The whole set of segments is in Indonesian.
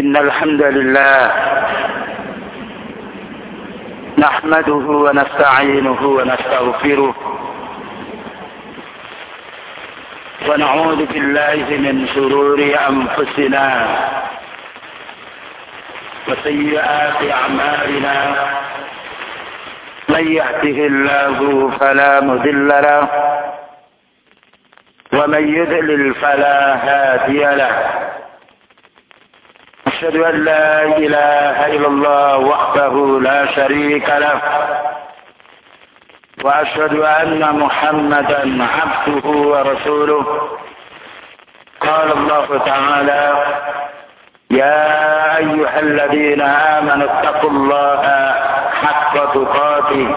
إن الحمد لله نحمده ونستعينه ونستغفره ونعوذ بالله من شرور أنفسنا وسيئات أعمالنا من يهده الله فلا مذل له ومن يذلل فلا هادي له. أشهد أن لا إله إلا الله وحده لا شريك له. وأشهد أن محمدا عبده ورسوله. قال الله تعالى يا أيها الذين آمنوا اتقوا الله حق تقاته.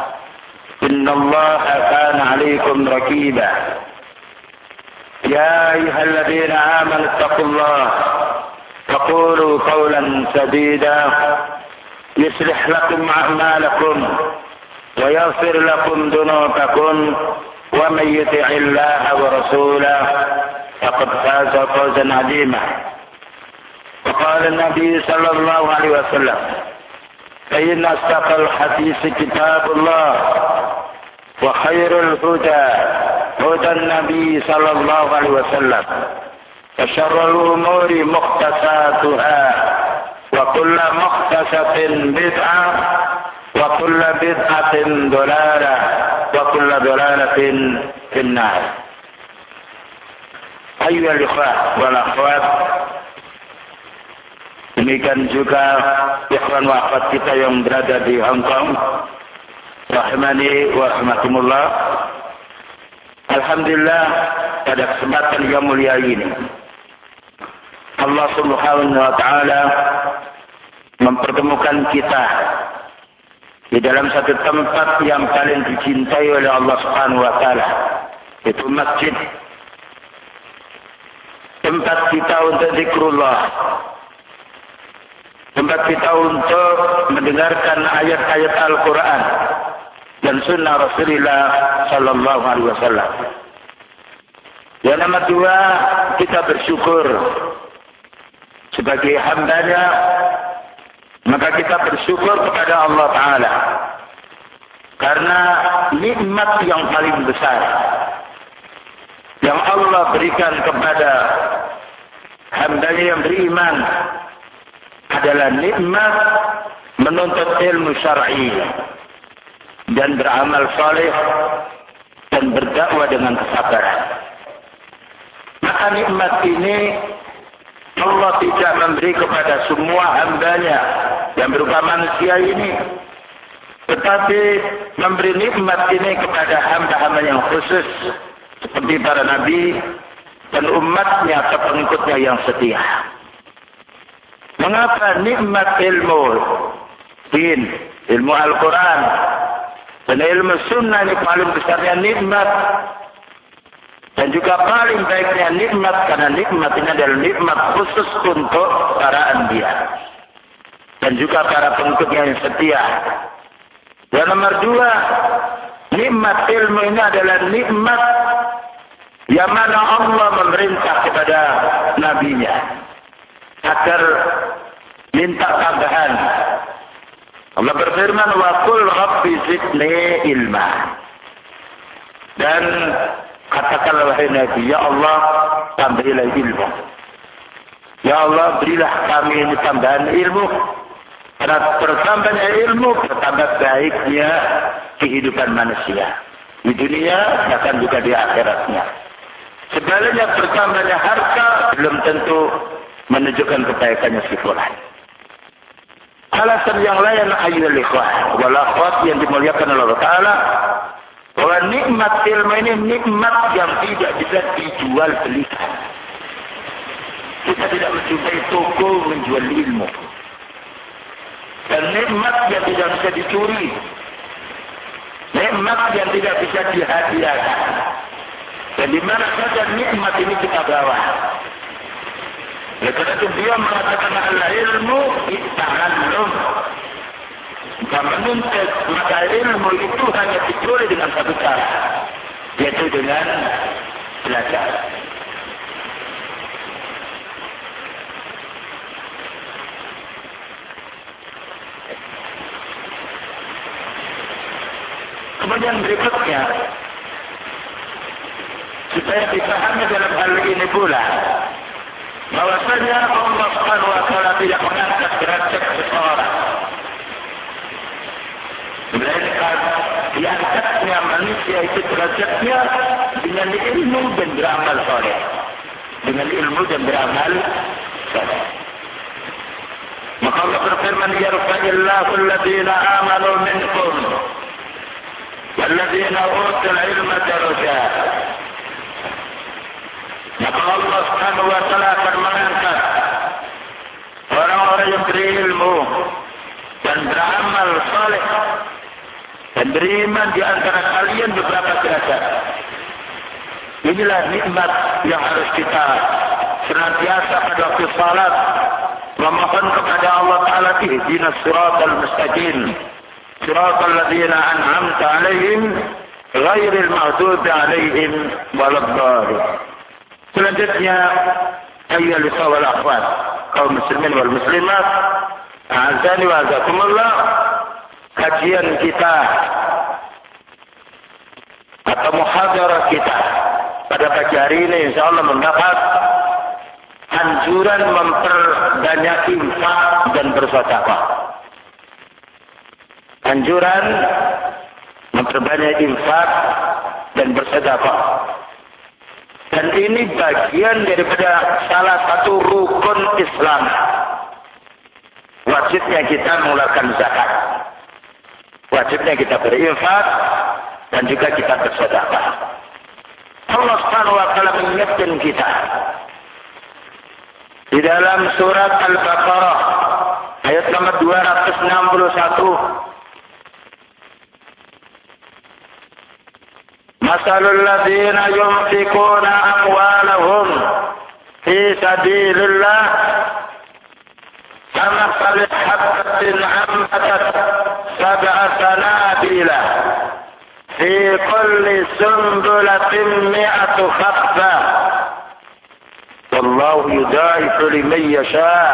إن الله كان عليكم ركيبا. يا أيها الذين آمنوا اتقوا الله وقولوا قولا سديدا. يصلح لكم أعمالكم ويغفر لكم ذنوبكم ومن يطع الله ورسوله فقد فاز فوزا عظيما. وقال النبي صلى الله عليه وسلم فإن أصدق الحديث كتاب الله وخير الهدى هدى النبي صلى الله عليه وسلم. وشر الأمور مختصاتها وكل مختصة بدعة وكل بدعة ضلالة وكل ضلالة في النار. أيها الإخوة والأخوات Demikian juga ikhwan wafat kita yang berada di Hong Kong. Rahimani wa rahmatullah. Alhamdulillah pada kesempatan yang mulia ini. Allah subhanahu wa ta'ala mempertemukan kita di dalam satu tempat yang paling dicintai oleh Allah subhanahu wa ta'ala. Itu masjid. Tempat kita untuk zikrullah tempat kita untuk mendengarkan ayat-ayat Al-Quran dan sunnah Rasulullah Sallallahu Alaihi Wasallam. Yang nomor dua, kita bersyukur sebagai hambanya, maka kita bersyukur kepada Allah Taala karena nikmat yang paling besar yang Allah berikan kepada hambanya yang beriman adalah nikmat menuntut ilmu syar'i dan beramal saleh dan berdakwah dengan kesabaran. Maka nikmat ini Allah tidak memberi kepada semua hambanya yang berupa manusia ini. Tetapi memberi nikmat ini kepada hamba-hamba yang khusus. Seperti para nabi dan umatnya atau pengikutnya yang setia. Mengapa nikmat ilmu din, ilmu Al-Quran, dan ilmu sunnah ini paling besarnya nikmat. Dan juga paling baiknya nikmat, karena nikmat ini adalah nikmat khusus untuk para anbiya. Dan juga para pengikutnya yang setia. Dan nomor dua, nikmat ilmu ini adalah nikmat yang mana Allah memerintah kepada nabinya agar minta tambahan. Allah berfirman, "Wa qul rabbi zidni ilma." Dan katakanlah wahai Nabi, ya Allah, tambahilah ilmu. Ya Allah, berilah kami ini tambahan ilmu. Karena bertambahnya ilmu, bertambah baiknya kehidupan manusia. Di dunia, bahkan juga di akhiratnya. Sebaliknya bertambahnya harta, belum tentu menunjukkan kebaikannya si fulan. Alasan yang lain ayyul ikhwah wal yang dimuliakan oleh Allah Taala bahwa nikmat ilmu ini nikmat yang tidak bisa dijual belikan. kita tidak menjumpai toko menjual ilmu. Dan nikmat yang tidak bisa dicuri. Nikmat yang tidak bisa dihadiahkan. Dan di mana saja nikmat ini kita bawa. Itu dia mengatakan al-ilmu ita'allum. Jika menuntut, maka ilmu itu hanya dicuri dengan satu cara. Yaitu dengan belajar. Kemudian berikutnya, supaya dipahami dalam hal ini pula, bahwasanya Allah Subhanahu wa taala tidak mengangkat derajat seseorang. Melainkan diangkatnya manusia itu derajatnya dengan ilmu dan beramal soleh. Dengan ilmu dan beramal soleh. Maka Allah berfirman, Yarfa'illahu alladhina amanu minkum. والذين أوتوا العلم درجات maka Allah Subhanahu wa taala akan beriman di antara kalian beberapa derajat. Inilah nikmat yang harus kita senantiasa pada waktu salat memohon kepada Allah Taala ihdinas siratal mustaqim siratal ladzina an'amta alaihim ghairil maghdubi alaihim waladdallin. Selanjutnya ayyuhal ikhwah wal akhwat kaum muslimin wal muslimat azani wa azakumullah kajian kita atau muhadarah kita pada pagi hari ini insyaallah mendapat anjuran memperbanyak infak dan bersedekah. Anjuran memperbanyak infak dan bersedekah. Dan ini bagian daripada salah satu rukun Islam. Wajibnya kita mengeluarkan zakat. Wajibnya kita berinfak dan juga kita bersedekah. Allah Subhanahu wa taala mengingatkan kita di dalam surat Al-Baqarah ayat nomor 261 مثل الذين ينفقون أموالهم في سبيل الله كمثل حبة أنبتت سبع سنابل في كل سنبلة مئة خفة. والله يضاعف لمن يشاء.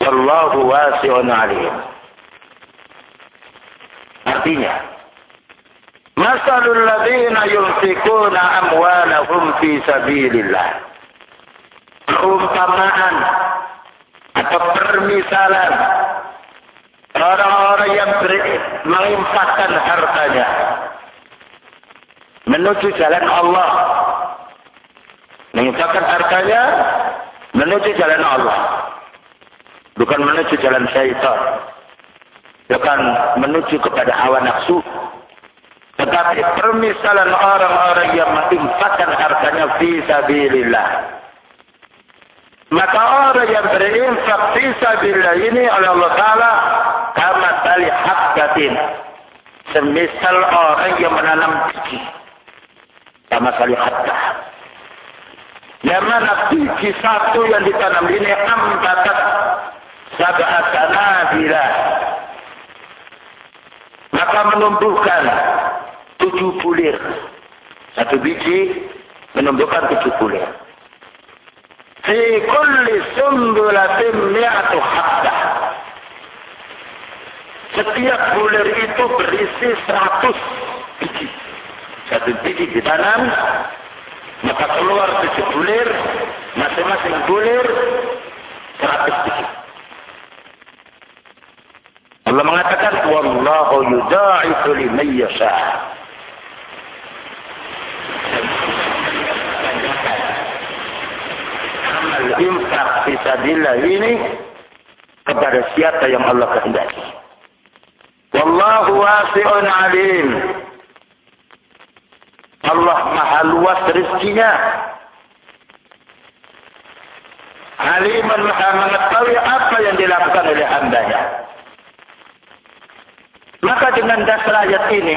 والله واسع عليم. artinya مثل الذين ينفقون أموالهم في سبيل الله. perumpamaan atau سلام orang-orang yang menginfakkan hartanya menuju jalan Allah. Menginfakkan hartanya menuju jalan Allah. Bukan menuju jalan syaitan. Bukan menuju kepada hawa nafsu tetapi permisalan orang-orang yang menginfakkan hartanya fi sabilillah. Maka orang yang berinfak fi sabilillah ini oleh Allah Ta'ala kama tali habbatin. Semisal orang yang menanam biji. Kama tali habbah. Yang mana biji satu yang ditanam ini ambatat sab'at sanabila. Maka menumbuhkan tujuh bulir. Satu biji menumbuhkan tujuh bulir. Fi kulli sumbulatin mi'atu habbah. Setiap bulir itu berisi seratus biji. Satu biji ditanam, maka keluar tujuh bulir, masing-masing bulir seratus biji. Allah mengatakan wallahu yudha'ifu liman. Infak fisabilillah ini kepada siapa yang Allah kehendaki. Wallahu wasi'un alim. Allah maha luas rezekinya. Aliman maha mengetahui apa yang dilakukan oleh hambanya. Maka dengan dasar ayat ini,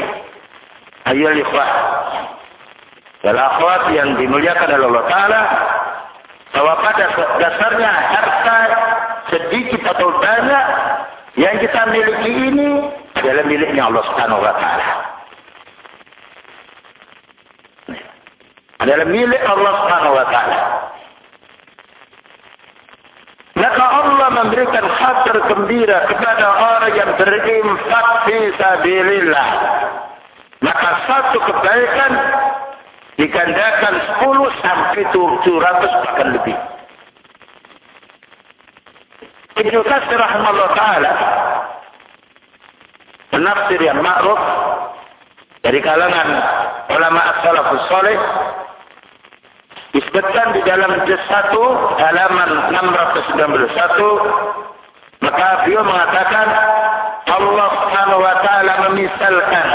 ayo ikhwah, dan akhwat yang dimuliakan oleh Allah Ta'ala, bahwa pada dasarnya harta sedikit atau banyak yang kita miliki ini adalah miliknya Allah Subhanahu wa taala. Adalah milik Allah Subhanahu wa taala. Maka Allah memberikan kabar gembira kepada orang yang berinfak fi sabilillah. Maka satu kebaikan digandakan 10 sampai 700 bahkan lebih. Ibnu Katsir rahimahullah taala penafsir yang ma'ruf dari kalangan ulama as-salafus saleh disebutkan di dalam juz 1 halaman 691 maka beliau mengatakan Allah Subhanahu wa taala memisalkan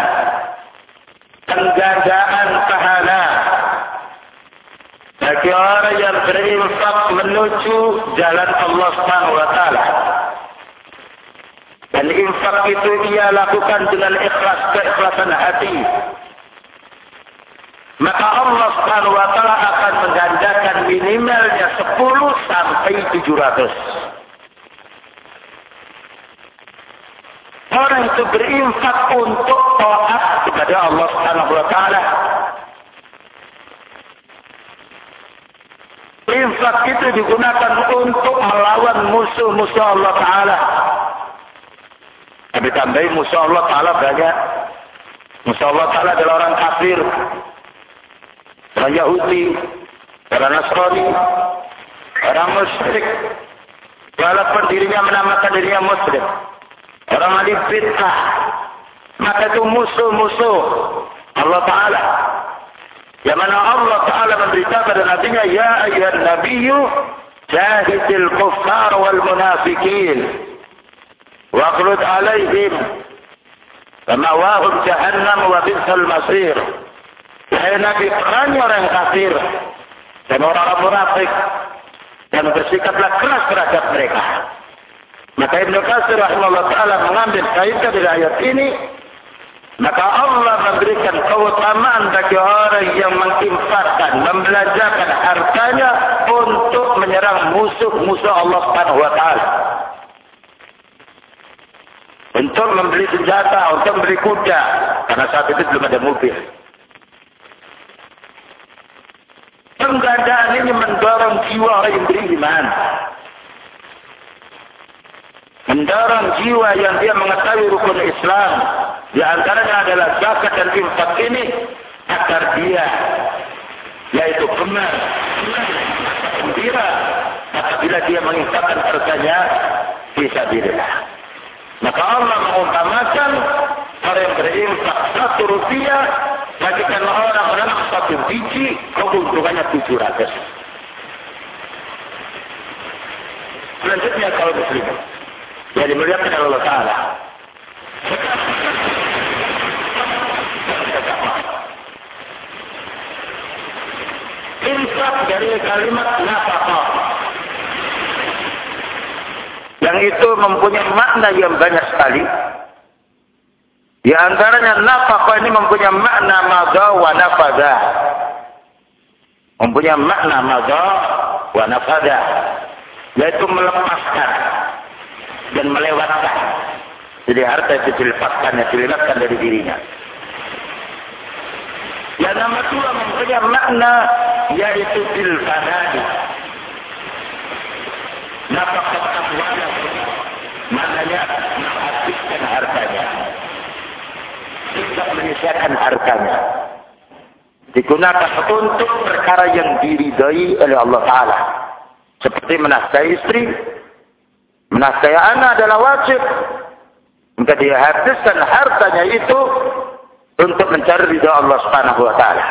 penggandaan pahala bagi orang yang berinfak menuju jalan Allah Subhanahu wa taala. Dan infak itu ia lakukan dengan ikhlas keikhlasan hati. Maka Allah Subhanahu wa taala akan menggandakan minimalnya 10 sampai 700. Orang itu berinfak untuk taat kepada Allah Subhanahu wa taala. Infak itu digunakan untuk melawan musuh-musuh Allah Ta'ala. Tapi tambahin musuh Allah Ta'ala banyak. Musuh Allah Ta'ala adalah orang kafir. Orang Yahudi. Orang Nasrani. Orang musyrik. Walaupun dirinya menamakan dirinya muslim. Orang ahli fitnah. Maka itu musuh-musuh Allah Ta'ala. Yang mana Allah Ta'ala memberitahu pada nabinya, Ya ayat nabiyyu, jahidil kuffar wal munafikin. Waqlud alaihim. Famawahum jahannam wa bisal masir. Hai Nabi, perangi orang kafir. Dan orang-orang munafik. Dan bersikaplah keras terhadap mereka. Maka Ibn Qasir rahimahullah ta'ala mengambil kaitan dari ayat ini maka Allah memberikan keutamaan bagi orang yang menginfakkan, membelanjakan hartanya untuk menyerang musuh-musuh Allah Subhanahu wa taala. Untuk membeli senjata, untuk membeli kuda, karena saat itu belum ada mobil. Penggandaan ini mendorong jiwa orang yang beriman. Mendorong jiwa yang dia mengetahui rukun Islam, di antaranya adalah zakat dan infak ini agar dia yaitu benar, gembira apabila dia menginfakkan hartanya bisa sabilillah. Maka Allah mengumpamakan orang yang berinfak satu rupiah bagikan orang menanam satu biji keuntungannya tujuh ratus. Selanjutnya kalau muslim yang dimuliakan Allah Taala. Infak dari kalimat nafkah. Yang itu mempunyai makna yang banyak sekali. Di antaranya nafkah ini mempunyai makna madha wa nafada. Mempunyai makna madha wa nafada. Yaitu melepaskan dan melewatkan. Jadi harta itu dilepaskan, dilewatkan dari dirinya. Yang nama dua mempunyai makna yaitu bil fanani. Nafkah amwala maknanya menghabiskan hartanya. Tidak menyisihkan hartanya. Digunakan untuk perkara yang diridai oleh Allah Ta'ala. Seperti menafkahi istri. Menafkahi anak adalah wajib. Maka dia habiskan hartanya itu untuk mencari ridha Allah Subhanahu wa taala.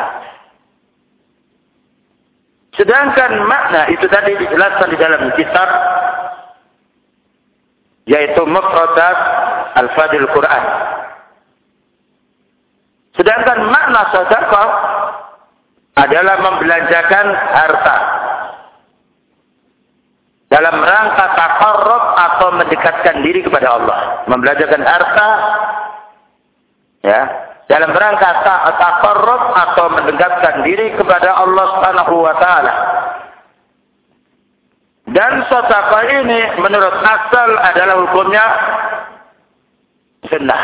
Sedangkan makna itu tadi dijelaskan di dalam kitab yaitu mufradat al-fadil Quran. Sedangkan makna sedekah adalah membelanjakan harta. Dalam rangka takarrub atau mendekatkan diri kepada Allah. Membelajarkan harta ya, dalam rangka takarrub atau mendekatkan diri kepada Allah Subhanahu wa taala. Dan sedekah ini menurut asal adalah hukumnya sunnah.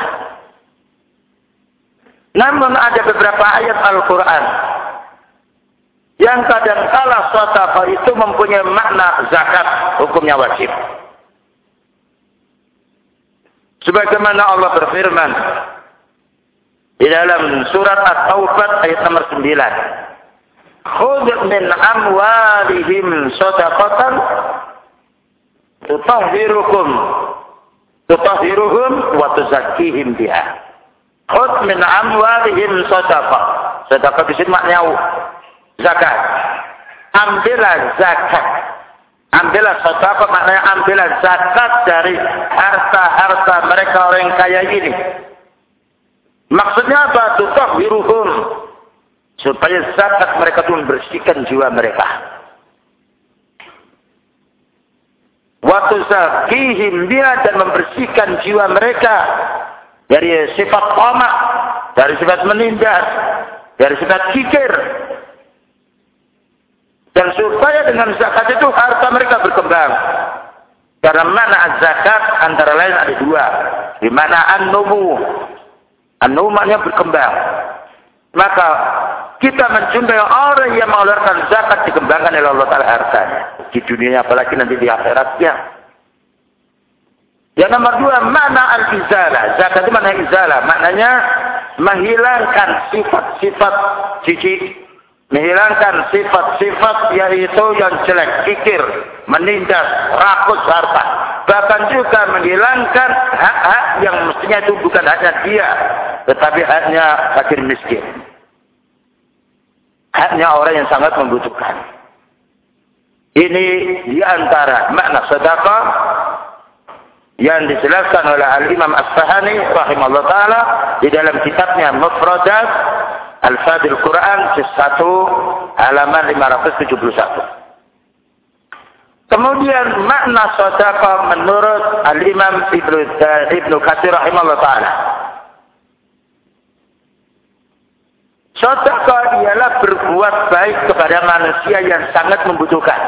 Namun ada beberapa ayat Al-Quran yang kadang kala sedekah itu mempunyai makna zakat, hukumnya wajib. Sebagaimana Allah berfirman di dalam surat At-Taubah ayat nomor 9. Khudh min amwalihim sadaqatan tutahhirukum tutahhiruhum wa tuzakkihim biha. Khudh min amwalihim sadaqah. Sedekah di sini maknanya zakat. Ambillah zakat. Ambillah sedekah maknanya ambillah zakat dari harta-harta mereka orang kaya ini. Maksudnya apa? Tutahhiruhum. Supaya zakat mereka itu membersihkan jiwa mereka. Waktu zakihim dia dan membersihkan jiwa mereka dari sifat tamak, dari sifat menindas, dari sifat kikir. Dan supaya dengan zakat itu harta mereka berkembang. Karena mana zakat antara lain ada dua. Di mana an-numu. Berkembang. Maka kita menjumpai orang yang mengeluarkan zakat dikembangkan oleh Allah Ta'ala hartanya. Di dunia apalagi nanti di akhiratnya. Yang nomor dua, mana al-izalah. Zakat itu mana izalah? Maknanya menghilangkan sifat-sifat cici. Menghilangkan sifat-sifat yaitu yang jelek, kikir, menindas, rakus harta. Bahkan juga menghilangkan hak-hak yang mestinya itu bukan hanya dia. Tetapi haknya fakir miskin. Haknya orang yang sangat membutuhkan. Ini di antara makna sedekah yang dijelaskan oleh Al-Imam As-Sahani rahimahullah taala di dalam kitabnya Mufradat Al-Fadil Quran juz 1 halaman 571. Kemudian makna sedekah menurut Al-Imam Ibnu Ibnu Katsir rahimahullah taala Sedekah ialah berbuat baik kepada manusia yang sangat membutuhkan.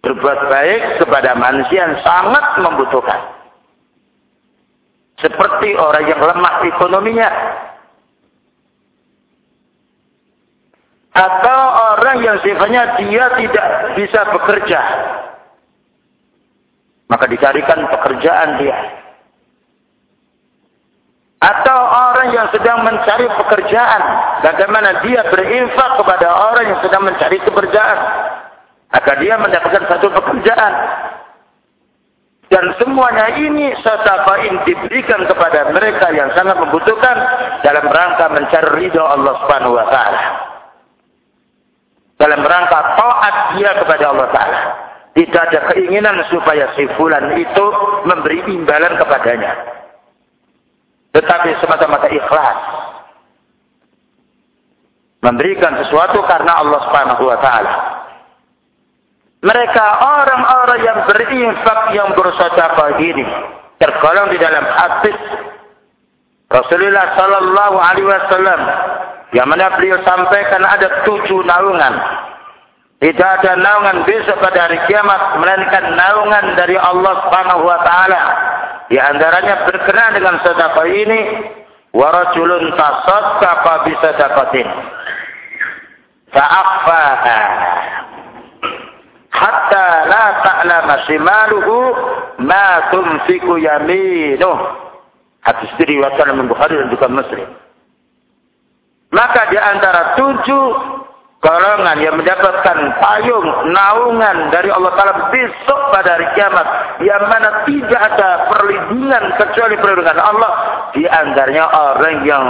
Berbuat baik kepada manusia yang sangat membutuhkan. Seperti orang yang lemah ekonominya. Atau orang yang sifatnya dia tidak bisa bekerja. Maka dicarikan pekerjaan dia. Atau orang yang sedang mencari pekerjaan. Bagaimana dia berinfak kepada orang yang sedang mencari pekerjaan. Agar dia mendapatkan satu pekerjaan. Dan semuanya ini sedekah diberikan kepada mereka yang sangat membutuhkan dalam rangka mencari ridho Allah Subhanahu wa taala. Dalam rangka taat dia kepada Allah taala. Tidak ada keinginan supaya si fulan itu memberi imbalan kepadanya tetapi semata-mata ikhlas memberikan sesuatu karena Allah Subhanahu wa taala. Mereka orang-orang yang berinfak yang bersedekah ini tergolong di dalam hadis Rasulullah sallallahu alaihi wasallam yang mana beliau sampaikan ada tujuh naungan. Tidak ada naungan besok pada hari kiamat melainkan naungan dari Allah Subhanahu wa taala. Di antaranya berkenaan dengan sedekah ini warajulun tasaddaqa bi sadaqatin. Fa'akhfaha. Hatta la ta'lama shimaluhu ma tunfiku yaminuh. Hadis diriwayatkan oleh Bukhari dan juga Muslim maka di antara tujuh golongan yang mendapatkan payung naungan dari Allah Taala besok pada hari kiamat yang mana tidak ada perlindungan kecuali perlindungan Allah di antaranya orang yang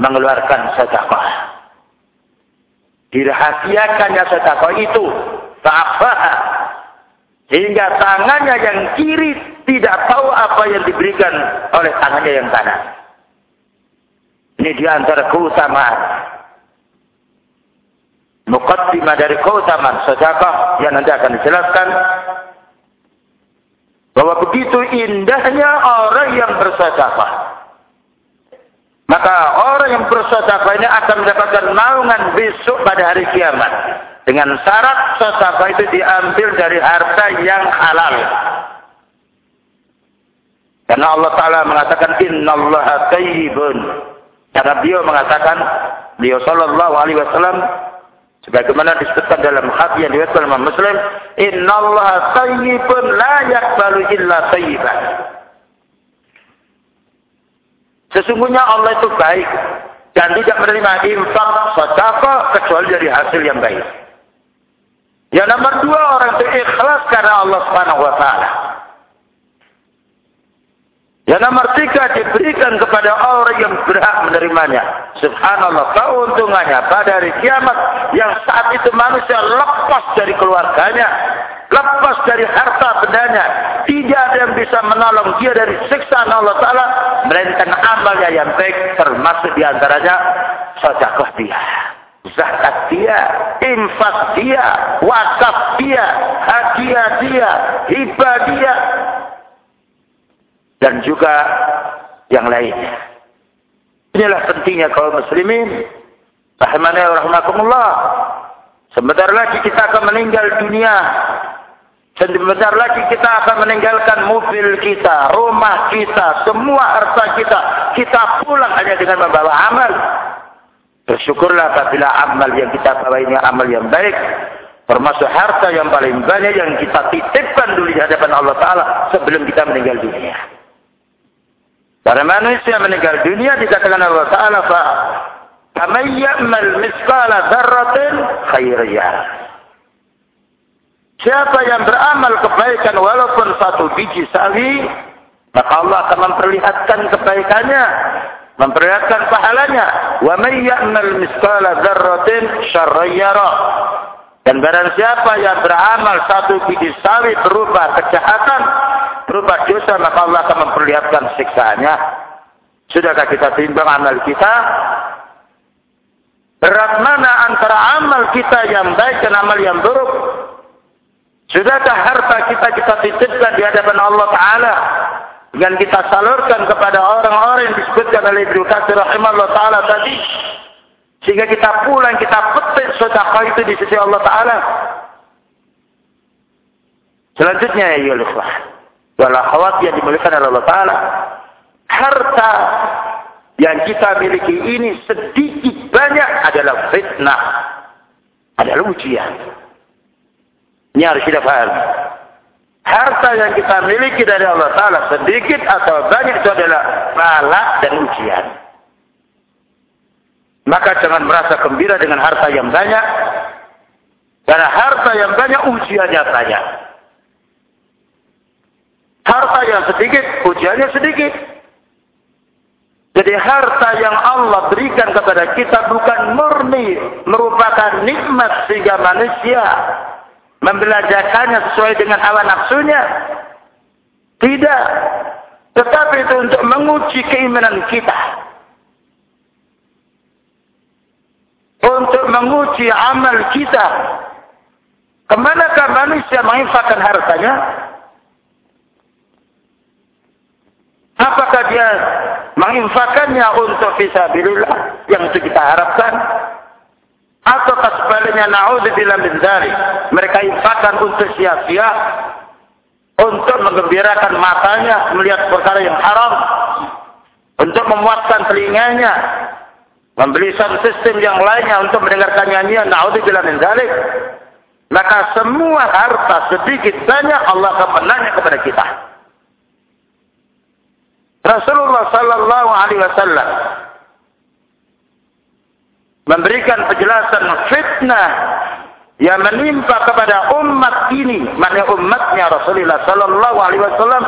mengeluarkan sedekah. Dirahasiakannya sedekah itu ta'afah sehingga tangannya yang kiri tidak tahu apa yang diberikan oleh tangannya yang kanan ini di antara keutamaan mukaddimah dari keutamaan sedekah yang nanti akan dijelaskan bahwa begitu indahnya orang yang bersedekah. Maka orang yang bersedekah ini akan mendapatkan naungan besok pada hari kiamat. Dengan syarat sedekah itu diambil dari harta yang halal. Karena Allah Ta'ala mengatakan, Inna Allah tayyibun. Karena beliau mengatakan, beliau Sallallahu Alaihi Wasallam, sebagaimana disebutkan dalam hadis yang diriwayatkan oleh Muslim, Inna Allah tayyibun la yakbalu illa tayyiban. Sesungguhnya Allah itu baik dan tidak menerima infak sedekah kecuali dari hasil yang baik. Yang nomor dua orang itu ikhlas karena Allah Subhanahu wa taala. Yang nomor tiga diberikan kepada orang yang berhak menerimanya. Subhanallah keuntungannya pada hari kiamat yang saat itu manusia lepas dari keluarganya. Lepas dari harta bendanya. Tidak ada yang bisa menolong dia dari siksa Allah Ta'ala. Melainkan amalnya yang baik termasuk di antaranya sedekah dia. Zakat dia, infak dia, wakaf dia, hadiah dia, hibah dia, dan juga yang lainnya. Inilah pentingnya kaum muslimin. Rahimani wa rahmatullah. Sebentar lagi kita akan meninggal dunia. Sebentar lagi kita akan meninggalkan mobil kita, rumah kita, semua harta kita. Kita pulang hanya dengan membawa amal. Bersyukurlah apabila amal yang kita bawa ini amal yang baik. Termasuk harta yang paling banyak yang kita titipkan dulu di hadapan Allah Ta'ala sebelum kita meninggal dunia. Para manusia meninggal dunia dikatakan Allah Ta'ala fa Faman ya'mal miskala dzarratin khairiyah. Siapa yang beramal kebaikan walaupun satu biji sawi, maka Allah akan memperlihatkan kebaikannya, memperlihatkan pahalanya. Wa may ya'mal miskala dzarratin. Dan barang siapa yang beramal satu biji sawi berupa kejahatan, berupa dosa, maka Allah akan memperlihatkan siksaannya. Sudahkah kita timbang amal kita? Berat mana antara amal kita yang baik dan amal yang buruk? Sudahkah harta kita kita titipkan di hadapan Allah Ta'ala? Dengan kita salurkan kepada orang-orang yang disebutkan oleh Ibnu Katsir rahimahullah Ta'ala tadi. Sehingga kita pulang, kita petik sedekah itu di sisi Allah Ta'ala. Selanjutnya ya Allah wal yang dimuliakan oleh Allah Ta'ala. Harta yang kita miliki ini sedikit banyak adalah fitnah. Adalah ujian. Ini harus kita paham. Harta yang kita miliki dari Allah Ta'ala sedikit atau banyak itu adalah balak dan ujian. Maka jangan merasa gembira dengan harta yang banyak. Karena harta yang banyak ujiannya banyak. Harta yang sedikit, ujiannya sedikit. Jadi harta yang Allah berikan kepada kita bukan murni merupakan nikmat sehingga manusia membelajarkannya sesuai dengan hawa nafsunya. Tidak. Tetapi itu untuk menguji keimanan kita. Untuk menguji amal kita. Ke manakah manusia menginfakkan hartanya? Apakah dia menginfakannya untuk fisabilillah yang itu kita harapkan? Atau sebaliknya na'udzubillah min dzalik. Mereka infakkan untuk sia-sia untuk menggembirakan matanya melihat perkara yang haram, untuk memuaskan telinganya, membeli sound system yang lainnya untuk mendengarkan nyanyian na'udzubillah min dzalik. Maka semua harta sedikit banyak Allah akan menanya kepada kita. Rasulullah Sallallahu Alaihi Wasallam memberikan penjelasan fitnah yang menimpa kepada umat ini, mana umatnya Rasulullah Sallallahu Alaihi Wasallam.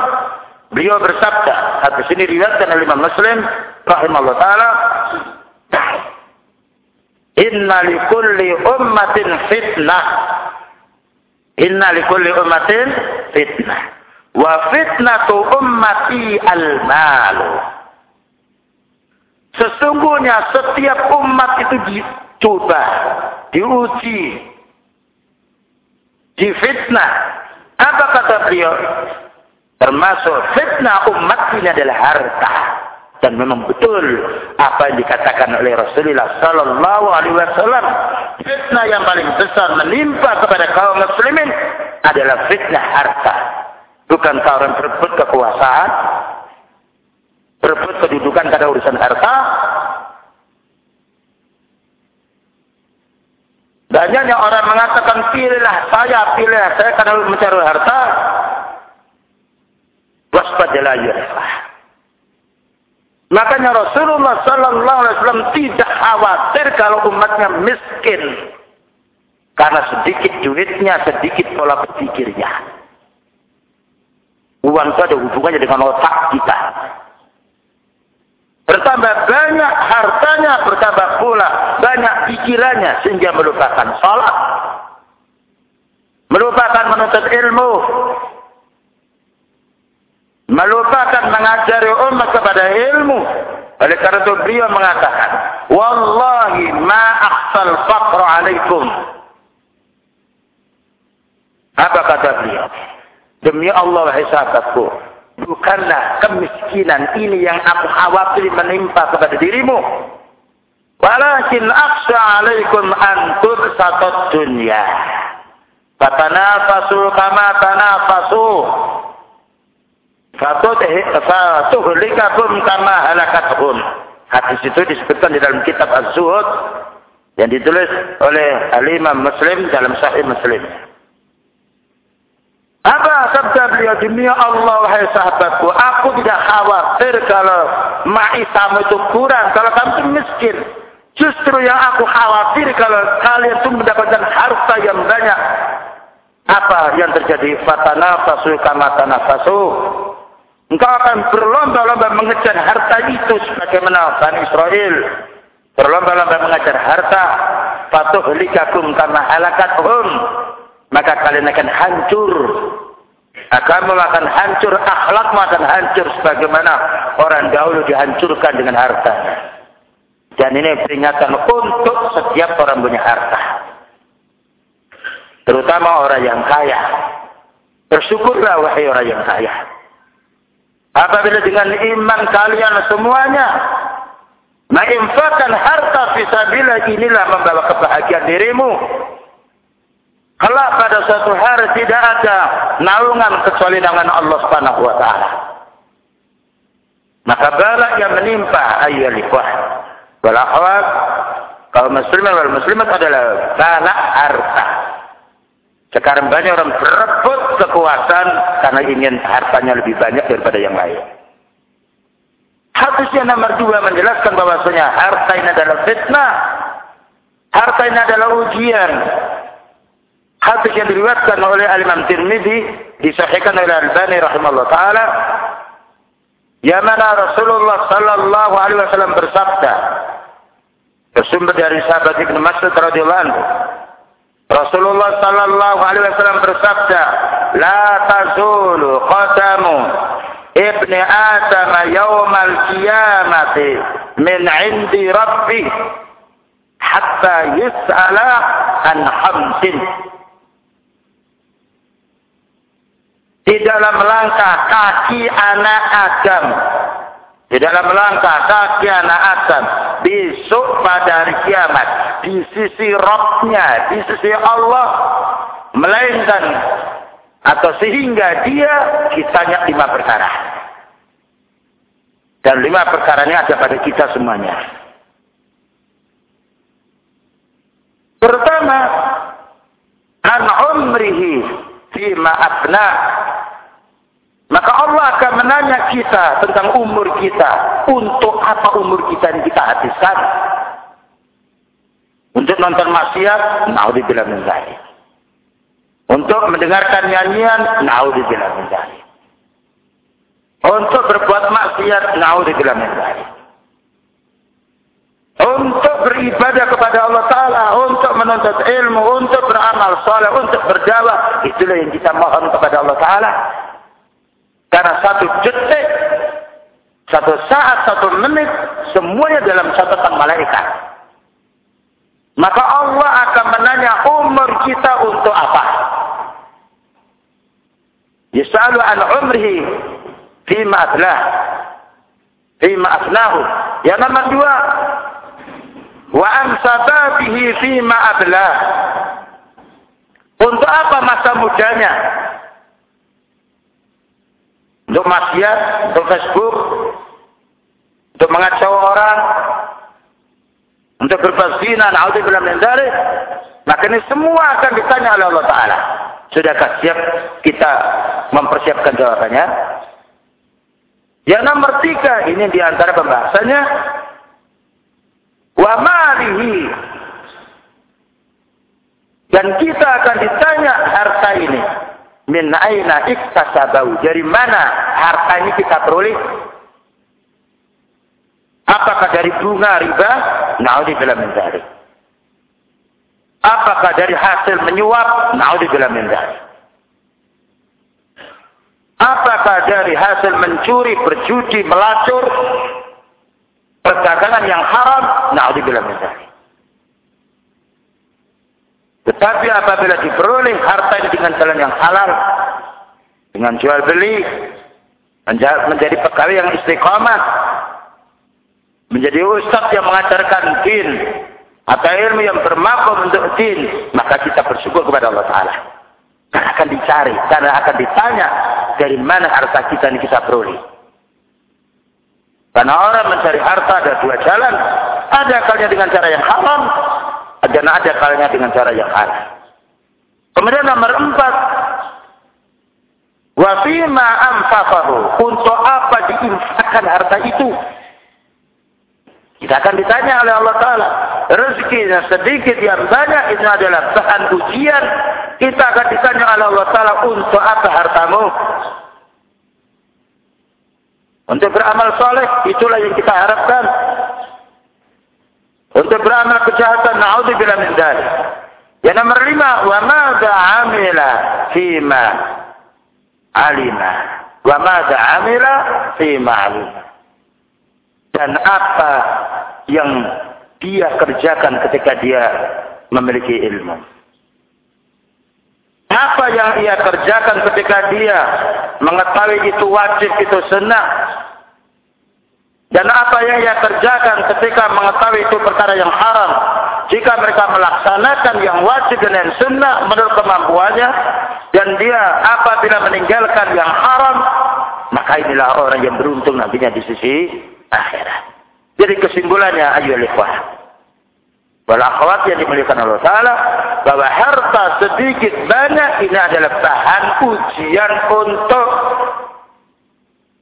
Beliau bersabda, hadis ini diriwayatkan oleh Imam Muslim, rahimahullah taala, Inna likulli ummatin fitnah. Inna likulli ummatin fitnah. Wa fitnatu ummati al-malu. Sesungguhnya setiap umat itu dicoba. diuji, difitnah. Apa kata beliau? Termasuk fitnah umat ini adalah harta. Dan memang betul apa yang dikatakan oleh Rasulullah Sallallahu Alaihi Wasallam. Fitnah yang paling besar menimpa kepada kaum muslimin adalah fitnah harta. Bukan orang berebut kekuasaan, berebut kedudukan pada urusan harta. Banyaknya orang mengatakan pilihlah saya, pilih saya karena mencari harta. Waspadalah ya. Makanya Rasulullah Sallallahu Alaihi Wasallam tidak khawatir kalau umatnya miskin karena sedikit duitnya, sedikit pola berpikirnya. Uang itu ada hubungannya dengan otak kita. Bertambah banyak hartanya, bertambah pula banyak pikirannya sehingga melupakan sholat. Melupakan menuntut ilmu, melupakan mengajari umat kepada ilmu. Oleh karena itu beliau mengatakan, Wallahi ma akhsal faqra alaikum. Apa kata beliau? Demi Allah, wahai sahabatku, bukanlah kemiskinan ini yang aku khawatir menimpa kepada dirimu. Walakin akhsha alaikum antur satot dunya. Fatanafasu kama tanafasu Fatuhlikakum kama halakathum. Hadis itu disebutkan di dalam kitab Az-Zuhud yang ditulis oleh Al-Imam Muslim dalam Sahih Muslim. Apa sabda beliau demi Allah wahai sahabatku, aku tidak khawatir kalau ma'isamu itu kurang, kalau kamu itu miskin. Justru yang aku khawatir kalau kalian itu mendapatkan harta yang banyak. Apa yang terjadi? Fatana fasu kama fasu. Engkau akan berlomba-lomba mengejar harta itu sebagaimana Bani Israel. Berlomba-lomba mengejar harta. Patuh likakum karena halakathum maka kalian akan hancur. Agama akan hancur akhlakmu akan hancur sebagaimana orang dahulu dihancurkan dengan harta. Dan ini peringatan untuk setiap orang punya harta. Terutama orang yang kaya. Bersyukurlah wahai orang yang kaya Apabila dengan iman kalian semuanya menginfakkan harta fisabilillah inilah membawa kebahagiaan dirimu. Kalau pada suatu hari tidak ada naungan kecuali dengan Allah Subhanahu wa taala. Maka balak yang menimpa ayyul ikhwah wal akhwat kaum muslimin wal muslimat adalah balak harta. Sekarang banyak orang berebut kekuasaan karena ingin hartanya lebih banyak daripada yang lain. Hadis yang nomor dua menjelaskan bahwasanya harta ini adalah fitnah. Harta ini adalah ujian. Hadis yang diriwayatkan oleh Al-Imam Tirmidzi disahihkan oleh Al-Albani rahimahullah taala yang Rasulullah sallallahu alaihi wasallam bersabda bersumber dari sahabat Ibnu Mas'ud radhiyallahu anhu Rasulullah sallallahu alaihi wasallam bersabda, "La tazulu qadamu ibni Adam yaumal qiyamati min 'indi rabbi hatta yus'ala an khamsin." Di dalam langkah kaki anak Adam di dalam langkah kaki anak Adam besok pada hari kiamat di sisi Rabbnya, di sisi Allah melainkan atau sehingga dia ditanya lima perkara. Dan lima perkara ini ada pada kita semuanya. Pertama, an umrihi fima abna maka Allah akan menanya kita tentang umur kita. Untuk apa umur kita ini kita habiskan? Untuk nonton maksiat, naudzubillah min dzalik. Untuk mendengarkan nyanyian, naudzubillah min dzalik. Untuk berbuat maksiat, naudzubillah min dzalik. Untuk beribadah kepada Allah Ta'ala, untuk menuntut ilmu, untuk beramal soleh, untuk berdakwah, itulah yang kita mohon kepada Allah Ta'ala. Karena satu detik, satu saat, satu menit, semuanya dalam catatan malaikat. Maka Allah akan ditanya umur kita untuk apa? Yas'alu an umrihi fima adlah. Fima afnahu. Yang nomor dua, wa an sababihi fima ablah. Untuk apa masa mudanya? Untuk maksiat, untuk Facebook, untuk mengacau orang, untuk berbuat zina, naudzubillah min maka ini semua akan ditanya oleh Allah taala. Sudahkah siap kita mempersiapkan jawabannya? Yang nomor tiga, ini di antara pembahasannya, wa malihi. Dan kita akan ditanya harta ini. Min aina iktasabau. Dari mana harta ini kita peroleh? Apakah dari bunga riba? Na'udzubillah min. Apakah dari hasil menyuap? Na'udzubillah min. Apakah dari hasil mencuri, berjudi, melacur, perdagangan yang haram? Na'udzubillah min. Tetapi apabila diperoleh harta ini dengan jalan yang halal, dengan jual beli, menjadi pegawai yang istiqomah, menjadi ustaz yang mengajarkan din atau ilmu yang bermakna untuk din, maka kita bersyukur kepada Allah Taala. Karena akan dicari, karena akan ditanya dari mana harta kita ini kita peroleh. Karena orang mencari harta ada dua jalan. Ada kalanya dengan cara yang haram, dan ada kalanya dengan cara yang halal. Kemudian nomor empat, wafima amfafahu. Untuk apa diinfakkan harta itu? Kita akan ditanya oleh Allah Ta'ala. Rezeki yang sedikit yang banyak itu adalah bahan ujian. Kita akan ditanya oleh Allah Ta'ala untuk apa hartamu. Untuk beramal soleh, itulah yang kita harapkan. Untuk beramal kejahatan, na'udzubillah min dzalik. Yang nomor lima, wa madza amila fima alima. Wa madza amila fima alima dan apa yang dia kerjakan ketika dia memiliki ilmu. Apa yang ia kerjakan ketika dia mengetahui itu wajib, itu sunnah. Dan apa yang ia kerjakan ketika mengetahui itu perkara yang haram. Jika mereka melaksanakan yang wajib dan yang sunnah menurut kemampuannya. Dan dia apabila meninggalkan yang haram. Maka inilah orang yang beruntung nantinya di sisi akhirat. Jadi kesimpulannya ayo ikhwah. Wal akhwat yang dimuliakan Allah Ta'ala. Bahwa harta sedikit banyak ini adalah bahan ujian untuk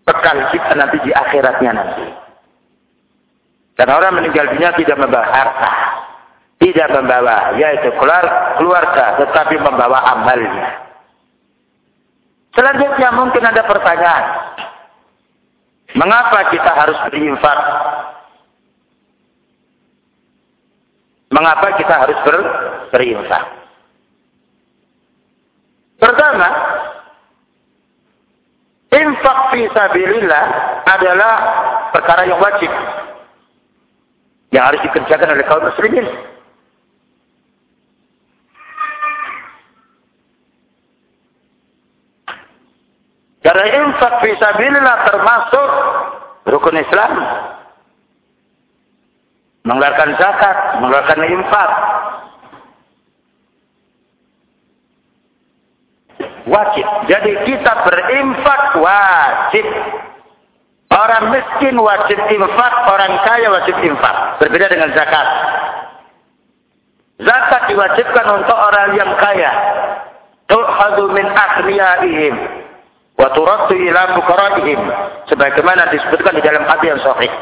bekal kita nanti di akhiratnya nanti. Dan orang meninggal dunia tidak membawa harta. Tidak membawa, yaitu keluarga, tetapi membawa amalnya. Selanjutnya mungkin ada pertanyaan. Mengapa kita harus berinfak? Mengapa kita harus ber, berinfak? Pertama, infak fi sabilillah adalah perkara yang wajib yang harus dikerjakan oleh kaum muslimin. Karena infak fisabilillah termasuk rukun Islam. Mengeluarkan zakat, mengeluarkan infak. Wajib. Jadi kita berinfak wajib. Orang miskin wajib infak, orang kaya wajib infak. Berbeda dengan zakat. Zakat diwajibkan untuk orang yang kaya. Tu'hadu min akhniyaihim wa turaddu ila fuqaraihim sebagaimana disebutkan di dalam hadis yang sahih.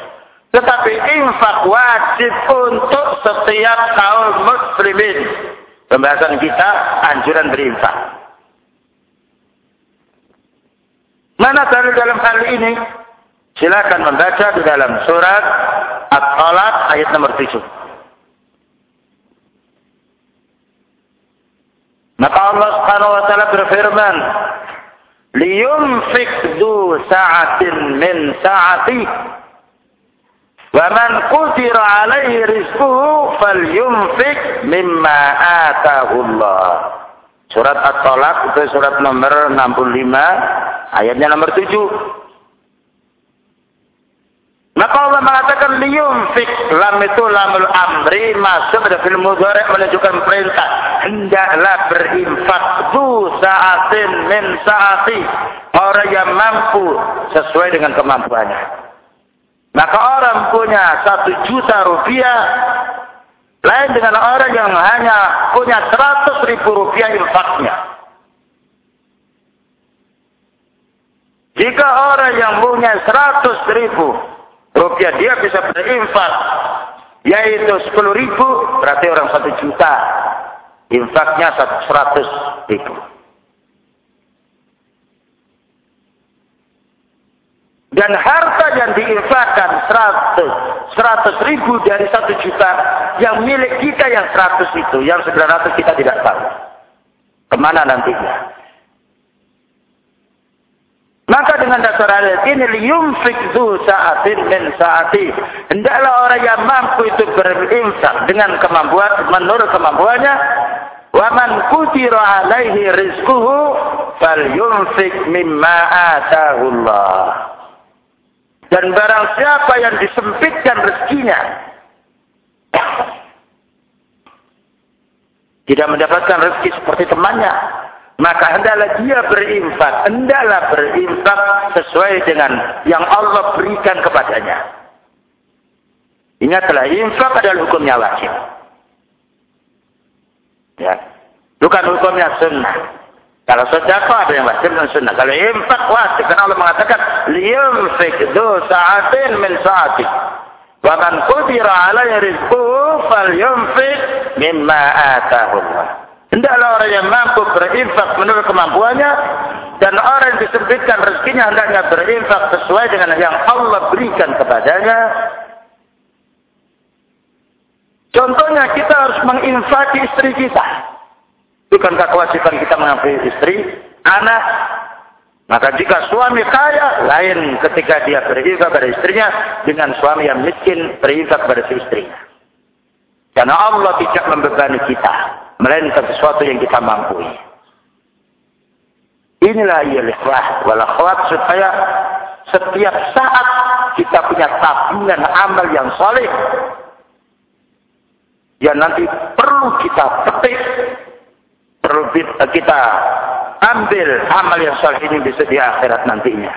Tetapi infak wajib untuk setiap kaum muslimin. Pembahasan kita anjuran berinfak. Mana dalil dalam hal ini? Silakan membaca di dalam surat At-Talaq ayat nomor 7. Maka Allah Subhanahu wa taala berfirman, liyunfik du sa'atin min sa'ati Wa man qudira alaihi rizquhu falyunfik mimma Allah. Surat At-Talaq itu surat nomor 65 ayatnya nomor 7. Maka Allah mengatakan liyumfik lam itu lamul amri masuk pada film mudhari menunjukkan perintah hendaklah berinfak du saatin min saati orang yang mampu sesuai dengan kemampuannya. Maka orang punya satu juta rupiah lain dengan orang yang hanya punya seratus ribu rupiah infaknya. Jika orang yang punya seratus ribu rupiah dia bisa berinfak yaitu sepuluh ribu berarti orang satu juta. Infaknya seratus ribu. Dan harta yang diinfakkan seratus seratus ribu dari satu juta yang milik kita yang seratus itu yang sembilan ratus kita tidak tahu ke mana nantinya maka dengan dasar ayat ini liyumfik zu sa'atin min sa'ati. Hendaklah orang yang mampu itu berinfak dengan kemampuan menurut kemampuannya. Wa man qudira alaihi rizquhu falyunfik mimma atahu Allah. Dan barang siapa yang disempitkan rezekinya tidak mendapatkan rezeki seperti temannya, maka hendaklah dia berinfak, hendaklah berinfak sesuai dengan yang Allah berikan kepadanya. Ingatlah, infak adalah hukumnya wajib. Ya. Bukan hukumnya sunnah. Kalau sedekah ada yang wajib dan sunnah. Kalau infak wajib. Karena Allah mengatakan, liyumfik du sa'atin min sa'atin. Wa man qudira alaihi rizquhu falyunfik mimma atahu Allah. Hendaklah orang yang mampu berinfak menurut kemampuannya dan orang yang disempitkan rezekinya hendaknya berinfak sesuai dengan yang Allah berikan kepadanya. Contohnya kita harus menginfaki istri kita. Bukankah kewajiban kita mengambil istri, anak? Maka jika suami kaya, lain ketika dia berinfak pada istrinya dengan suami yang miskin berinfak pada istrinya. Karena Allah tidak membebani kita melainkan sesuatu yang kita mampu. Inilah ia ikhwah wal akhwat supaya setiap saat kita punya tabungan amal yang soleh yang nanti perlu kita petik, perlu kita ambil amal yang soleh ini bisa di akhirat nantinya.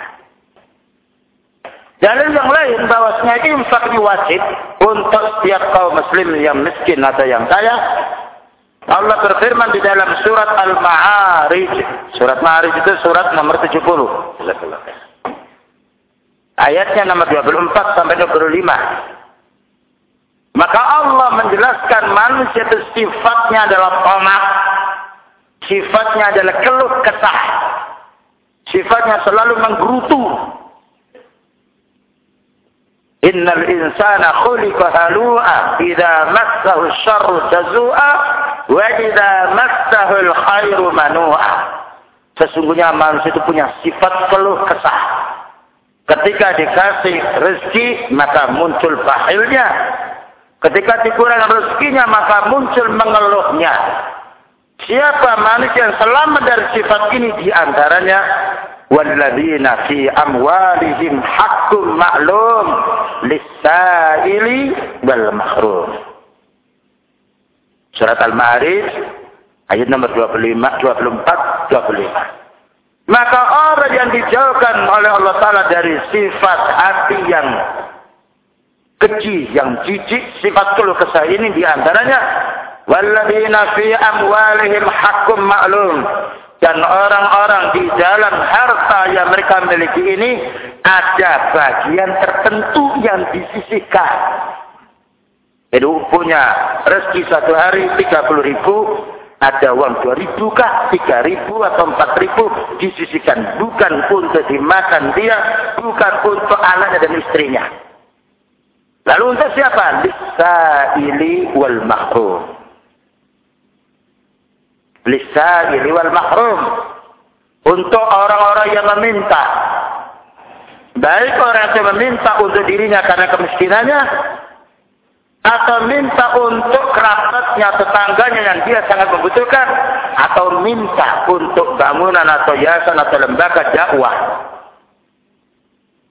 Dalil yang lain bahwasanya infak ini wajib untuk setiap kaum muslim yang miskin atau yang kaya Allah berfirman di dalam surat Al-Ma'arij. Surat Ma'arij itu surat nomor 70. Ayatnya nomor 24 sampai 25. Maka Allah menjelaskan manusia itu sifatnya adalah tomak. Sifatnya adalah keluh kesah. Sifatnya selalu menggerutu. Innal insana khuliqa halu'a idza massahu syarru jazua wa idza massahul khairu manu'a. Sesungguhnya manusia itu punya sifat keluh kesah. Ketika dikasih rezeki maka muncul bahilnya. Ketika dikurang rezekinya maka muncul mengeluhnya. Siapa manusia yang selamat dari sifat ini di antaranya walladzina fi amwalihim haqqum ma'lum lis-sa'ili wal mahrum. Surat Al-Ma'arij ayat nomor 25, 24, 25. Maka orang yang dijauhkan oleh Allah Ta'ala dari sifat hati yang keji, yang jijik, sifat keluh kesah ini di antaranya walladzina fi amwalihim haqqum ma'lum dan orang-orang di dalam harta yang mereka miliki ini ada bagian tertentu yang disisihkan. Jadi punya rezeki satu hari 30 ribu, ada uang 2 ribu kah, 3 ribu atau 4 ribu disisihkan. Bukan untuk dimakan dia, bukan untuk anaknya dan istrinya. Lalu untuk siapa? Lisa'ili wal mahrum lisaili wal mahrum untuk orang-orang yang meminta Baik orang yang meminta untuk dirinya karena kemiskinannya, atau minta untuk kerabatnya, tetangganya yang dia sangat membutuhkan, atau minta untuk bangunan atau yayasan atau lembaga dakwah.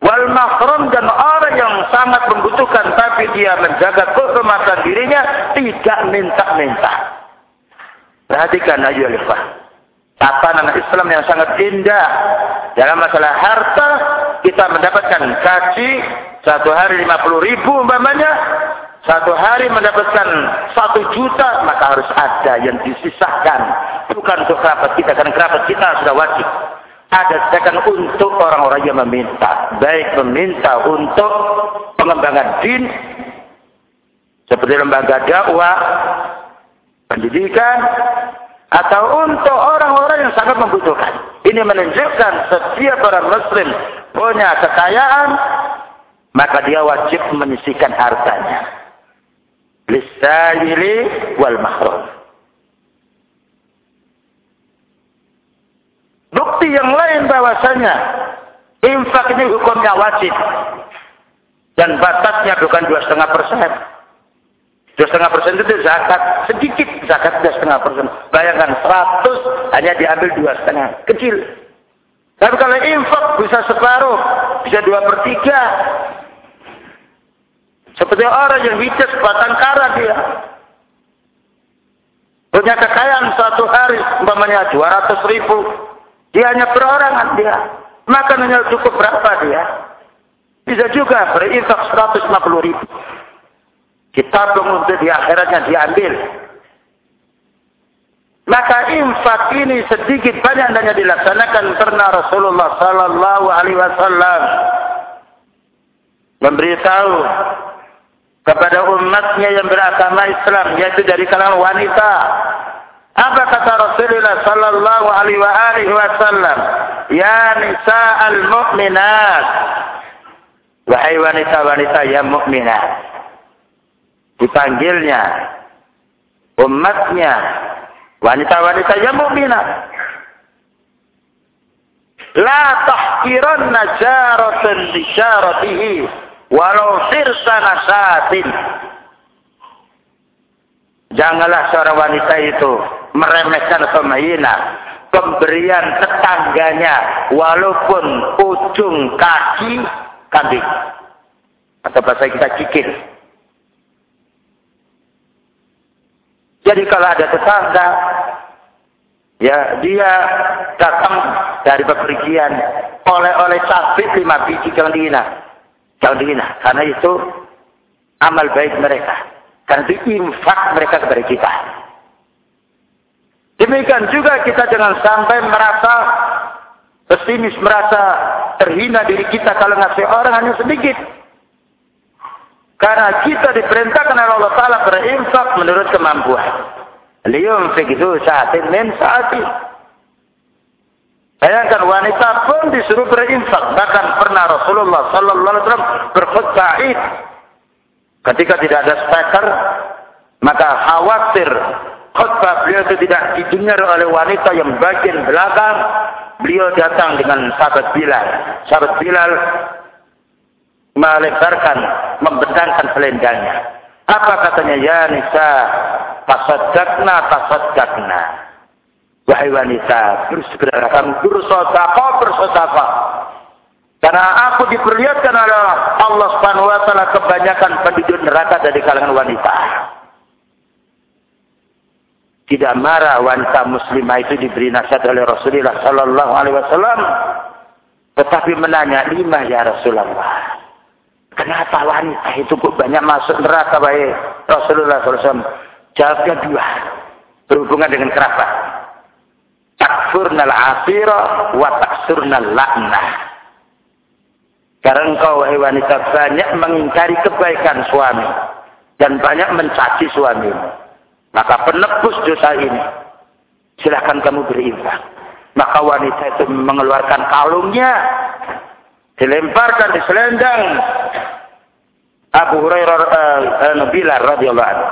Wal mahrum dan orang yang sangat membutuhkan tapi dia menjaga kehormatan dirinya tidak minta-minta. Perhatikan ayo Alifah. Tatanan Islam yang sangat indah. Dalam masalah harta, kita mendapatkan gaji satu hari lima puluh ribu umpamanya, satu hari mendapatkan satu juta, maka harus ada yang disisahkan. Bukan untuk kerabat kita, karena kerabat kita sudah wajib. Ada sedangkan untuk orang-orang yang meminta. Baik meminta untuk pengembangan din, seperti lembaga dakwah, pendidikan, atau untuk orang-orang yang sangat membutuhkan. Ini menunjukkan setiap orang muslim punya kekayaan, maka dia wajib menyisihkan hartanya lisa'ili wal mahrum. Bukti yang lain bahwasanya infak ini hukumnya wajib dan batasnya bukan dua setengah persen. Dua setengah persen itu zakat sedikit zakat dua setengah persen. Bayangkan seratus hanya diambil dua setengah kecil. Tapi kalau infak bisa separuh, bisa dua per tiga, seperti orang yang bijak batang kara dia. Punya kekayaan satu hari, umpamanya 200 ribu. Dia hanya perorangan dia. Makanannya cukup berapa dia? Bisa juga berinfak 150 ribu. Kita untuk di akhiratnya diambil. Maka infak ini sedikit banyak hanya dilaksanakan karena Rasulullah Sallallahu Alaihi Wasallam memberitahu kepada umatnya yang beragama Islam yaitu dari kalangan wanita. Apa kata Rasulullah sallallahu alaihi wasallam? Ya nisa al-mu'minat. Wahai wanita-wanita yang mukminat. Dipanggilnya umatnya wanita-wanita yang mukminat. La tahkiranna jaratun li jaratihi Walau sirsana satin. Janganlah seorang wanita itu meremehkan atau menghina pemberian tetangganya walaupun ujung kaki kambing atau bahasa kita kikir. Jadi kalau ada tetangga ya dia datang dari bepergian oleh-oleh cabai lima biji Jangan dihina. Karena itu amal baik mereka. Karena itu infak mereka kepada kita. Demikian juga kita jangan sampai merasa pesimis, merasa terhina diri kita kalau ngasih orang hanya sedikit. Karena kita diperintahkan oleh Allah Ta'ala berinfak menurut kemampuan. Liyum fiqhu sa'atin min sa'atin. Bayangkan wanita pun disuruh berinfak. Bahkan pernah Rasulullah Sallallahu Alaihi Wasallam berkhutbah. Ketika tidak ada speaker, maka khawatir khutbah beliau itu tidak didengar oleh wanita yang bagian belakang. Beliau datang dengan sahabat Bilal. Sahabat Bilal melebarkan, membentangkan selendangnya. Apa katanya? Ya Nisa, tasaddaqna, tasaddaqna. Wahai wanita, bersegera kamu bersodako, bersodako. Karena aku diperlihatkan oleh Allah Subhanahu wa taala kebanyakan penduduk neraka dari kalangan wanita. Tidak marah wanita muslimah itu diberi nasihat oleh Rasulullah sallallahu alaihi wasallam, tetapi menanya lima ya Rasulullah. Kenapa wanita itu kok banyak masuk neraka baik Rasulullah SAW? Jawabnya dua. Berhubungan dengan kerabat takfurnal asira wa taksurnal la'nah. Karena engkau wahai wanita banyak mengingkari kebaikan suami dan banyak mencaci suami. Maka penebus dosa ini silahkan kamu berinfak. Maka wanita itu mengeluarkan kalungnya dilemparkan di selendang Abu Hurairah uh, uh, Bilal radhiyallahu anhu.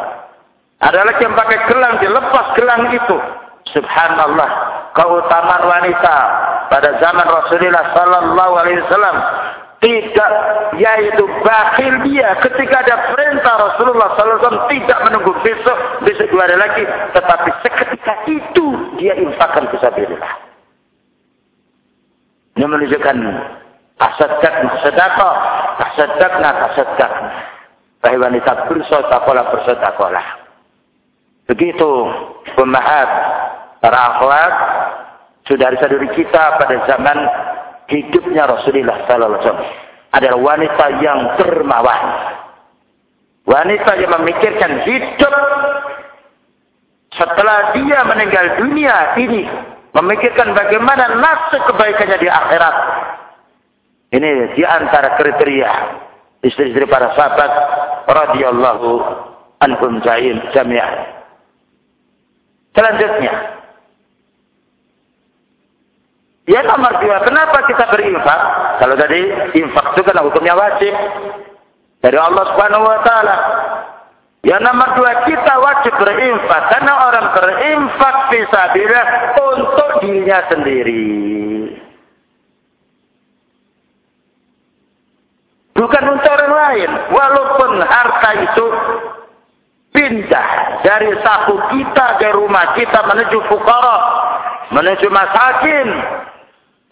Ada lagi yang pakai gelang dilepas gelang itu. Subhanallah keutamaan wanita pada zaman Rasulullah sallallahu alaihi wasallam tidak yaitu bakhil dia ketika ada perintah Rasulullah SAW tidak menunggu besok besok dua hari lagi tetapi seketika itu dia infakkan fisabilillah ini menunjukkan asadakna sedekah asadakna tasadakna Wahai wanita bersotakola bersotakola. Begitu pemahat para akhlak saudari-saudari kita pada zaman hidupnya Rasulullah Sallallahu Alaihi Wasallam adalah wanita yang dermawan. Wanita yang memikirkan hidup setelah dia meninggal dunia ini. Memikirkan bagaimana nasib kebaikannya di akhirat. Ini di antara kriteria istri-istri para sahabat radhiyallahu anhum jami'an. Selanjutnya, Ya nomor dua, kenapa kita berinfak? Kalau tadi infak itu kan hukumnya wajib dari Allah Subhanahu Wa Taala. Ya nomor dua, kita wajib berinfak karena orang berinfak fisabilillah untuk dirinya sendiri. Bukan untuk orang lain. Walaupun harta itu pindah dari saku kita, dari rumah kita menuju fukara, menuju masakin,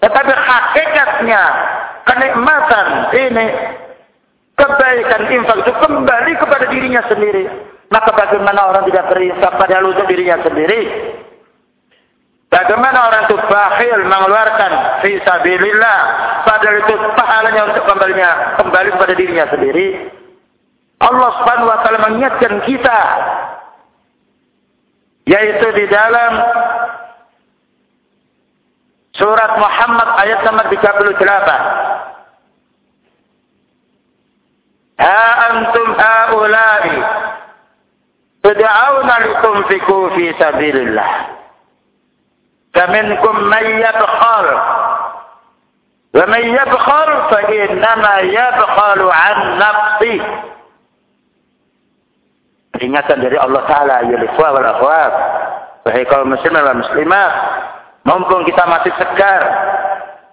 tetapi hakikatnya kenikmatan ini kebaikan infak itu kembali kepada dirinya sendiri. Maka bagaimana orang tidak berinfak pada untuk dirinya sendiri? Bagaimana orang itu bakhil mengeluarkan fisabilillah padahal itu pahalanya untuk kembalinya kembali kepada dirinya sendiri. Allah Subhanahu wa taala mengingatkan kita yaitu di dalam Surat Muhammad ayat nomor 38. Ha antum haula'i tad'auna litunfiqu fi sabilillah. Yabkhal wa man yabkhal fa innama yabkhalu an nafsi. Peringatan dari Allah Ta'ala ya wal akhwat. Wahai kaum muslimin dan muslimat, Mumpung kita masih segar,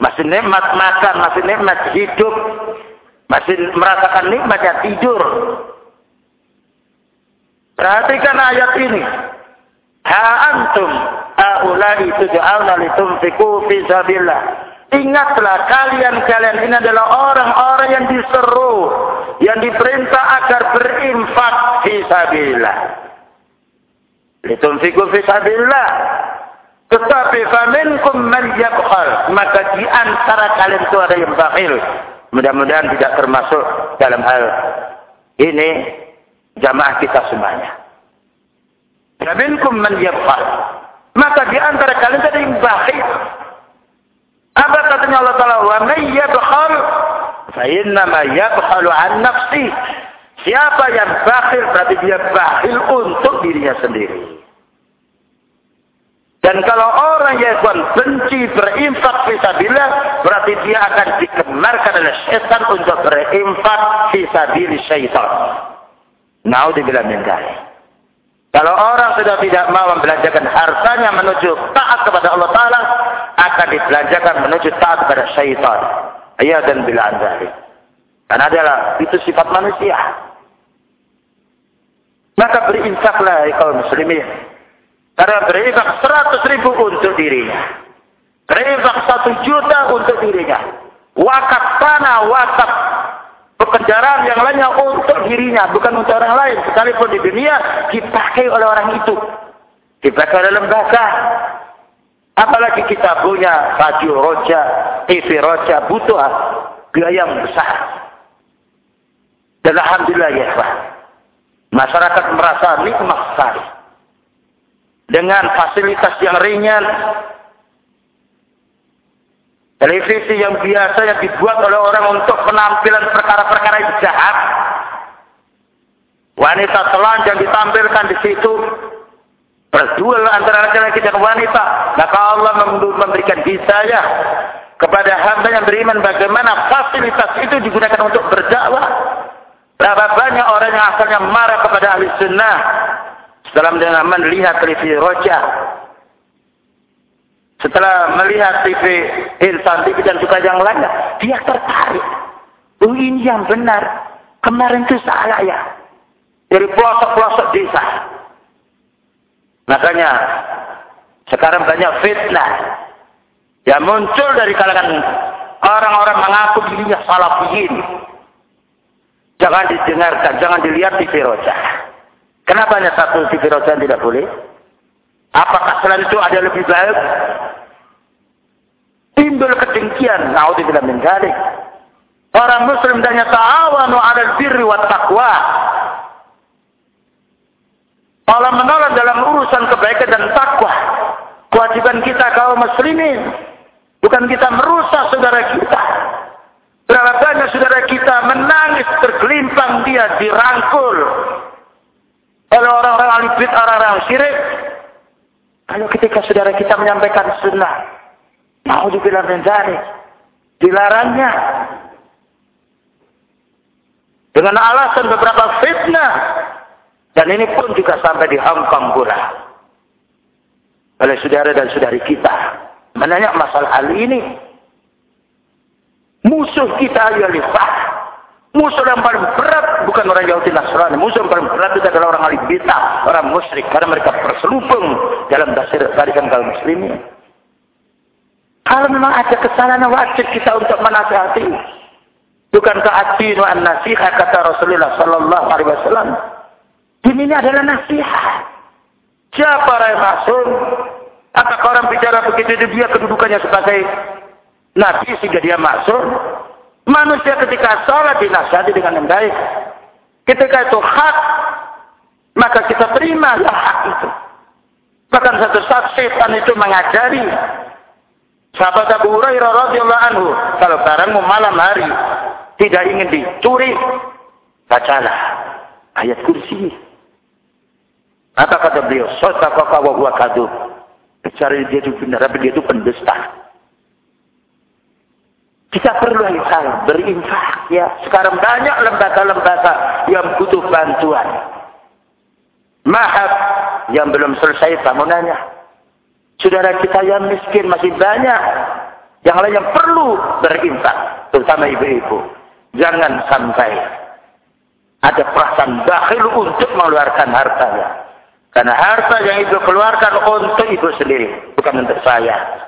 masih nikmat makan, masih nikmat hidup, masih merasakan nikmatnya tidur. Perhatikan ayat ini. Ha antum haulai tuj'alna litunfiqu fi sabilillah. Ingatlah kalian-kalian ini adalah orang-orang yang diseru, yang diperintah agar berinfak fi sabilillah. Litunfiqu fi sabilillah. Tetapi faminkum man yabkhal. Maka di antara kalian itu ada yang bakhil. Mudah-mudahan tidak termasuk dalam hal ini jamaah kita semuanya. Faminkum man yabkhal. Maka di antara kalian yang bakhil. Apa katanya Allah Ta'ala? Wa man yabkhal fa innama yabkhalu an nafsi. Siapa yang bakhil berarti dia bakhil untuk dirinya sendiri. Dan kalau orang yang benci berinfak fisabilillah, berarti dia akan dikemarkan oleh setan untuk berinfak fisabilillah syaitan. Naudzubillah min Kalau orang sudah tidak mau membelanjakan hartanya menuju taat kepada Allah Ta'ala, akan dibelanjakan menuju taat kepada syaitan. Ayat dan bila dzalik. Karena adalah itu sifat manusia. Maka berinfaklah kaum muslimin karena berinfak seratus ribu untuk dirinya. Berinfak satu juta untuk dirinya. Wakaf tanah, wakaf pekerjaan yang lainnya untuk dirinya, bukan untuk orang lain. Sekalipun di dunia dipakai oleh orang itu. Dipakai oleh lembaga. Apalagi kita punya radio roja, TV roja, butuh biaya yang besar. Dan Alhamdulillah ya Pak. Masyarakat merasa nikmat sekali dengan fasilitas yang ringan. Televisi yang biasa yang dibuat oleh orang untuk penampilan perkara-perkara yang jahat. Wanita telanjang ditampilkan di situ. Berduel antara laki-laki dan wanita. Maka Allah memberikan hidayah kepada hamba yang beriman bagaimana fasilitas itu digunakan untuk berdakwah. Berapa banyak orang yang asalnya marah kepada ahli sunnah setelah melihat televisi roja, setelah melihat TV Insan TV dan juga yang lainnya, dia tertarik. Oh ini yang benar. Kemarin itu salah ya. Dari pelosok-pelosok desa. Makanya sekarang banyak fitnah. Yang muncul dari kalangan orang-orang mengaku dirinya salafiyin. Jangan didengarkan, jangan dilihat di Firoja. Kenapa hanya satu di Firoja tidak boleh? Apakah selain itu ada lebih baik? Timbul kedengkian. Naudzubillah min dzalik. Orang muslim dan ta'awanu 'alal birri wat taqwa. Allah menolong dalam urusan kebaikan dan takwa. Kewajiban kita kaum muslimin bukan kita merusak saudara kita. Berapa banyak saudara kita menangis tergelimpang dia dirangkul oleh orang-orang alibit, orang-orang syirik. Kalau ketika saudara kita menyampaikan sunnah, mau dibilang menjadi dilarangnya dengan alasan beberapa fitnah. Dan ini pun juga sampai di Hong Kong pula. Oleh saudara dan saudari kita. Menanya masalah hal ini. Musuh kita Yalifah. Musuh yang paling berat bukan orang Yahudi Nasrani. Musuh yang paling berat itu adalah orang ahli orang musyrik. Karena mereka terselubung dalam dasar barisan kaum muslimin. Kalau memang ada kesalahan wajib kita untuk menasihati. Bukankah ad-dinu an-nasihat kata Rasulullah sallallahu alaihi wasallam? Ini adalah nasihat. Siapa yang masuk? Apakah orang bicara begitu dia kedudukannya sebagai nabi sehingga dia masuk? Manusia ketika sholat dinasihati dengan yang baik. Ketika itu hak, maka kita terima hak itu. Bahkan satu saat setan itu mengajari sahabat Abu Hurairah radhiyallahu anhu kalau barangmu malam hari tidak ingin dicuri, bacalah ayat kursi. Apa kata beliau? Sotaka wa huwa kadub. Bicara dia itu benar, tapi dia itu pendusta. Kita perlu hal berinfak ya. Sekarang banyak lembaga-lembaga yang butuh bantuan. Mahab yang belum selesai bangunannya. Saudara kita yang miskin masih banyak. Yang lain yang perlu berinfak. Terutama ibu-ibu. Jangan sampai ada perasaan bakhil untuk mengeluarkan hartanya. Karena harta yang ibu keluarkan untuk ibu sendiri, bukan untuk saya.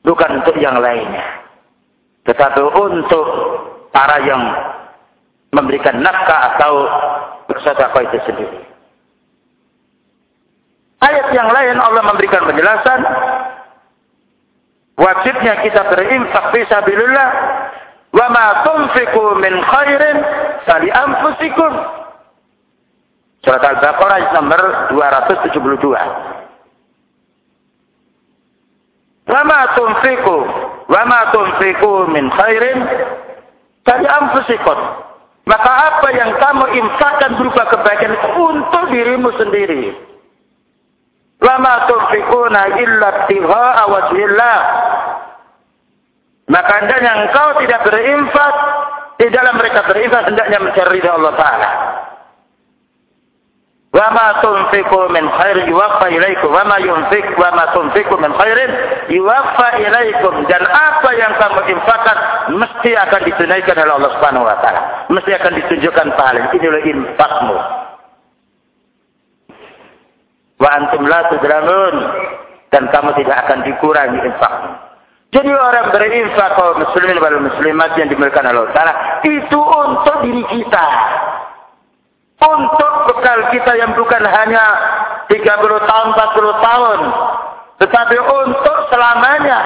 Bukan untuk yang lainnya. Tetapi untuk para yang memberikan nafkah atau bersedekah itu sendiri. Ayat yang lain Allah memberikan penjelasan wajibnya kita berinfak fisabilillah Wa ma tunfiqu min khairin fali anfusikum. Surat Al-Baqarah nomor 272. Wa ma tunfiqu wa ma tunfiqu min khairin fali anfusikum. Maka apa yang kamu infakkan berupa kebaikan untuk dirimu sendiri. Wa ma tunfiquna illa ibtigha'a wajhillah maka hendaknya engkau tidak berinfak dalam mereka berinfak hendaknya mencari Allah Taala. Wa ma tunfiqu min khairin yuwaffa ilaikum wa ma yunfiq wa min khairin yuwaffa ilaikum dan apa yang kamu infakkan mesti akan ditunaikan oleh Allah Subhanahu wa taala. Mesti akan ditunjukkan pahala. Inilah infakmu. Wa antum la tudramun dan kamu tidak akan dikurangi infakmu. Jadi orang berinfak kaum muslimin wal muslimat yang dimiliki Allah Ta'ala itu untuk diri kita. Untuk bekal kita yang bukan hanya 30 tahun, 40 tahun. Tetapi untuk selamanya.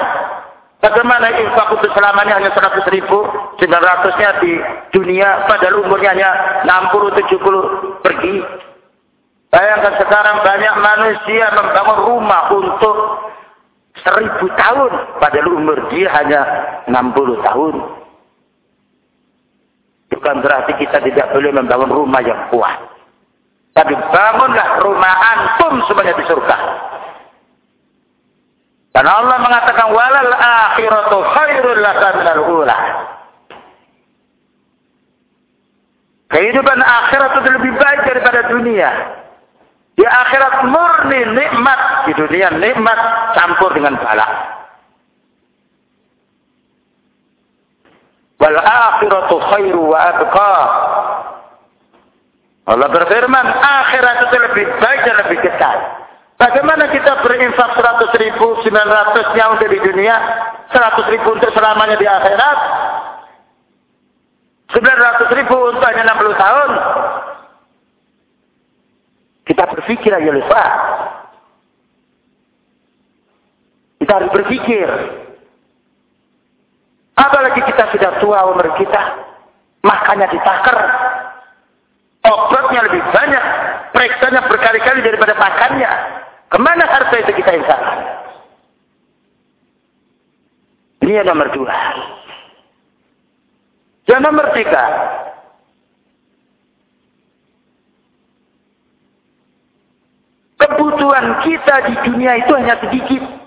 Bagaimana infak untuk selamanya hanya 100 ribu. 900-nya di dunia. Padahal umurnya hanya 60, 70 pergi. Bayangkan sekarang banyak manusia membangun rumah untuk seribu tahun. Padahal umur dia hanya 60 tahun. Bukan berarti kita tidak boleh membangun rumah yang kuat. Tapi bangunlah rumah antum semuanya di surga. Dan Allah mengatakan walal akhiratu khairul laka minal ula. Kehidupan akhirat itu lebih baik daripada dunia. Di akhirat murni nikmat, di dunia nikmat campur dengan bala. Wal akhiratu khairu wa abqa. Allah berfirman, akhirat itu lebih baik dan lebih kekal. Bagaimana kita berinfak 100 ribu, 900 nya untuk di dunia, 100 ribu untuk selamanya di akhirat, 900 ribu untuk hanya 60 tahun. Kita berpikir aja lupa. Kita harus berpikir. Apalagi kita sudah tua umur kita. Makanya ditakar. Obatnya lebih banyak. Periksanya berkali-kali daripada makannya. Ke mana harta itu kita infakkan? Ini yang nomor dua. Yang nomor tiga. Kebutuhan kita di dunia itu hanya sedikit.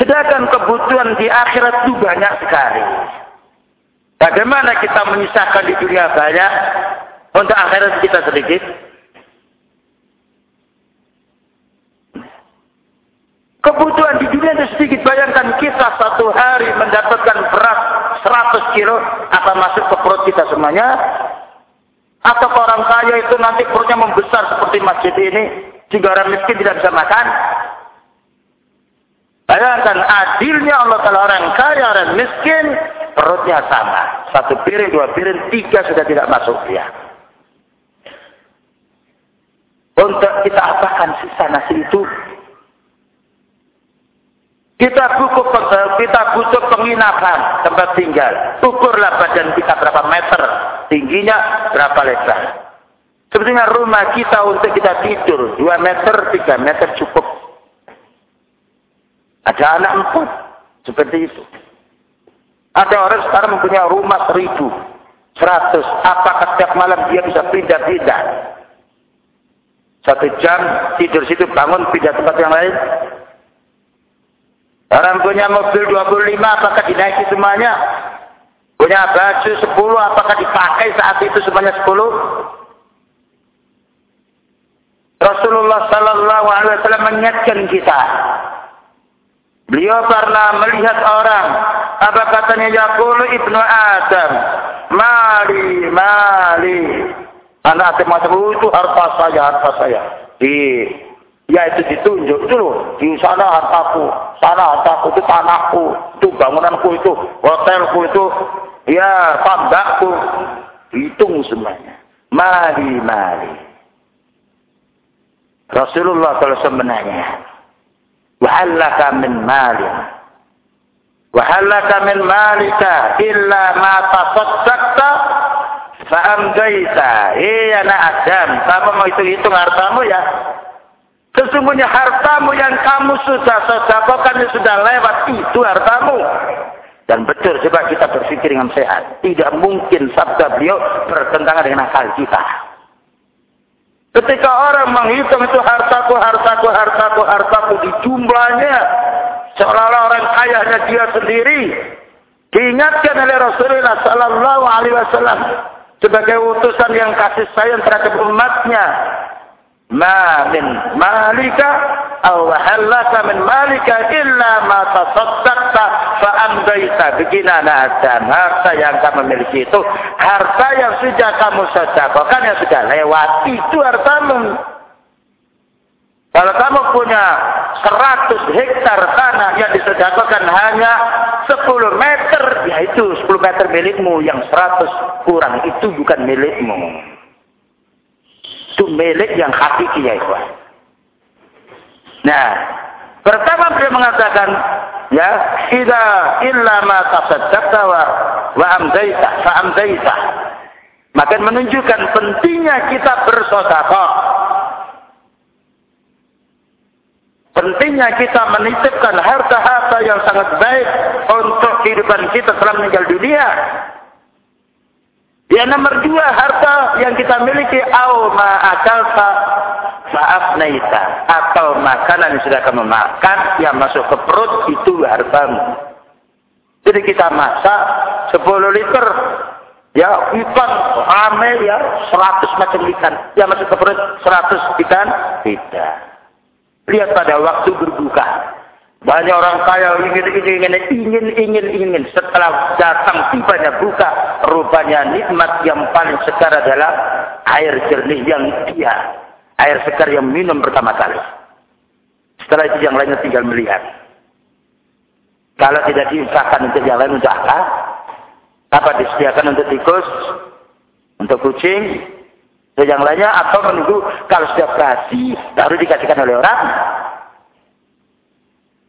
Sedangkan kebutuhan di akhirat itu banyak sekali. Bagaimana kita menyisahkan di dunia banyak, untuk akhirat kita sedikit? Kebutuhan di dunia itu sedikit. Bayangkan kita satu hari mendapatkan beras 100 kilo. Apa masuk ke perut kita semuanya? Atau orang kaya itu nanti perutnya membesar seperti masjid ini. Sehingga orang miskin tidak bisa makan. Bayangkan adilnya Allah kalau orang kaya, orang miskin. Perutnya sama. Satu piring, dua piring, tiga sudah tidak masuk dia. Untuk kita apakan sisa nasi itu kita butuh kita butuh penginapan tempat tinggal. Ukurlah badan kita berapa meter, tingginya berapa lebar. Sebetulnya rumah kita untuk kita tidur 2 meter, 3 meter cukup. Ada anak empat seperti itu. Ada orang sekarang mempunyai rumah seribu, seratus. Apakah setiap malam dia bisa pindah-pindah? Satu jam tidur situ bangun pindah tempat yang lain. Orang punya mobil 25 apakah dinaiki semuanya? Punya baju 10 apakah dipakai saat itu semuanya 10? Rasulullah Sallallahu Alaihi Wasallam mengingatkan kita. Beliau pernah melihat orang. Apa katanya? Yaqulu ibnu Adam. Mali, mali. Anak Adam macam itu harta saya, harta saya. Di Ya itu ditunjuk itu loh. Di sana hartaku, sana hartaku itu tanahku, itu bangunanku itu, hotelku itu, ya tambakku. Hitung semuanya. Mari, mari. Rasulullah kalau sebenarnya, wahallaka min mali. Wahallaka min malika illa ma tasaddaqta fa'amdaita. Iya anak Adam, kamu mau hitung-hitung hartamu ya, Sesungguhnya hartamu yang kamu sudah sedekahkan sudah lewat itu hartamu. Dan betul coba kita berpikir dengan sehat. Tidak mungkin sabda beliau bertentangan dengan akal kita. Ketika orang menghitung itu hartaku, hartaku, hartaku, hartaku di jumlahnya. Seolah-olah orang kaya dia sendiri. Diingatkan oleh Rasulullah Sallallahu Alaihi Wasallam sebagai utusan yang kasih sayang terhadap umatnya ma min malika aw halaka min malika illa ma tasaddaqta fa amdaita begina dan harta yang kamu miliki itu harta yang sudah kamu sedekahkan yang sudah lewat itu hartamu. Kalau kamu punya 100 hektar tanah yang disedekahkan hanya 10 meter, ya itu 10 meter milikmu, yang 100 kurang itu bukan milikmu itu milik yang hakiki ya ikhwan. Nah, pertama beliau mengatakan ya, "Idza illa ma tasaddaqta wa wa amdaita fa amdaita." Maka menunjukkan pentingnya kita bersedekah. Pentingnya kita menitipkan harta-harta yang sangat baik untuk kehidupan kita setelah meninggal dunia. Yang nomor dua, harta yang kita miliki, au ma'akalta naita Atau makanan yang sudah kamu makan, yang masuk ke perut, itu hartamu. Jadi kita masak 10 liter, ya ikan rame ya 100 macam ikan. Yang masuk ke perut 100 ikan, tidak. Lihat pada waktu berbuka. Banyak orang kaya ingin, ingin, ingin, ingin, ingin. Setelah datang tibanya buka, rupanya nikmat yang paling sekar adalah air jernih yang dia. Air sekar yang minum pertama kali. Setelah itu yang lainnya tinggal melihat. Kalau tidak diusahakan untuk yang lain, untuk apa? Apa disediakan untuk tikus? Untuk kucing? Untuk yang lainnya? Atau menunggu kalau sudah kasih, baru dikasihkan oleh orang?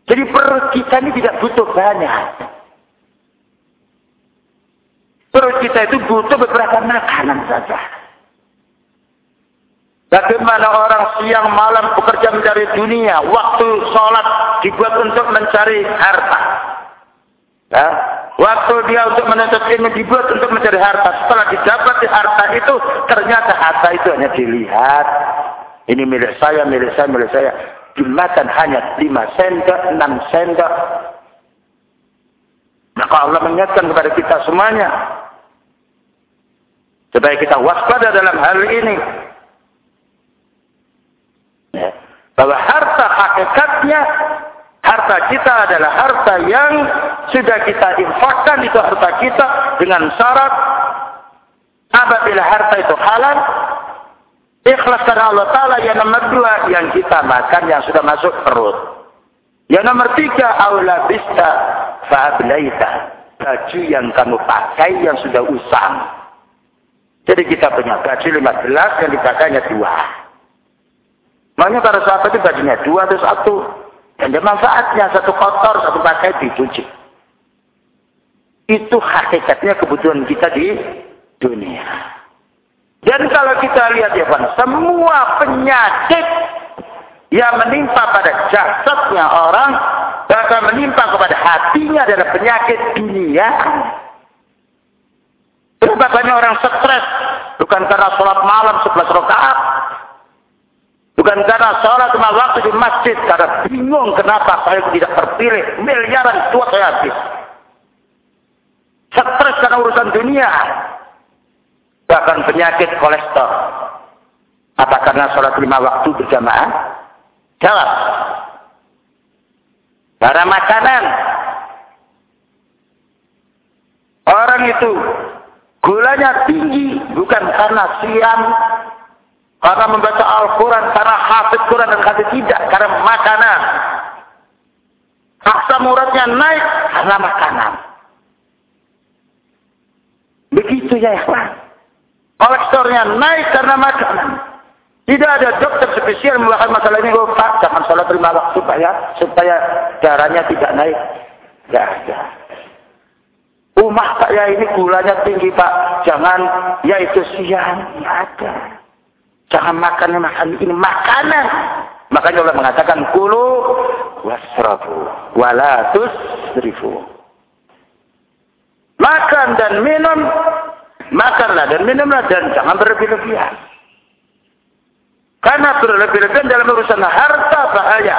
Jadi perut kita ini tidak butuh banyak. Perut kita itu butuh beberapa makanan saja. Bagaimana orang siang malam bekerja mencari dunia, waktu sholat dibuat untuk mencari harta. Ya? Waktu dia untuk menuntut ilmu dibuat untuk mencari harta. Setelah didapat harta itu, ternyata harta itu hanya dilihat. Ini milik saya, milik saya, milik saya dimakan hanya lima sendok, enam sendok. Maka Allah mengingatkan kepada kita semuanya. Supaya kita waspada dalam hal ini. Ya. Bahwa harta hakikatnya, harta kita adalah harta yang sudah kita infakkan itu harta kita dengan syarat apabila harta itu halal, Ikhlas karena Allah Ta'ala yang nomor dua yang kita makan yang sudah masuk perut. Yang nomor tiga, aula bista fa'ablaita. Baju yang kamu pakai yang sudah usang. Jadi kita punya baju lima belas yang dipakainya dua. Makanya para sahabat itu bajunya dua atau satu. Dan dia manfaatnya satu kotor, satu pakai dicuci. Itu hakikatnya kebutuhan kita di dunia. Dan kalau kita lihat ya Pak, semua penyakit yang menimpa pada jasadnya orang, bahkan menimpa kepada hatinya adalah penyakit dunia. Berapa banyak orang stres? Bukan karena sholat malam 11 rakaat. Bukan karena sholat lima waktu di masjid. Karena bingung kenapa saya tidak terpilih. Miliaran tua saya habis. Stres karena urusan dunia bahkan penyakit kolesterol. Apa karena sholat lima waktu berjamaah? Jawab. Karena makanan. Orang itu gulanya tinggi bukan karena siam, karena membaca Al-Quran, karena hafid Quran dan hafid tidak, karena makanan. Aksa muradnya naik karena makanan. Begitu ya ikhwan. Kolesterolnya naik karena makanan. Tidak ada dokter spesial membahas masalah ini. Oh, Pak, jangan sholat lima waktu supaya supaya darahnya tidak naik. Tidak ada. Umah saya ini gulanya tinggi Pak. Jangan, ya itu siang. Tidak ada. Jangan makan makan ini makanan. Makanya Allah mengatakan kulu wasrafu walatus rifu. Makan dan minum Makanlah dan minumlah dan jangan berlebih-lebihan. Karena berlebih-lebihan dalam urusan harta bahaya.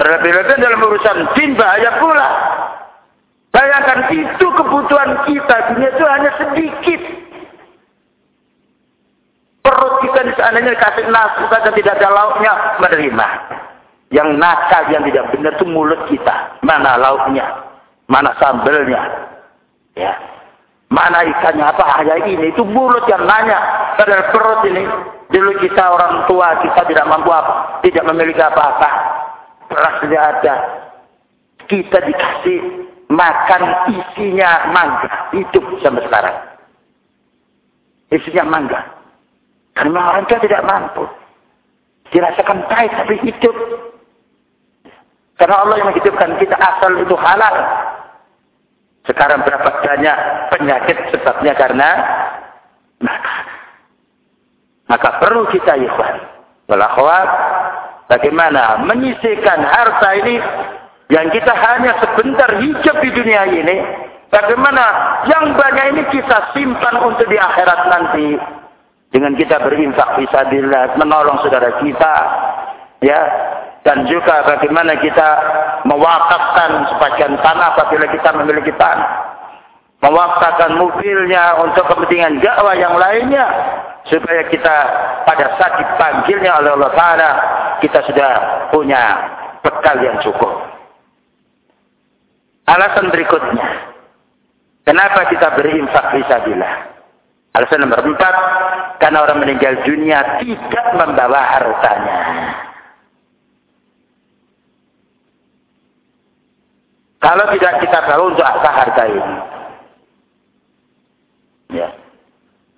Berlebih-lebihan dalam urusan din bahaya pula. Bayangkan itu kebutuhan kita. Dunia itu hanya sedikit. Perut kita seandainya kasih nasi saja tidak ada lauknya menerima. Yang nakal yang tidak benar itu mulut kita. Mana lauknya? Mana sambelnya? Ya. Mana ikannya apa hanya ini? Itu mulut yang nanya. Padahal perut ini. Dulu kita orang tua kita tidak mampu apa. Tidak memiliki apa-apa. Beras tidak ada. Kita dikasih makan isinya mangga. Hidup sampai sekarang. Isinya mangga. Karena orang tua tidak mampu. Dirasakan pahit tapi hidup. Karena Allah yang menghidupkan kita asal itu halal. Sekarang berapa banyak penyakit sebabnya karena makan. Maka perlu kita ikhwan. Walakhwat, bagaimana menyisihkan harta ini yang kita hanya sebentar hidup di dunia ini. Bagaimana yang banyak ini kita simpan untuk di akhirat nanti. Dengan kita berinfak fisabilillah, menolong saudara kita. Ya, dan juga bagaimana kita mewakafkan sebagian tanah apabila kita memiliki tanah. Mewakafkan mobilnya untuk kepentingan dakwah yang lainnya. Supaya kita pada saat dipanggilnya oleh Allah Ta'ala, kita sudah punya bekal yang cukup. Alasan berikutnya. Kenapa kita berinfak fisabilillah? Alasan nomor empat, karena orang meninggal dunia tidak membawa hartanya. Kalau tidak kita tahu untuk apa harta ini. Ya.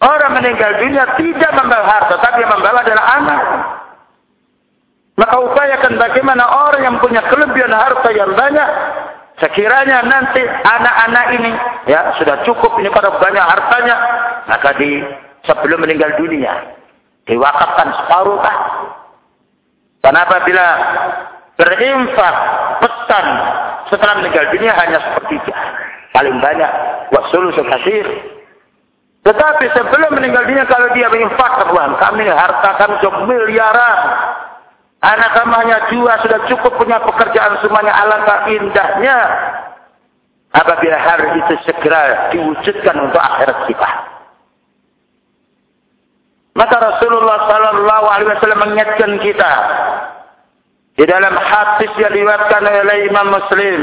Orang meninggal dunia tidak membawa harta, tapi yang membawa adalah anak. Maka upayakan bagaimana orang yang punya kelebihan harta yang banyak, sekiranya nanti anak-anak ini ya sudah cukup ini pada banyak hartanya, maka di sebelum meninggal dunia diwakafkan separuh. Dan apabila berinfak pesan setelah meninggal dunia hanya sepertiga. Paling banyak. Wasulu sekasir. Tetapi sebelum meninggal dunia kalau dia berinfak Tuhan, kami harta kami cukup miliaran. Anak kami hanya dua sudah cukup punya pekerjaan semuanya alangkah indahnya. Apabila hari itu segera diwujudkan untuk akhirat kita. Maka Rasulullah Sallallahu Alaihi Wasallam mengingatkan kita di dalam hadis yang diriwayatkan oleh Imam Muslim.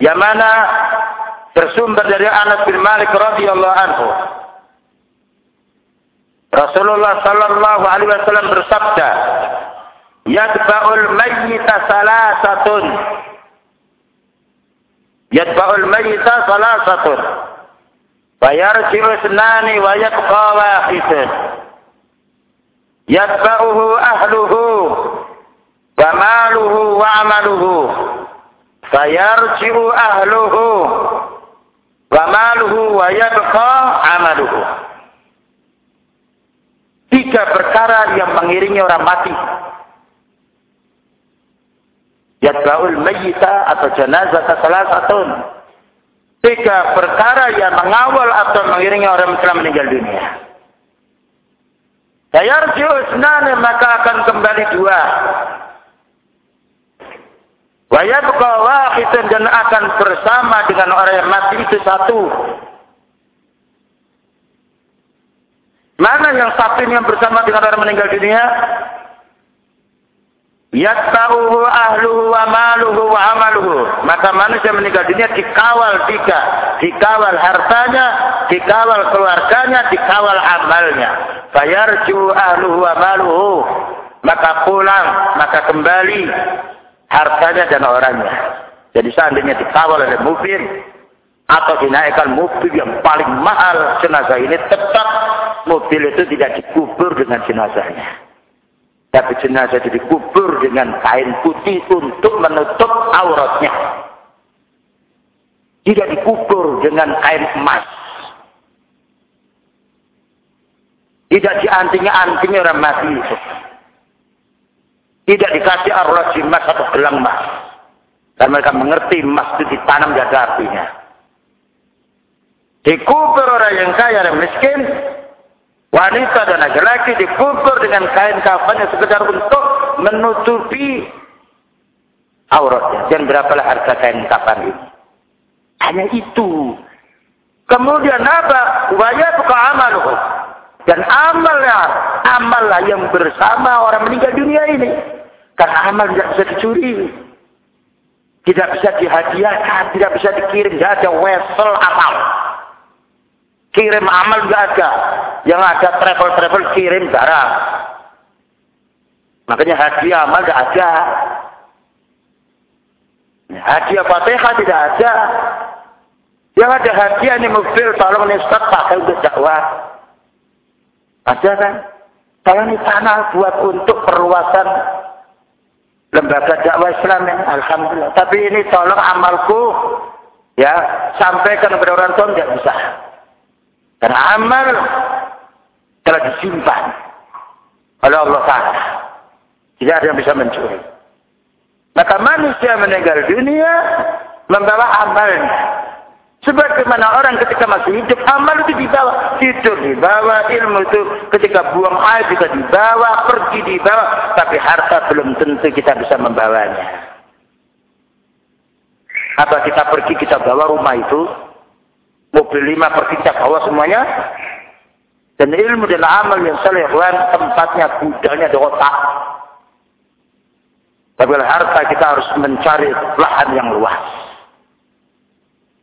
Yang mana bersumber dari Anas bin Malik radhiyallahu anhu. Rasulullah sallallahu alaihi wasallam bersabda, "Yatba'ul mayyita salasatun." Yatba'ul mayyita salasatun. Fayarji'u isnani wa yabqa wahidun. Yatba'uhu ahluhu wa maluhu wa amaluhu. Fayarji'u ahluhu wa maluhu wa yabqa amaluhu. Tiga perkara yang mengiringi orang mati. Yatba'ul mayyita atau jenazah satu tiga perkara yang mengawal atau mengiringi orang yang meninggal dunia Sayarji'u isnani maka akan kembali dua. Wa yabqa wahidun dan akan bersama dengan orang yang mati itu satu. Mana yang satu yang bersama dengan orang meninggal dunia? Yatta'uhu ahluhu wa maluhu wa amaluhu. Maka manusia meninggal dunia dikawal tiga. Dikawal hartanya, dikawal keluarganya, dikawal amalnya. Fayarju ahluhu wa maluhu. Maka pulang, maka kembali hartanya dan orangnya. Jadi seandainya dikawal oleh mobil, atau dinaikkan mobil yang paling mahal jenazah ini tetap mobil itu tidak dikubur dengan jenazahnya. Tapi jenazah itu dikubur dengan kain putih untuk menutup auratnya. Tidak dikubur dengan kain emas. Tidak dianting-anting orang mati itu. Tidak dikasih arwah emas atau gelang emas. Dan mereka mengerti emas itu ditanam di ada artinya. Dikubur orang yang kaya dan miskin, Wanita dan laki-laki dikubur dengan kain kafan yang sekedar untuk menutupi auratnya. Dan berapalah harga kain kafan ini? Hanya itu. Kemudian apa? Wajah buka amal. Dan amalnya, amallah yang bersama orang meninggal dunia ini. Karena amal tidak bisa dicuri. Tidak bisa dihadiahkan, tidak bisa dikirim. Tidak ada wesel amal. Kirim amal nggak ada. Yang ada travel-travel kirim barang. Makanya hadiah amal nggak ada. Hadiah fatihah tidak ada. Yang ada hadiah ini mobil tolong nih Ustaz pakai untuk dakwah. Ada kan? Kalau ini tanah buat untuk perluasan lembaga dakwah Islam ini, Alhamdulillah. Tapi ini tolong amalku ya sampaikan kepada orang tua tidak bisa. Karena amal telah disimpan oleh Allah Ta'ala. Tidak ada yang bisa mencuri. Maka manusia meninggal dunia membawa amalnya. Sebagaimana orang ketika masih hidup, amal itu dibawa. Tidur dibawa, ilmu itu ketika buang air juga dibawa, pergi dibawa. Tapi harta belum tentu kita bisa membawanya. Atau kita pergi, kita bawa rumah itu, mobil lima pergi kita bawa semuanya. Dan ilmu dan amal yang saleh tempatnya budanya di otak. Tapi harta kita harus mencari lahan yang luas.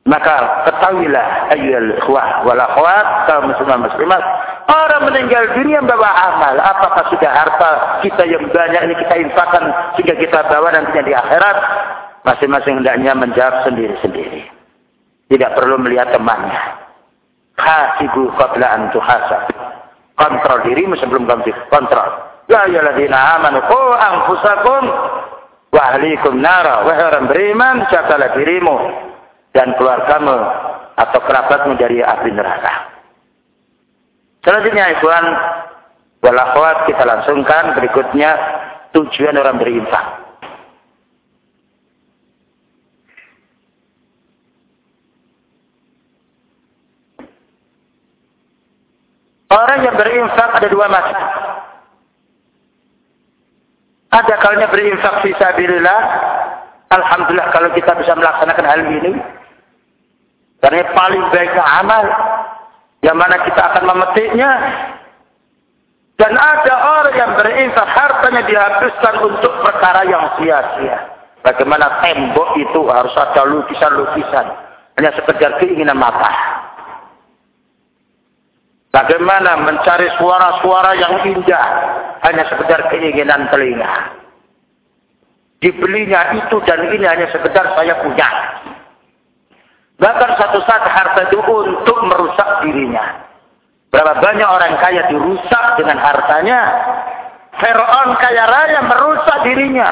Maka ketahuilah ayyul ikhwah wal akhwat kaum muslimin muslimat orang meninggal dunia membawa amal apakah sudah harta kita yang banyak ini kita infakkan sehingga kita bawa nantinya di akhirat masing-masing hendaknya menjawab sendiri-sendiri tidak perlu melihat temannya hasibu qabla an tuhasab kontrol dirimu sebelum kamu kontrol ya ayyuhalladzina amanu qu anfusakum wa ahlikum nara wahai orang beriman jagalah dirimu dan keluargamu atau kerabatmu dari api neraka. Selanjutnya ikhwan walakhwat kita langsungkan berikutnya tujuan orang berinfak. Orang yang berinfak ada dua macam. Ada kalanya berinfak fisabilillah. Alhamdulillah kalau kita bisa melaksanakan hal ini. Karena paling baik amal yang mana kita akan memetiknya. Dan ada orang yang berinfak hartanya dihabiskan untuk perkara yang sia-sia. Bagaimana tembok itu harus ada lukisan-lukisan. Hanya sekedar keinginan mata. Bagaimana mencari suara-suara yang indah. Hanya sekedar keinginan telinga. Dibelinya itu dan ini hanya sekedar saya punya. Bahkan satu saat harta itu untuk merusak dirinya. Berapa banyak orang kaya dirusak dengan hartanya. Fir'aun kaya raya merusak dirinya.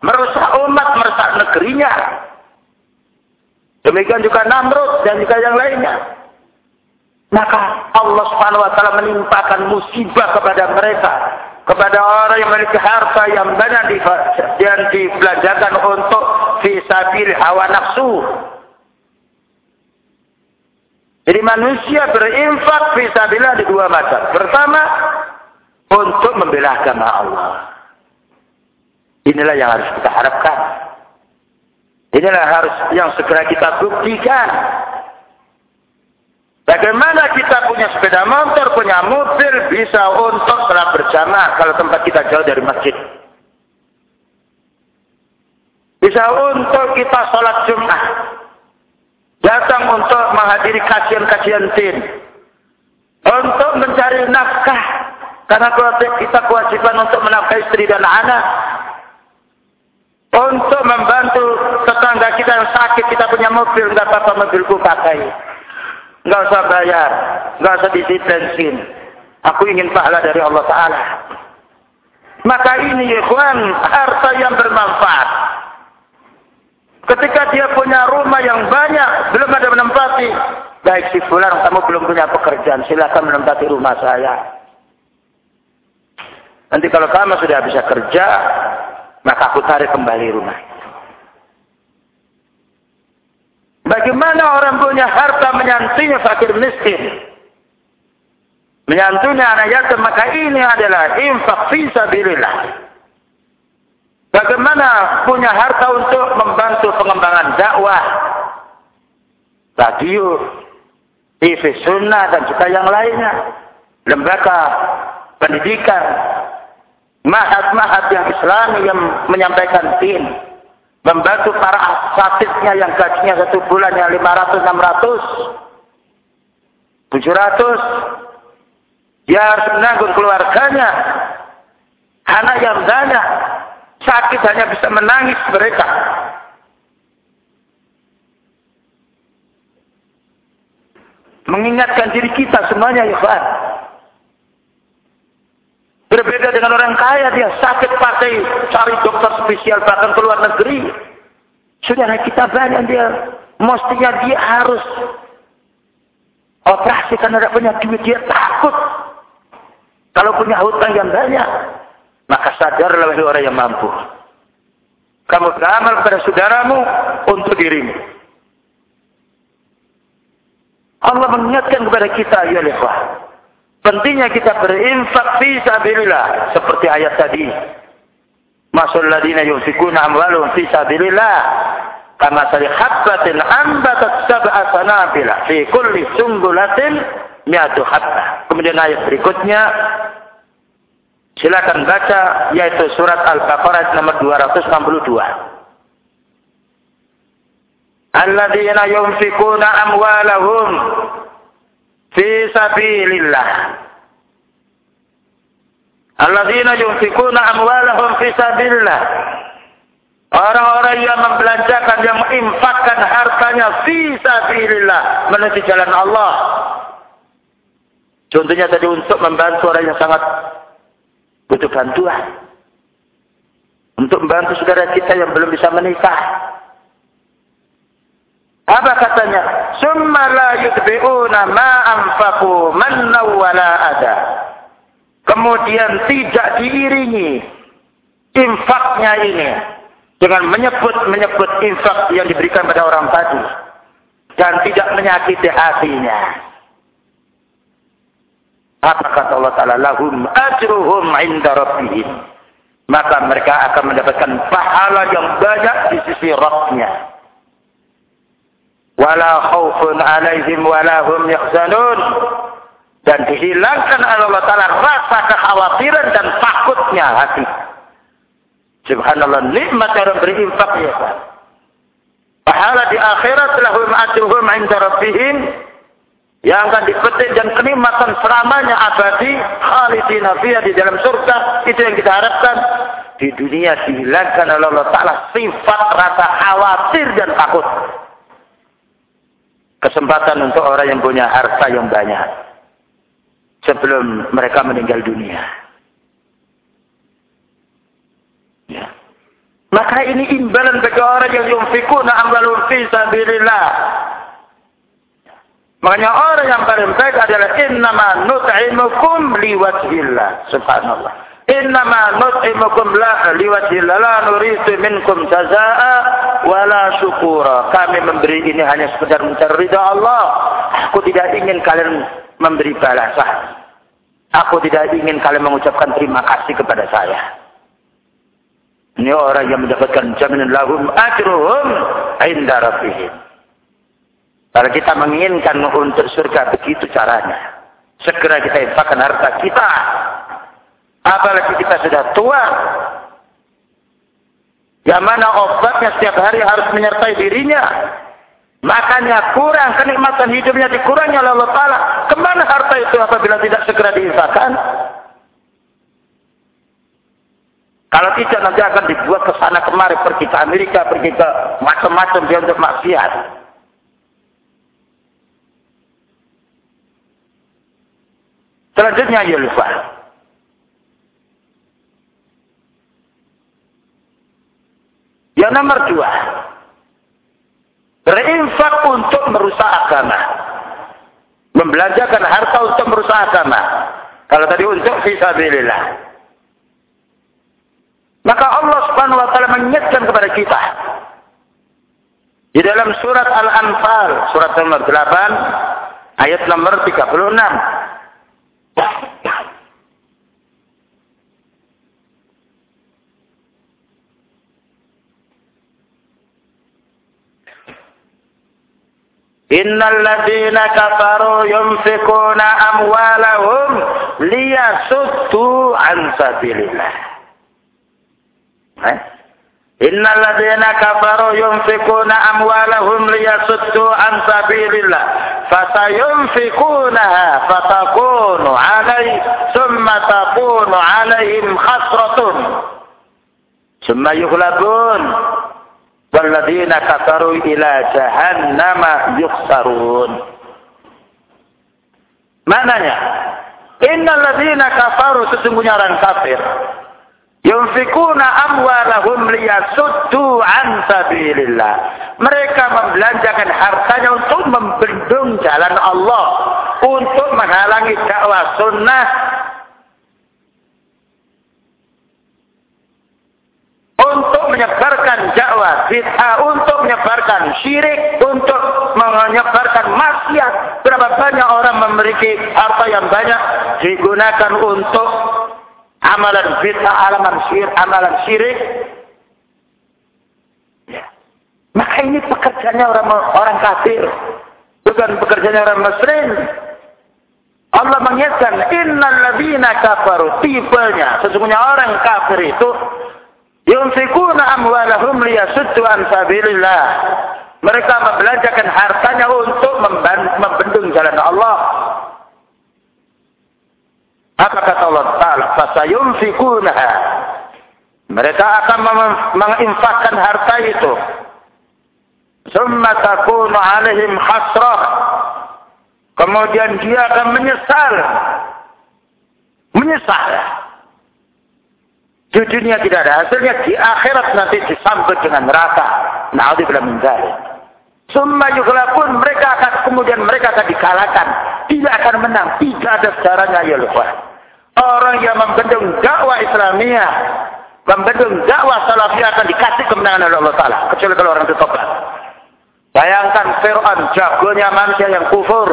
Merusak umat, merusak negerinya. Demikian juga Namrud dan juga yang lainnya. Maka Allah Subhanahu wa taala menimpakan musibah kepada mereka, kepada orang yang memiliki harta yang banyak dan dibelanjakan untuk fisabil hawa nafsu, jadi manusia berinfak fisabilillah di dua macam. Pertama, untuk membela agama Allah. Inilah yang harus kita harapkan. Inilah harus yang segera kita buktikan. Bagaimana kita punya sepeda motor, punya mobil, bisa untuk sholat berjamaah kalau tempat kita jauh dari masjid. Bisa untuk kita sholat Jumat datang untuk menghadiri kajian-kajian tin, untuk mencari nafkah, karena kita kewajiban untuk menafkahi istri dan anak, untuk membantu tetangga kita yang sakit, kita punya mobil, nggak apa-apa mobilku pakai, nggak usah bayar, nggak usah diisi bensin. Aku ingin pahala dari Allah Taala. Maka ini ikhwan harta yang bermanfaat. Ketika dia punya rumah yang banyak, belum ada menempati. Baik si fulan, kamu belum punya pekerjaan, silakan menempati rumah saya. Nanti kalau kamu sudah bisa kerja, maka aku tarik kembali rumah. Bagaimana orang punya harta menyantinya fakir miskin? Menyantuni anak yatim, maka ini adalah infak fisabilillah. Bagaimana punya harta untuk membantu pengembangan dakwah, radio, TV sunnah dan juga yang lainnya, lembaga pendidikan, mahat-mahat yang islami yang menyampaikan din, membantu para asatidnya yang gajinya satu bulan yang 500, 600, 700, dia harus menanggung keluarganya, anak yang banyak, Sakit hanya bisa menangis mereka. Mengingatkan diri kita semuanya ya Pak. Berbeda dengan orang kaya, dia sakit pakai cari dokter spesial bahkan ke luar negeri. Saudara kita banyak dia, mestinya dia harus operasi karena tidak punya duit, dia takut. Kalau punya hutang yang banyak, maka sadarlah wahai orang yang mampu. Kamu beramal kepada saudaramu untuk dirimu. Allah mengingatkan kepada kita, ya lewah. Pentingnya kita berinfak fi sabilillah seperti ayat tadi. Masul ladina yunfikuna amwalahum fi sabilillah kama sari habbatin ambatat sab'a sanabila fi kulli sumbulatin mi'atu habbah. Kemudian ayat berikutnya Silakan baca yaitu surat Al-Baqarah nomor 262. Alladzina yunfikuna amwalahum fi sabilillah. Alladzina yunfikuna amwalahum fi sabilillah. Orang-orang yang membelanjakan, yang menginfakkan hartanya fi sabilillah menuju jalan Allah. Contohnya tadi untuk membantu orang yang sangat butuh bantuan. Untuk membantu saudara kita yang belum bisa menikah. Apa katanya? Summa la yutbi'una ma anfaqu manna wala ada. Kemudian tidak diiringi infaknya ini dengan menyebut-menyebut infak yang diberikan pada orang tadi dan tidak menyakiti hatinya. Apa kata Allah Ta'ala? Lahum ajruhum inda rabbihim. Maka mereka akan mendapatkan pahala yang banyak di sisi Rabbnya. Wala khawfun alaihim wala hum yahzanun. Dan dihilangkan Allah Ta'ala rasa kekhawatiran dan takutnya hati. Subhanallah, nikmat orang berinfak ya Pak. Pahala di akhirat lahum ajruhum inda rabbihim yang akan dipetik dan kenikmatan selamanya abadi khalidina fiha di dalam surga itu yang kita harapkan di dunia dihilangkan oleh Allah Ta'ala sifat rasa khawatir dan takut kesempatan untuk orang yang punya harta yang banyak sebelum mereka meninggal dunia ya. maka ini imbalan bagi orang yang yunfikuna amwalum fi sabilillah Makanya orang yang paling baik adalah innama nut'imukum liwajhillah. Subhanallah. Innama nut'imukum la liwajhillah la nuridu minkum jazaa'a wala syukura. Kami memberi ini hanya sekedar mencari ridha Allah. Aku tidak ingin kalian memberi balasan. Aku tidak ingin kalian mengucapkan terima kasih kepada saya. Ini orang yang mendapatkan jaminan lahum ajruhum inda rabbihim. Kalau kita menginginkan untuk surga, begitu caranya. Segera kita infakkan harta kita. Apalagi kita sudah tua. Yang mana obatnya setiap hari harus menyertai dirinya. Makanya kurang kenikmatan hidupnya dikurangi oleh Allah Ta'ala. Ke mana harta itu apabila tidak segera diinfakkan? Kalau tidak nanti akan dibuat ke sana kemari, pergi ke Amerika, pergi ke macam-macam dia untuk maksiat. Selanjutnya yulfa. Yang nomor dua. Berinfak untuk merusak agama. Membelanjakan harta untuk merusak agama. Kalau tadi untuk fisabilillah. Maka Allah subhanahu wa ta'ala mengingatkan kepada kita. Di dalam surat Al-Anfal, surat nomor 8, ayat nomor 36. Innal ladzina kafaru yunfikuna amwalahum liyasuddu an sabilillah. Eh? Innal ladzina kafaru yunfikuna amwalahum liyasuddu an sabilillah. Fasayunfikunaha fatakunu alai thumma takunu alaihim khasratun. Thumma yughlabun Walladzina kafaru ila jahannama yukhsarun. Mananya? Innal ladzina kafaru sesungguhnya orang kafir. Yunfikuna amwalahum liyasuddu an sabilillah. Mereka membelanjakan hartanya untuk membendung jalan Allah. Untuk menghalangi dakwah sunnah untuk menyebarkan dakwah bid'ah, untuk menyebarkan syirik, untuk menyebarkan maksiat. Berapa banyak orang memiliki harta yang banyak digunakan untuk amalan bid'ah, amalan syirik, amalan syirik. Ya. Maka ini pekerjaannya orang orang kafir, bukan pekerjaannya orang muslim. Allah mengingatkan innal ladzina kafaru tipenya sesungguhnya orang kafir itu yunfikuna amwalahum liyasuddu an sabilillah. Mereka membelanjakan hartanya untuk membendung jalan Allah. Apa kata Allah Ta'ala? Fasayunfikunaha mereka akan menginfakkan harta itu. Summa takunu alaihim hasrah. Kemudian dia akan menyesal. Menyesal. Di dunia tidak ada hasilnya. Di akhirat nanti disambut dengan neraka. Na'udzubillah min dzalik. Summa pun mereka akan kemudian mereka akan dikalahkan. Tidak akan menang. Tidak ada sejarahnya ya lupa. Orang yang membendung dakwah Islamiyah, membendung dakwah Salafiyah akan dikasih kemenangan oleh Allah Taala. Kecuali kalau orang itu tobat. Bayangkan Fir'aun jagonya manusia yang kufur.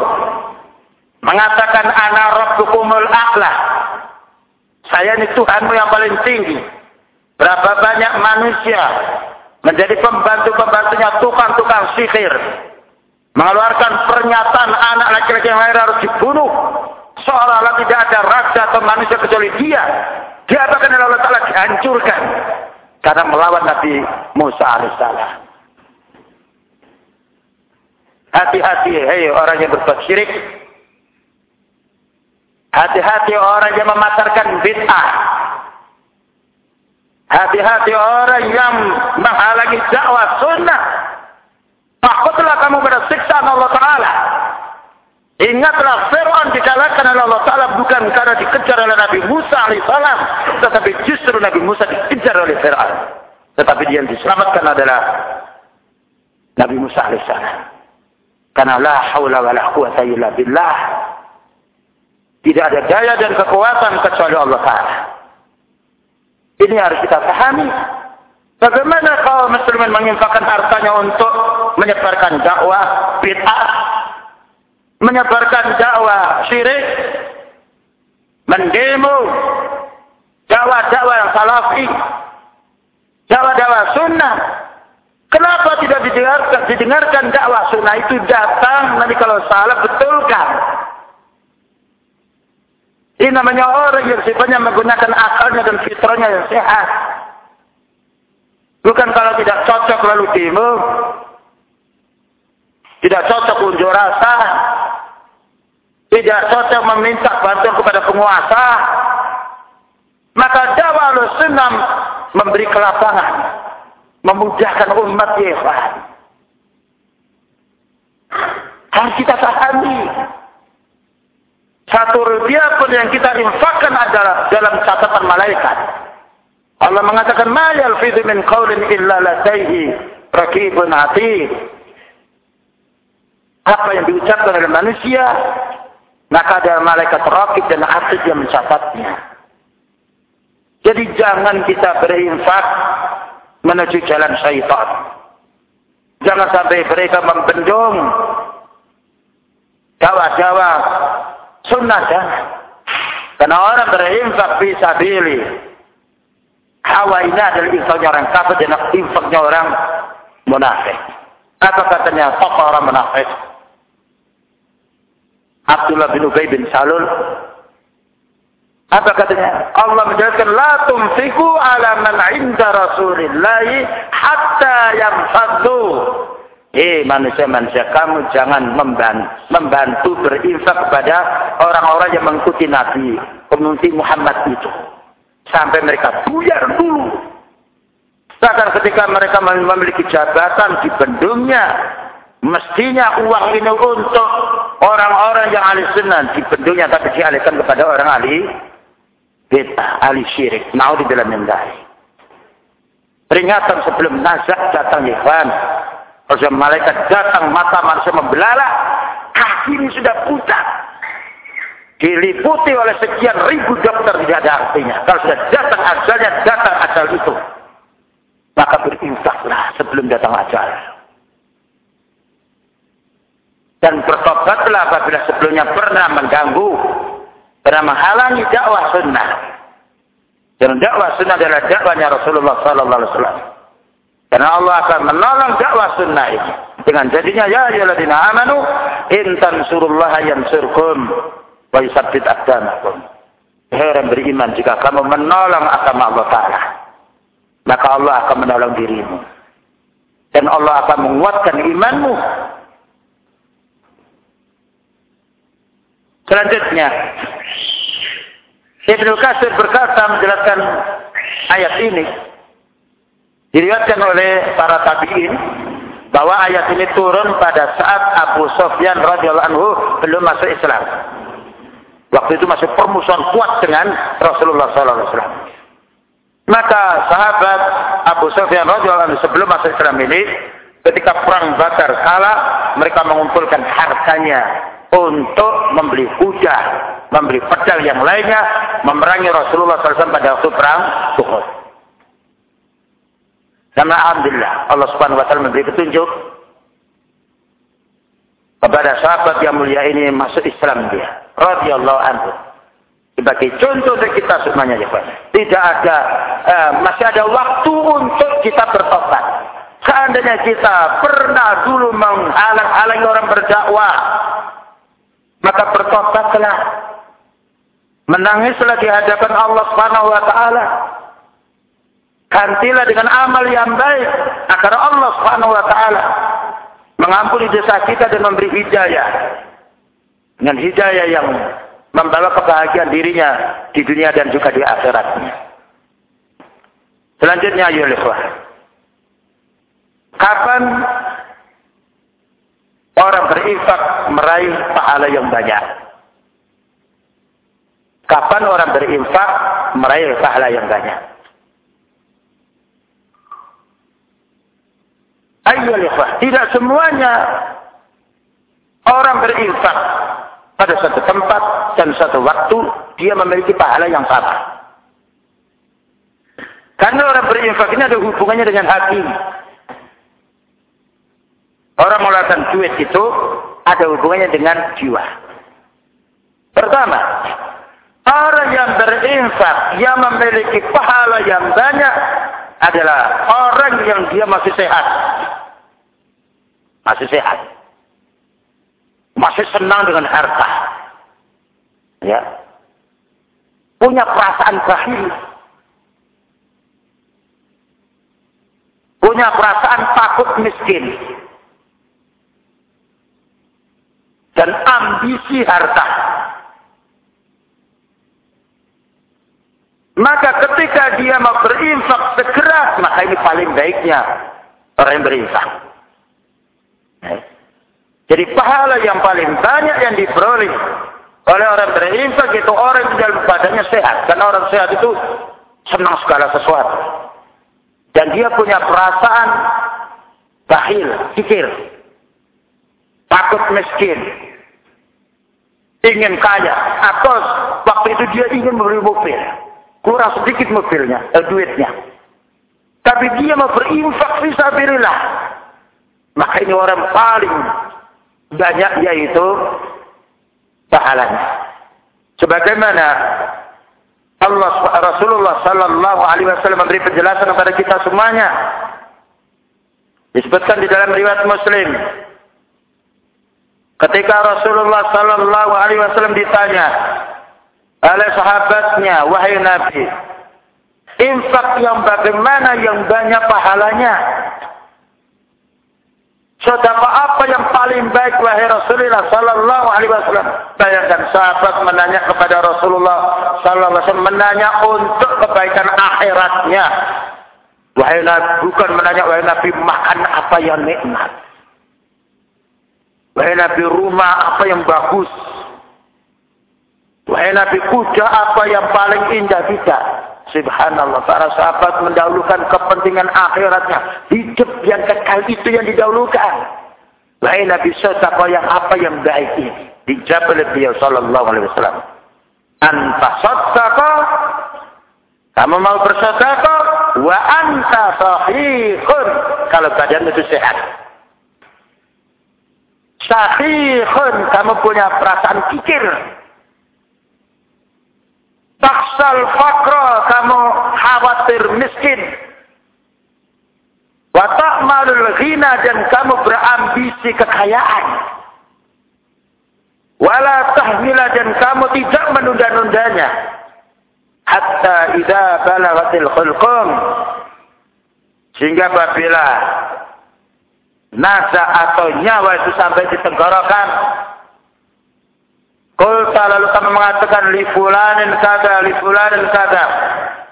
Mengatakan ana rabbukumul a'la. Saya ini Tuhanmu yang paling tinggi. Berapa banyak manusia menjadi pembantu-pembantunya tukang-tukang sihir. Mengeluarkan pernyataan anak laki-laki yang lahir harus dibunuh. Seolah-olah tidak ada raja atau manusia kecuali dia. Dia akan Allah Ta'ala dihancurkan. Karena melawan Nabi Musa alaihissalam. Hati-hati, hei orang yang berbuat syirik. Hati-hati orang yang memasarkan bid'ah. Hati-hati orang yang menghalangi dakwah sunnah. Takutlah kamu pada siksaan Allah Ta'ala. Ingatlah Fir'aun dikalahkan oleh Allah Ta'ala bukan karena dikejar oleh Nabi Musa alaihissalam. Tetapi justru Nabi Musa dikejar oleh Fir'aun. Tetapi dia yang diselamatkan adalah Nabi Musa alaihissalam. Karena la haula wa la quwata illa billah. Tidak ada daya dan kekuatan kecuali Allah Ta'ala. Ini harus kita pahami. Bagaimana kaum muslimin menginfakkan hartanya untuk menyebarkan dakwah bid'ah, menyebarkan dakwah syirik, mendemo dakwah-dakwah yang salafi, dakwah-dakwah sunnah, Kenapa tidak didengarkan, didengarkan dakwah sunnah itu datang nanti kalau salah betulkan. Ini namanya orang yang sifatnya menggunakan akalnya dan fitrahnya yang sehat. Bukan kalau tidak cocok lalu demo. Tidak cocok unjuk rasa. Tidak cocok meminta bantuan kepada penguasa. Maka dakwah sunnah memberi kelapangan memudahkan umat ya Harus kita pahami. Satu rupiah pun yang kita infakkan adalah dalam catatan malaikat. Allah mengatakan, "Ma yalfidhu min qawlin illa ladaihi raqibun atid." Apa yang diucapkan oleh manusia, maka ada malaikat raqib dan atid yang mencatatnya. Jadi jangan kita berinfak menuju jalan syaitan. Jangan sampai mereka membendung dakwah-dakwah sunnah jangan. Karena orang berinfak bisa pilih. Hawa ini adalah infaknya orang kafir dan infaknya orang munafik. Apa katanya tokoh orang munafik? Abdullah bin Ubay bin Salul apa katanya? Allah menjelaskan la tumsiku ala man inda Rasulillah hatta yanfadu. Eh manusia-manusia kamu jangan membantu berinfak kepada orang-orang yang mengikuti Nabi, pengikuti Muhammad itu. Sampai mereka buyar dulu. Bahkan ketika mereka memiliki jabatan di bendungnya, mestinya uang ini untuk orang-orang yang ahli sunnah di bendungnya tapi dialihkan kepada orang ahli bid'ah, ahli syirik. Naudzubillah min dzalik. Peringatan sebelum nazak datang ikhwan. Kalau malaikat datang mata manusia membelalak, kaki ini sudah pucat. Diliputi oleh sekian ribu dokter tidak ada artinya. Kalau sudah datang ajalnya, datang ajal itu. Maka berinfaklah sebelum datang ajal. Dan bertobatlah apabila sebelumnya pernah mengganggu karena menghalangi dakwah sunnah. Dan dakwah sunnah adalah dakwahnya Rasulullah Sallallahu Alaihi Wasallam. Karena Allah akan menolong dakwah sunnah ini. Dengan jadinya ya ayyuhalladzina amanu in tansurullaha yansurkum. wa yusabbit aqdamakum. Hai orang beriman, jika kamu menolong agama Allah Ta'ala, maka Allah akan menolong dirimu. Dan Allah akan menguatkan imanmu. Selanjutnya, Ibnu Kasir berkata menjelaskan ayat ini. Diriwayatkan oleh para tabi'in bahwa ayat ini turun pada saat Abu Sofyan radhiyallahu anhu belum masuk Islam. Waktu itu masih permusuhan kuat dengan Rasulullah SAW. Maka sahabat Abu Sufyan radhiyallahu anhu sebelum masuk Islam ini, ketika perang Badar kalah, mereka mengumpulkan hartanya untuk membeli kuda, membeli pedang yang lainnya, memerangi Rasulullah SAW pada waktu perang Uhud. Dan Alhamdulillah Allah Subhanahu Wa Taala memberi petunjuk kepada sahabat yang mulia ini masuk Islam dia radhiyallahu anhu. Sebagai contoh untuk kita semuanya ya Pak. Tidak ada eh, masih ada waktu untuk kita bertobat. Seandainya kita pernah dulu menghalang-halangi orang berdakwah, maka bertobatlah. Menangislah di hadapan Allah Subhanahu wa taala. Gantilah dengan amal yang baik agar Allah Subhanahu wa taala mengampuni dosa kita dan memberi hidayah dengan hidayah yang membawa kebahagiaan dirinya di dunia dan juga di akhiratnya. Selanjutnya ayo ikhwah. Kapan orang berinfak meraih pahala yang banyak? Kapan orang berinfak meraih pahala yang banyak? Ayo ikhwah, tidak semuanya orang berinfak pada satu tempat dan satu waktu dia memiliki pahala yang sama. Karena orang berinfak ini ada hubungannya dengan hati. Orang mengeluarkan duit itu ada hubungannya dengan jiwa. Pertama, orang yang berinfak yang memiliki pahala yang banyak adalah orang yang dia masih sehat. Masih sehat masih senang dengan harta. Ya. Punya perasaan bakhil. Punya perasaan takut miskin. Dan ambisi harta. Maka ketika dia mau berinfak segera, maka ini paling baiknya orang yang berinfak. Ya. Jadi pahala yang paling banyak yang diperoleh oleh orang berinfak itu orang yang dalam badannya sehat. Karena orang sehat itu senang segala sesuatu. Dan dia punya perasaan bahil, pikir. Takut miskin. Ingin kaya. Atau waktu itu dia ingin membeli mobil. Kurang sedikit mobilnya, eh, duitnya. Tapi dia mau berinfak visabilillah. Maka ini orang paling banyak yaitu pahalanya. Sebagaimana Allah Rasulullah Sallallahu Alaihi Wasallam memberi penjelasan kepada kita semuanya. Disebutkan di dalam riwayat Muslim. Ketika Rasulullah Sallallahu Alaihi Wasallam ditanya oleh sahabatnya, wahai Nabi, infak yang bagaimana yang banyak pahalanya? Sedekah apa yang paling baik wahai Rasulullah sallallahu alaihi wasallam? Bayangkan sahabat menanya kepada Rasulullah sallallahu alaihi wasallam menanya untuk kebaikan akhiratnya. Wahai Nabi, bukan menanya wahai Nabi makan apa yang nikmat. Wahai Nabi rumah apa yang bagus. Wahai Nabi kuda apa yang paling indah tidak. Subhanallah, para sahabat mendahulukan kepentingan akhiratnya. Hidup yang kekal itu yang didahulukan. Lain Nabi Sotako yang apa yang baik ini. Dijawab oleh beliau Sallallahu Alaihi Wasallam. Anta sotako. Kamu mau bersotako. Wa anta sahihun. Kalau badan itu sehat. Sahihun. Kamu punya perasaan pikir Taksal fakro kamu khawatir miskin. Watak malul ghina dan kamu berambisi kekayaan. Wala tahmila dan kamu tidak menunda-nundanya. Hatta idza balagatil khulqum. Sehingga apabila nasa atau nyawa itu sampai di. Kulta lalu kamu mengatakan li fulanin kada, li fulanin kada.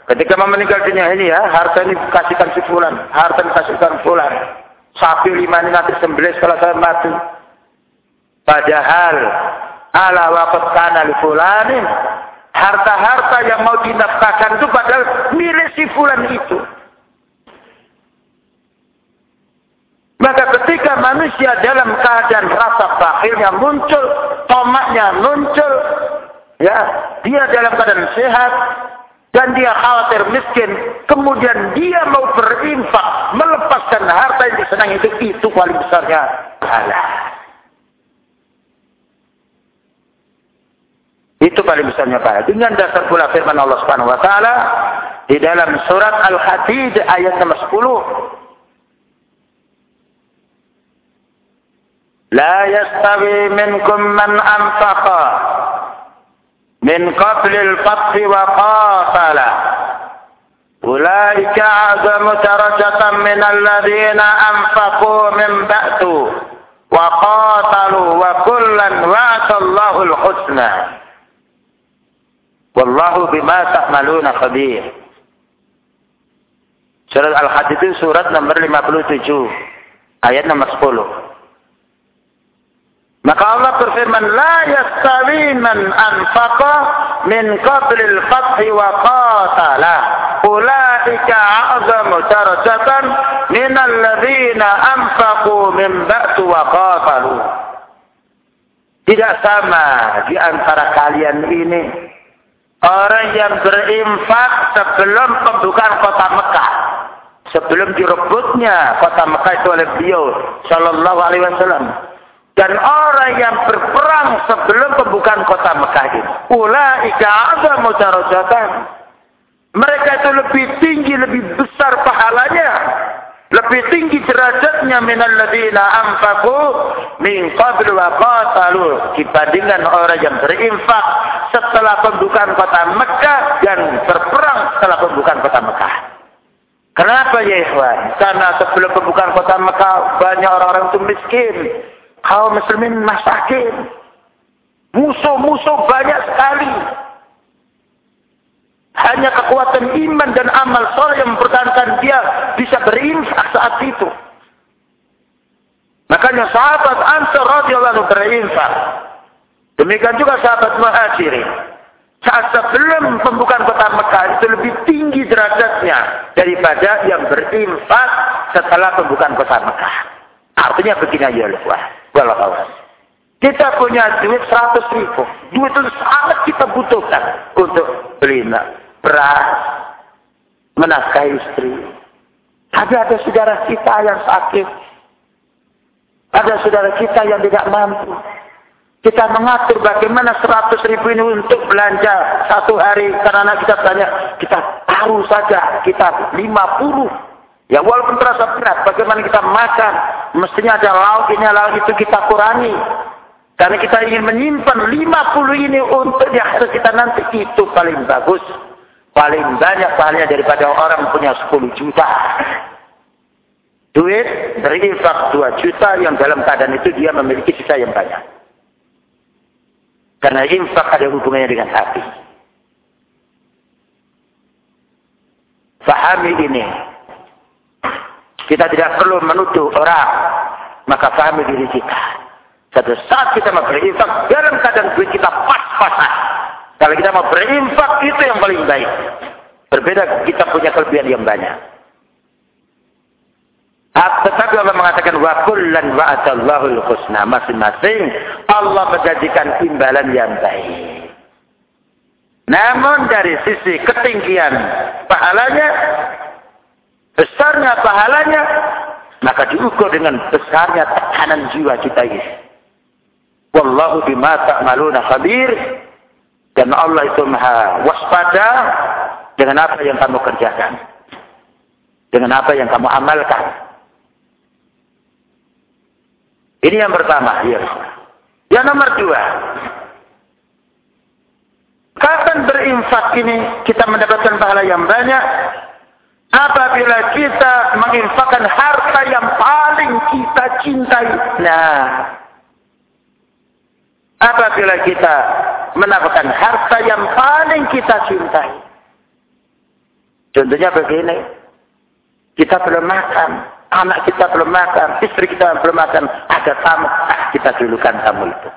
Ketika meninggal dunia ini ya, harta ini kasihkan si fulan, harta ini kasihkan fulan. Sapi lima ini nanti sembelih setelah saya mati. Padahal ala waqad kana li fulanin harta-harta yang mau dinafkahkan itu padahal milik si fulan itu. Maka ketika manusia dalam keadaan rasa bakhilnya muncul, tomaknya muncul, ya, dia dalam keadaan sehat, dan dia khawatir miskin, kemudian dia mau berinfak, melepaskan harta yang disenangi itu, itu paling besarnya pahala. Itu paling besarnya pahala. Dengan dasar pula firman Allah Subhanahu wa taala di dalam surat Al-Hadid ayat nomor 10 لا يستوي منكم من أنفق من قبل الفتح وقاتل. أولئك أعظم درجة من الذين أنفقوا من بعد وقاتلوا وكلا وعد الله الحسنى. والله بما تعملون خبير. Al-Hadid itu surat nomor 57 ayat nomor 10 Maka Allah berfirman, La yastawi man anfaqa min qablil fathi wa qatala. Ulaika a'zamu darajatan min alladhina anfaqu min ba'du wa. Tidak sama di antara kalian ini orang yang berinfak sebelum pembukaan kota Mekah. Sebelum direbutnya kota Mekah itu oleh beliau sallallahu alaihi wasallam dan orang yang berperang sebelum pembukaan kota Mekah ini. Ulaika ada mujarajatan. Mereka itu lebih tinggi, lebih besar pahalanya. Lebih tinggi derajatnya minal ladina anfaqu min qabl wa qatalu dibandingkan orang yang berinfak setelah pembukaan kota Mekah dan berperang setelah pembukaan kota Mekah. Kenapa ya ikhwan? Karena sebelum pembukaan kota Mekah banyak orang-orang itu miskin kaum muslimin masakin. Musuh-musuh banyak sekali. Hanya kekuatan iman dan amal soleh yang mempertahankan dia bisa berinfak saat itu. Makanya sahabat Ansar radhiyallahu berinfak. Demikian juga sahabat Muhajirin. Saat sebelum pembukaan kota Mekah itu lebih tinggi derajatnya daripada yang berinfak setelah pembukaan kota Mekah. Artinya begini ya Allah. Kita punya duit 100 ribu. Duit itu sangat kita butuhkan untuk beli beras, menafkahi istri. Tapi ada saudara kita yang sakit. Ada saudara kita yang tidak mampu. Kita mengatur bagaimana 100 ribu ini untuk belanja satu hari. Karena kita banyak, kita taruh saja. Kita 50 Ya walaupun terasa berat, bagaimana kita makan, mestinya ada lauk ini, lauk itu kita kurangi. Karena kita ingin menyimpan 50 ini untuk di akhir kita nanti itu paling bagus. Paling banyak pahalanya daripada orang punya 10 juta. Duit berinfak 2 juta yang dalam keadaan itu dia memiliki sisa yang banyak. Karena infak ada hubungannya dengan hati. Fahami ini. Kita tidak perlu menuduh orang. Maka pahami diri kita. Satu saat kita mau berinfak, dalam keadaan duit kita pas-pasan. Kalau kita mau berinfak, itu yang paling baik. Berbeda kita punya kelebihan yang banyak. Tetapi Allah mengatakan wa kullan wa'adallahu husna masing-masing Allah menjanjikan imbalan yang baik. Namun dari sisi ketinggian pahalanya besarnya pahalanya, maka diukur dengan besarnya tekanan jiwa kita ini. Wallahu bima ta'maluna khabir. Dan Allah itu maha waspada dengan apa yang kamu kerjakan. Dengan apa yang kamu amalkan. Ini yang pertama. Ya. Yang nomor dua, kapan berinfak ini kita mendapatkan pahala yang banyak? Apabila kita menginfakkan harta yang paling kita cintai. Nah, apabila kita mendapatkan harta yang paling kita cintai. Contohnya begini, kita belum makan, anak kita belum makan, istri kita belum makan, ada tamu, ah, kita dulukan tamu itu.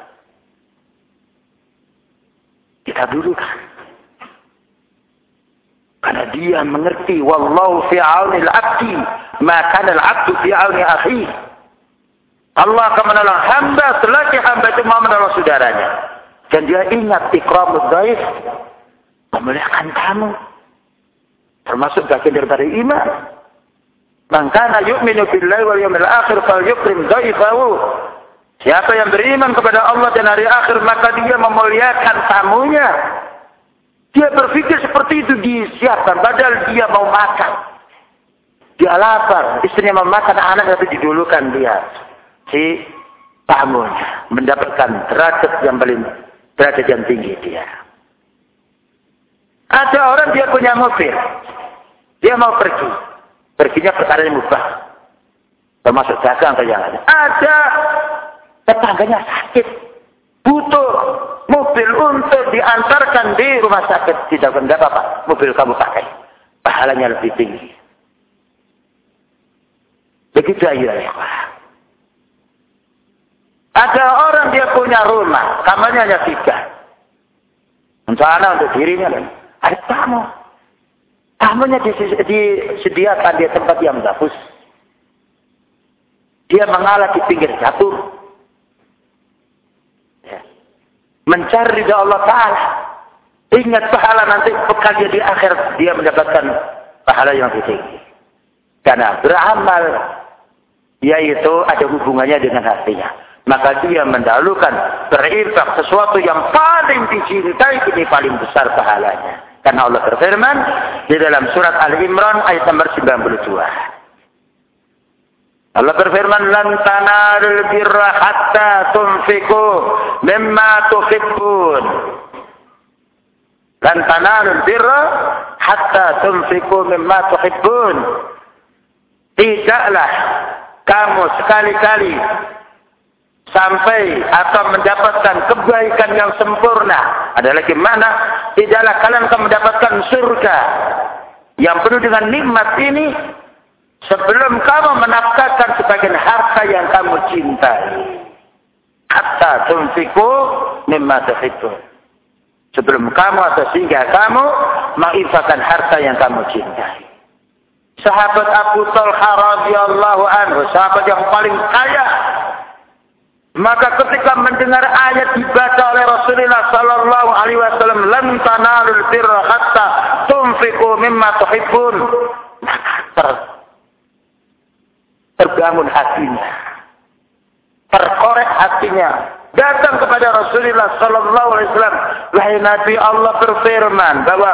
Kita dulukan. Karena dia mengerti wallahu fi auni al-abdi maka al-abdu fi auni akhi. Allah akan menolong hamba selagi hamba itu mau menolong saudaranya. Dan dia ingat ikramud dhaif memuliakan tamu. Termasuk bagian daripada iman. Maka yu'minu billahi wal yawmil akhir fal yukrim dhaifahu. Siapa yang beriman kepada Allah dan hari akhir maka dia memuliakan tamunya. Dia berpikir seperti itu disiapkan. Padahal dia mau makan. Dia lapar. Istrinya mau makan anak tapi didulukan dia. Si tamunya. Mendapatkan derajat yang paling derajat yang tinggi dia. Ada orang dia punya mobil. Dia mau pergi. Perginya perkara yang mubah. Termasuk dagang lain. Ada tetangganya sakit. Butuh mobil untuk diantarkan di rumah sakit. Tidak benda apa Mobil kamu pakai. Pahalanya lebih tinggi. Begitu aja ya. Ada orang dia punya rumah. Kamarnya hanya tiga. Untuk anak, untuk dirinya. Ada tamu. Tamunya disediakan di tempat yang bagus. Dia mengalah di pinggir jatuh mencari ridha Allah Ta'ala. Ingat pahala nanti bekalnya di akhir dia mendapatkan pahala yang lebih tinggi. Karena beramal yaitu ada hubungannya dengan hatinya. Maka dia mendahulukan berinfak sesuatu yang paling dicintai ini paling besar pahalanya. Karena Allah berfirman di dalam surat Al-Imran ayat nomor 92. Allah berfirman lan tanalul birra hatta tunfiqu mimma tuhibbun. Lan tanalul birra hatta tunfiqu mimma tuhibbun. Tidaklah kamu sekali-kali sampai atau mendapatkan kebaikan yang sempurna. Ada lagi mana? Tidaklah kalian akan mendapatkan surga yang penuh dengan nikmat ini Sebelum kamu menafkahkan sebagian harta yang kamu cintai. Hatta tunfiku mimma tuhibbun. Sebelum kamu atau sehingga kamu menginfakkan harta yang kamu cintai. Sahabat Abu Talha radhiyallahu anhu, sahabat yang paling kaya. Maka ketika mendengar ayat dibaca oleh Rasulullah sallallahu alaihi wasallam, "Lan tanalul birra hatta tunfiqu mimma tuhibbun." Maka terbangun hatinya. Terkorek hatinya. Datang kepada Rasulullah Sallallahu Alaihi Wasallam. Wahai Nabi Allah berfirman bahwa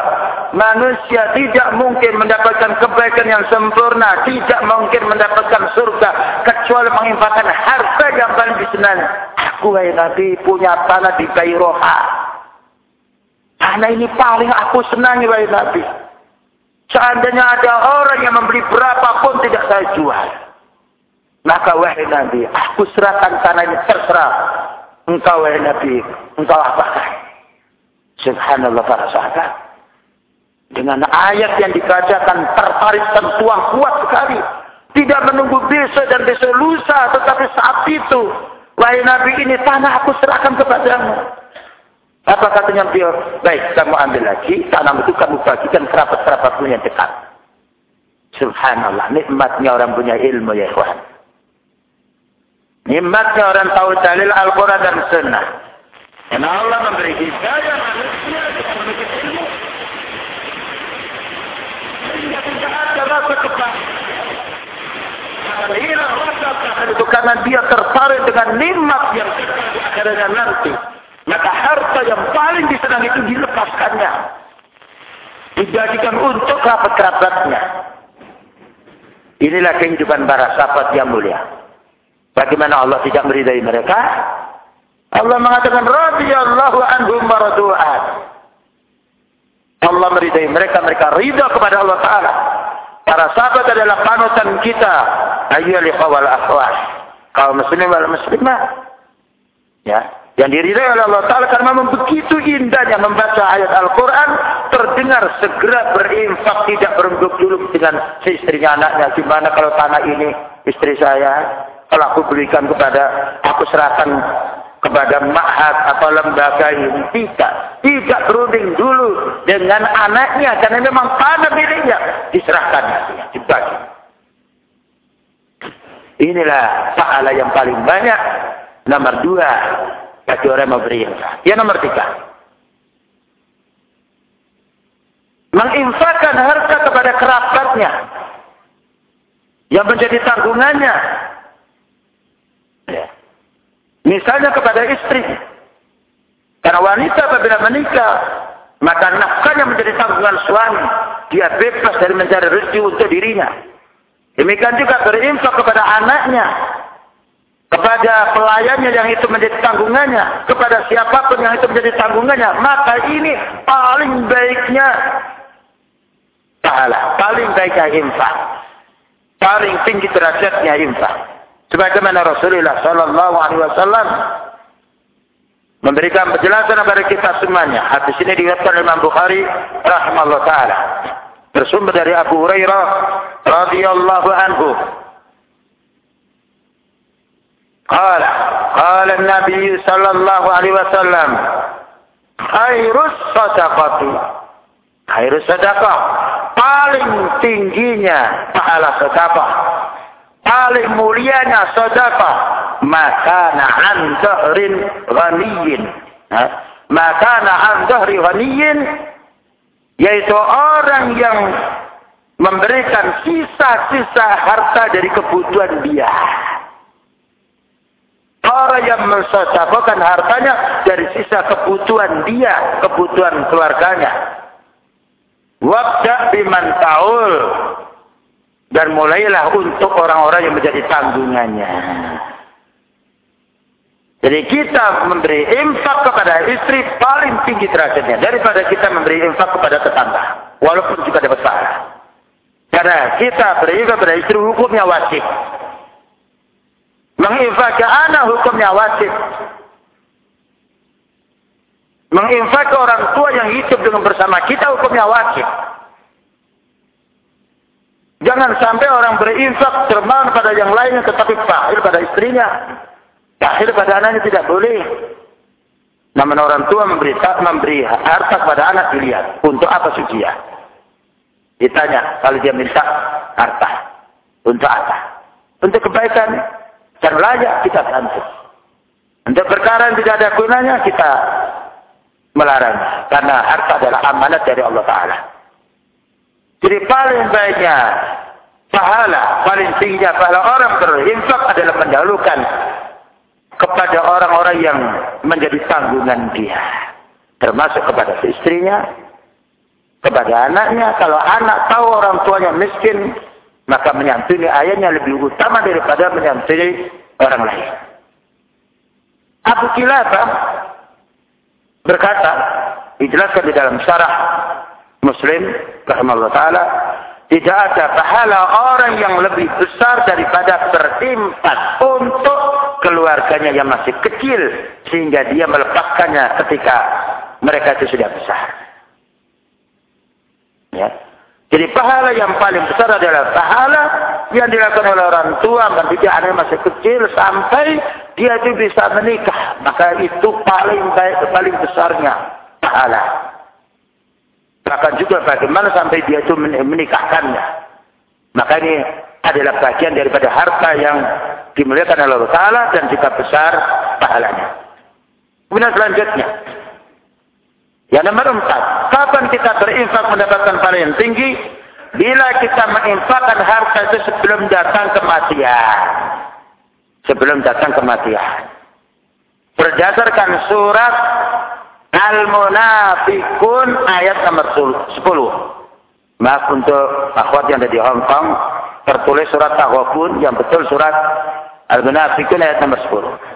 manusia tidak mungkin mendapatkan kebaikan yang sempurna, tidak mungkin mendapatkan surga kecuali menginfakkan harta yang paling disenangi. Aku wahai Nabi punya tanah di Kairoha. Tanah ini paling aku senangi wahai Nabi. Seandainya ada orang yang membeli berapapun tidak saya jual. Maka wahai Nabi, aku serahkan tanah ini terserah. Engkau wahai Nabi, engkau apakah? Subhanallah para sahabat. Dengan ayat yang dibacakan tertarik tentuang kuat sekali. Tidak menunggu besok dan besok lusa, tetapi saat itu. Wahai Nabi ini tanah aku serahkan kepadamu. Apa katanya beliau? Baik, kamu ambil lagi. Tanah itu kamu bagikan kerabat-kerabatmu yang dekat. Subhanallah, nikmatnya orang punya ilmu ya ikhwan. Nikmatnya orang tahu dalil Al-Quran dan Sunnah. Karena Allah memberi hidayah manusia untuk menuntut ilmu. Sehingga tidak ada rasa kebahagiaan. Hilang rasa itu karena dia tertarik dengan nikmat yang akhirnya nanti. Maka harta yang paling disenangi itu dilepaskannya. Dijadikan untuk kerabat-kerabatnya. Inilah kehidupan para sahabat yang mulia. Bagaimana Allah tidak meridai mereka? Allah mengatakan radhiyallahu anhum maradu'an. Allah meridai mereka, mereka ridha kepada Allah Ta'ala. Para sahabat adalah panutan kita. Ayyul ikhwal akhwat. Kaum muslim wal muslimah. Ya, yang diridai oleh Allah Ta'ala karena memang begitu indahnya membaca ayat Al-Quran, terdengar segera berinfak, tidak berembuk dulu dengan istrinya, anaknya. Gimana kalau tanah ini istri saya, kalau aku berikan kepada, aku serahkan kepada ma'had atau lembaga ini. Tidak. Tidak berunding dulu dengan anaknya. Karena memang tanah miliknya. Diserahkan. Dibagi. Inilah pahala yang paling banyak. Nomor dua. Bagi orang memberi. Yang nomor tiga. Menginfakkan harta kepada kerabatnya. Yang menjadi tanggungannya. Ya. Misalnya kepada istri. Karena wanita apabila menikah, maka nafkahnya menjadi tanggungan suami. Dia bebas dari mencari rezeki untuk dirinya. Demikian juga berinfak kepada anaknya. Kepada pelayannya yang itu menjadi tanggungannya. Kepada siapa pun yang itu menjadi tanggungannya. Maka ini paling baiknya pahala. Paling baiknya infak. Paling tinggi derajatnya infak. Sebagaimana Rasulullah Shallallahu Alaihi Wasallam memberikan penjelasan kepada kita semuanya. Hadis ini diriwayatkan Imam Bukhari rahimahullah taala. Bersumber dari Abu Hurairah radhiyallahu anhu. Qala qala Nabi sallallahu alaihi wasallam khairus sadaqatu khairus sadaqah paling tingginya pahala sedekah paling mulianya sedekah maka an dhahrin ghaniyin. Maka an dhahri ghaniyin yaitu orang yang memberikan sisa-sisa harta dari kebutuhan dia. Orang yang mensedekahkan hartanya dari sisa kebutuhan dia, kebutuhan keluarganya. Wabda biman taul dan mulailah untuk orang-orang yang menjadi tanggungannya. Jadi kita memberi infak kepada istri paling tinggi derajatnya daripada kita memberi infak kepada tetangga. Walaupun juga dapat pahala. Karena kita beri kepada istri hukumnya wajib. Menginfak ke anak hukumnya wajib. Menginfak ke orang tua yang hidup dengan bersama kita hukumnya wajib. Jangan sampai orang berinfak termaun pada yang lainnya tetapi pahil pada istrinya. Pahil pada anaknya tidak boleh. Namun orang tua memberi, memberi harta kepada anak dilihat. Untuk apa suci ya? Ditanya kalau dia minta harta. Untuk apa? Untuk kebaikan dan layak kita bantu. Untuk perkara yang tidak ada gunanya kita melarang. Karena harta adalah amanat dari Allah Ta'ala. Jadi paling baiknya pahala, paling tingginya pahala orang berinfak adalah mendahulukan kepada orang-orang yang menjadi tanggungan dia. Termasuk kepada istrinya, kepada anaknya. Kalau anak tahu orang tuanya miskin, maka menyantuni ayahnya lebih utama daripada menyantuni orang lain. Abu Kilabah berkata, dijelaskan di dalam syarah Muslim rahimahullah taala tidak ada pahala orang yang lebih besar daripada berimpak untuk keluarganya yang masih kecil sehingga dia melepaskannya ketika mereka itu sudah besar. Ya. Jadi pahala yang paling besar adalah pahala yang dilakukan oleh orang tua mendidik anak masih kecil sampai dia itu bisa menikah. Maka itu paling baik, paling besarnya pahala. Bahkan juga bagaimana sampai dia itu menikahkannya. Maka ini adalah bagian daripada harta yang dimuliakan oleh Allah Ta'ala dan juga besar pahalanya. Kemudian selanjutnya. Yang nomor empat. Kapan kita berinfak mendapatkan pahala yang tinggi? Bila kita menginfakkan harta itu sebelum datang kematian. Sebelum datang kematian. Berdasarkan surat Al-Munafikun ayat nomor 10. Maaf untuk akhwat yang ada di Hong Kong. Tertulis surat Tawakun yang betul surat Al-Munafikun ayat nomor 10.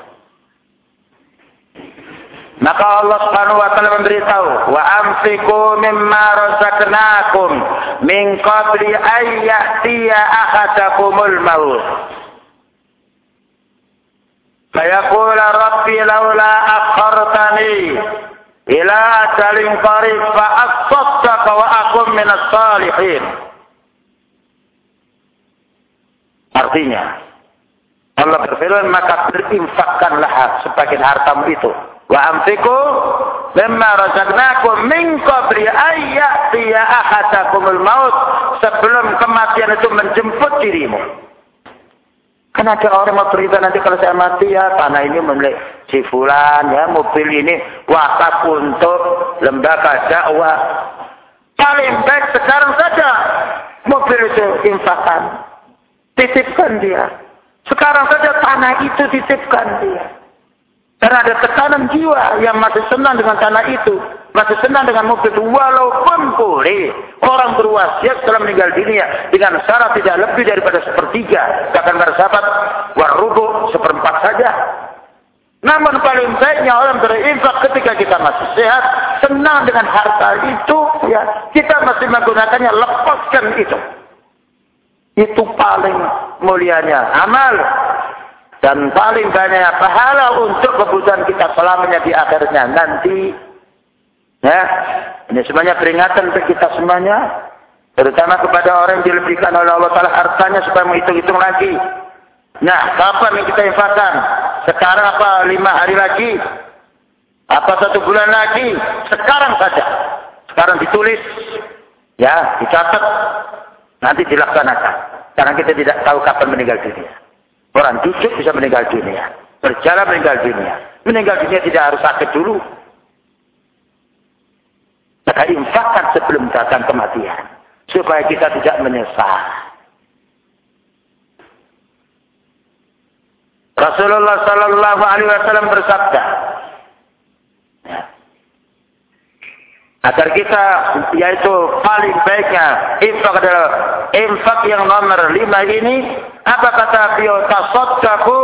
Maka Allah Subhanahu wa taala memberitahu, "Wa amsiku mimma razaqnakum min qabli an ya'tiya ahadakumul maut." Fayaqula rabbi laula akhartani ila ajalin qarib fa asaddaqa wa akum minas salihin. Artinya, Allah berfirman maka berinfakkanlah sebagian hartamu itu Wa amsiku mimma razaqnakum min qabli ayyatiya ahadakumul maut sebelum kematian itu menjemput dirimu. Karena ada orang mau cerita nanti kalau saya mati ya tanah ini milik si ya mobil ini wakaf untuk lembaga dakwah. Paling baik sekarang saja mobil itu infakkan. Titipkan dia. Sekarang saja tanah itu titipkan dia. Karena ada tekanan jiwa yang masih senang dengan tanah itu. Masih senang dengan itu. Walaupun boleh orang berwasiat setelah meninggal dunia. Dengan syarat tidak lebih daripada sepertiga. Katakan para sahabat, warubu seperempat saja. Namun paling baiknya orang berinfak ketika kita masih sehat. Senang dengan harta itu. ya Kita masih menggunakannya. Lepaskan itu. Itu paling mulianya. Amal dan paling banyak pahala untuk kebutuhan kita selamanya di akhirnya nanti. Ya, ini semuanya peringatan untuk kita semuanya. Terutama kepada orang yang dilebihkan oleh Allah Ta'ala hartanya supaya menghitung-hitung lagi. Nah, kapan yang kita infakkan? Sekarang apa lima hari lagi? Apa satu bulan lagi? Sekarang saja. Sekarang ditulis. Ya, dicatat. Nanti dilaksanakan. Karena kita tidak tahu kapan meninggal dunia. Orang duduk bisa meninggal dunia. Berjalan meninggal dunia. Meninggal dunia tidak harus sakit dulu. Maka infakkan sebelum datang kematian. Supaya kita tidak menyesal. Rasulullah Sallallahu Alaihi Wasallam bersabda, agar kita yaitu paling baiknya infak adalah infak yang nomor lima ini apa kata beliau tasodaku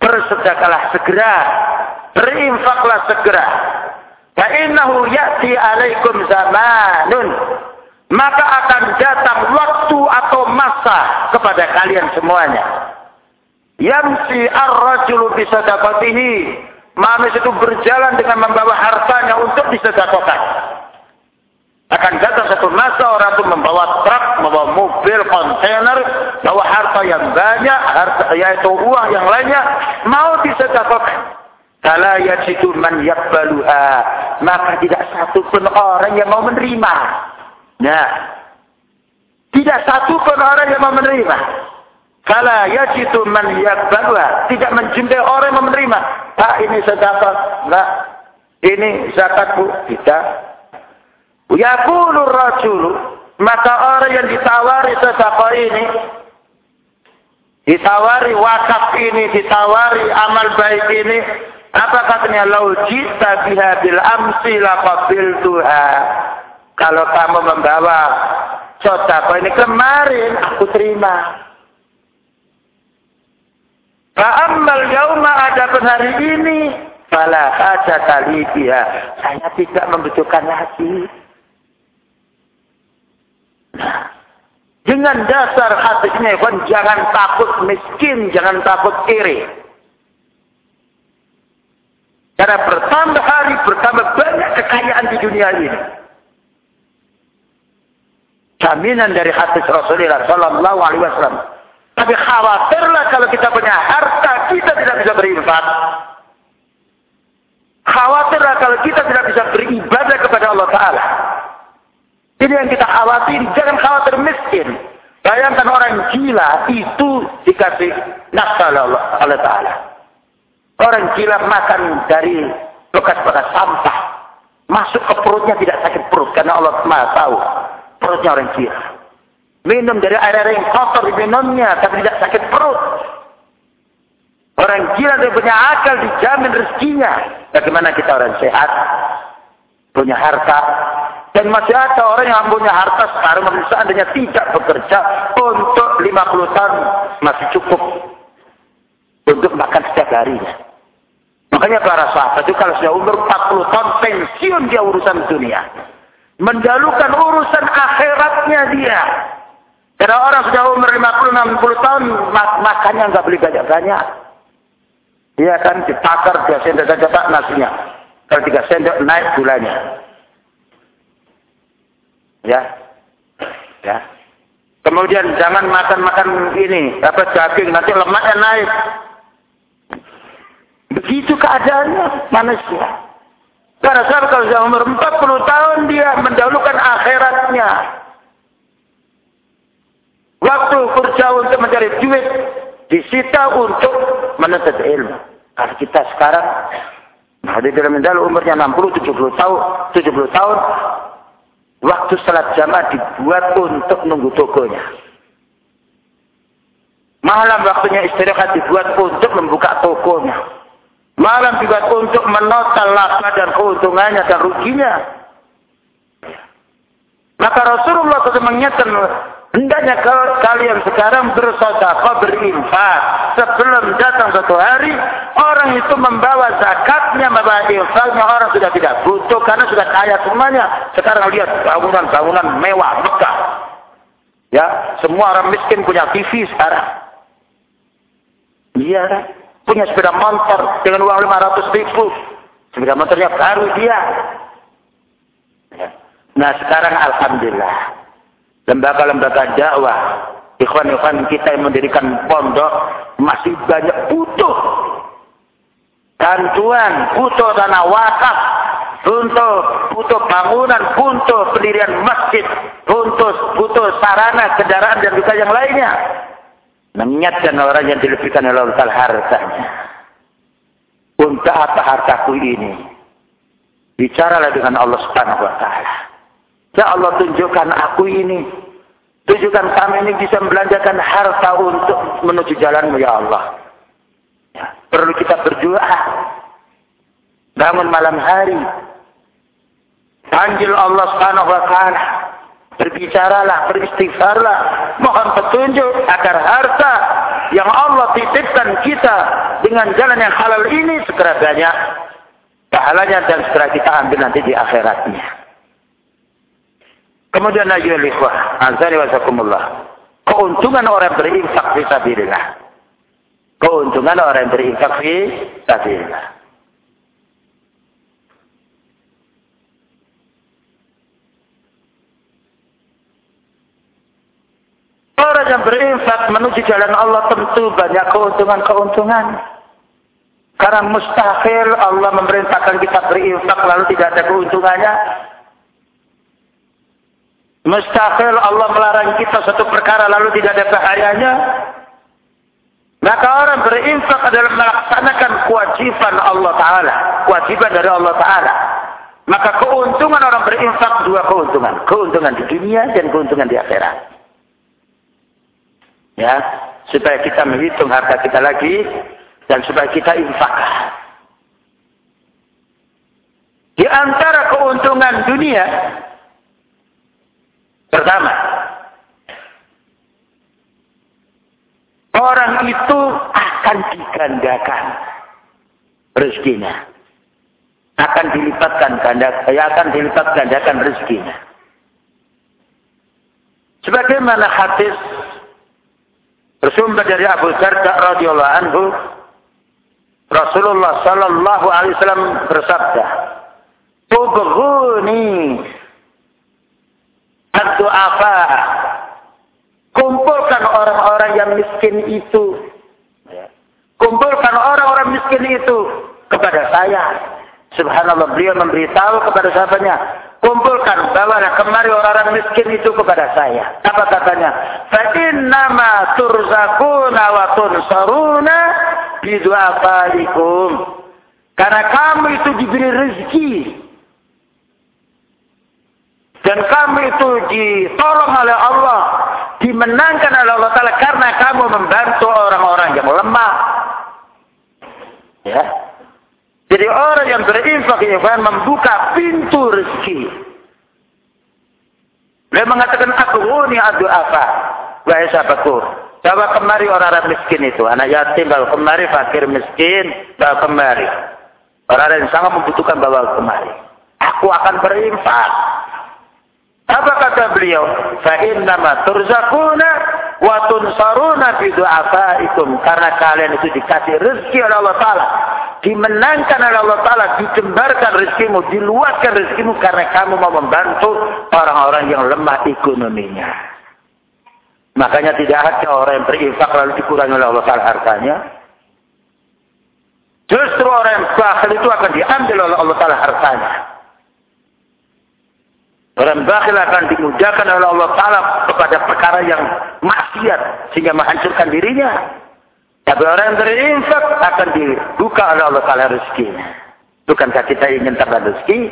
bersedekahlah segera berinfaklah segera Fa'innahu ya'ti alaikum zamanun maka akan datang waktu atau masa kepada kalian semuanya yamsi ar-rajulu bisadaqatihi Manusia itu berjalan dengan membawa hartanya untuk disedekahkan. Akan datang satu masa orang itu membawa truk, membawa mobil, kontainer, bawa harta yang banyak, harta yaitu uang yang lainnya, mau disedekahkan. Kalau yajidu man yakbaluha, maka tidak satu pun orang yang mau menerima. Nah, tidak satu pun orang yang mau menerima. Kala yajidu man yakbalwa. Tidak mencintai orang yang menerima. Pak ini sedekah. Enggak. Ini zakat bu. Tidak. Yaqulu rajul. Maka orang yang ditawari sedekah ini. Ditawari wakaf ini. Ditawari amal baik ini. Apa katanya? Lau jita biha bil amsi. Kalau kamu membawa sedekah ini kemarin aku terima. Fa'ammal yauma adapun hari ini fala kali dia. Saya tidak membutuhkan lagi. Dengan dasar hatinya, jangan takut miskin, jangan takut iri. Karena bertambah hari, bertambah banyak kekayaan di dunia ini. Jaminan dari hadis Rasulullah Sallallahu Alaihi Wasallam tapi khawatirlah kalau kita punya harta, kita tidak bisa berinfak. Khawatirlah kalau kita tidak bisa beribadah kepada Allah Ta'ala. Ini yang kita khawatir. Jangan khawatir miskin. Bayangkan orang gila itu dikasih nafkah oleh Allah Ta'ala. Orang gila makan dari bekas-bekas sampah. Masuk ke perutnya tidak sakit perut. Karena Allah Maha tahu. Perutnya orang gila. Minum dari air-air yang kotor minumnya, tapi tidak sakit perut. Orang gila dia punya akal, dijamin rezekinya. Bagaimana kita orang sehat, punya harta, dan masih ada orang yang punya harta sekarang seandainya tidak bekerja untuk 50 tahun masih cukup untuk makan setiap harinya. Makanya para sahabat itu kalau sudah umur 40 tahun pensiun dia urusan dunia. Mendalukan urusan akhiratnya dia. Karena orang sudah umur 50-60 tahun mak makannya nggak beli banyak-banyak. Dia kan ditakar dia sendok saja nasinya. Kalau tiga sendok naik gulanya. Ya. Ya. Kemudian jangan makan-makan ini, apa daging nanti lemaknya naik. Begitu keadaannya manusia. Karena sahabat kalau sudah umur 40 tahun dia mendahulukan akhiratnya. Waktu kerja untuk mencari duit disita untuk menuntut ilmu. Kalau kita sekarang ada dalam mendal umurnya 60, 70 tahun, 70 tahun, waktu salat jamaah dibuat untuk nunggu tokonya. Malam waktunya istirahat dibuat untuk membuka tokonya. Malam dibuat untuk menotal laba dan keuntungannya dan ruginya. Maka Rasulullah SAW mengingatkan Hendaknya kalian sekarang bersedekah berinfak. Sebelum datang satu hari, orang itu membawa zakatnya, membawa infaknya, orang sudah tidak butuh karena sudah kaya semuanya. Sekarang lihat bangunan-bangunan mewah, megah. Ya, semua orang miskin punya TV sekarang. Iya kan? Punya sepeda motor dengan uang 500 ribu. Sepeda motornya baru dia. Ya. Nah sekarang Alhamdulillah lembaga-lembaga dakwah, ikhwan-ikhwan kita yang mendirikan pondok masih banyak butuh bantuan, butuh dana wakaf, butuh butuh bangunan, butuh pendirian masjid, butuh butuh sarana kendaraan dan juga yang lainnya. Mengingatkan orang yang dilebihkan oleh Allah hartanya. Untuk apa hartaku ini? Bicaralah dengan Allah Subhanahu wa taala. Ya Allah tunjukkan aku ini. Tunjukkan kami ini bisa membelanjakan harta untuk menuju jalanmu ya Allah. Ya, perlu kita berdoa. Bangun malam hari. Panggil Allah subhanahu wa ta'ala. Berbicaralah, beristighfarlah. Mohon petunjuk agar harta yang Allah titipkan kita dengan jalan yang halal ini segera banyak. Pahalanya dan segera kita ambil nanti di akhiratnya. Kemudian lagi ikhwah, azani wasakumullah. Keuntungan orang berinfak fi sabilillah. Keuntungan orang berinfak fi sabilillah. Orang yang berinfak menuju jalan Allah tentu banyak keuntungan-keuntungan. Karena mustahil Allah memerintahkan kita berinfak lalu tidak ada keuntungannya. Mustahil Allah melarang kita satu perkara lalu tidak ada bahayanya. Maka orang berinfak adalah melaksanakan kewajiban Allah Ta'ala. Kewajiban dari Allah Ta'ala. Maka keuntungan orang berinfak dua keuntungan. Keuntungan di dunia dan keuntungan di akhirat. Ya, supaya kita menghitung harta kita lagi dan supaya kita infak. Di antara keuntungan dunia Pertama, orang itu akan digandakan rezekinya. Akan dilipatkan ganda, ya akan dilipat gandakan rezekinya. Sebagaimana hadis bersumber dari Abu Darda radhiyallahu anhu Rasulullah sallallahu alaihi wasallam bersabda, "Tubghuni apa? Kumpulkan orang-orang yang miskin itu. Kumpulkan orang-orang miskin itu kepada saya. Subhanallah beliau memberitahu kepada sahabatnya. Kumpulkan, bawalah kemari orang-orang miskin itu kepada saya. Apa katanya? Fa'innama turzakuna wa tunsaruna bidu'afalikum. Karena kamu itu diberi rezeki dan kamu itu ditolong oleh Allah, dimenangkan oleh Allah Ta'ala karena kamu membantu orang-orang yang lemah. Ya. Jadi orang yang berinfak kan membuka pintu rezeki. Dia mengatakan aku ini adu apa? Wahai sahabatku, bawa kemari orang-orang miskin itu. Anak yatim bawa kemari, fakir miskin bawa kemari. Orang yang sangat membutuhkan bawa kemari. Aku akan berinfak. Apa kata beliau? Fa'innama turzakuna wa tunsaruna fi du'afaikum. Karena kalian itu dikasih rezeki oleh Allah Ta'ala. Dimenangkan oleh Allah Ta'ala. Dikembarkan rezekimu. Diluaskan rezekimu. Karena kamu mau membantu orang-orang yang lemah ekonominya. Makanya tidak ada orang yang berinfak lalu dikurangi oleh Allah Ta'ala hartanya. Justru orang yang bakhil itu akan diambil oleh Allah Ta'ala hartanya. Orang bakhil akan dimudahkan oleh Allah Ta'ala kepada perkara yang maksiat sehingga menghancurkan dirinya. Tapi orang yang berinfak akan dibuka oleh Allah Ta'ala rezekinya. Bukankah kita ingin tambah rezeki?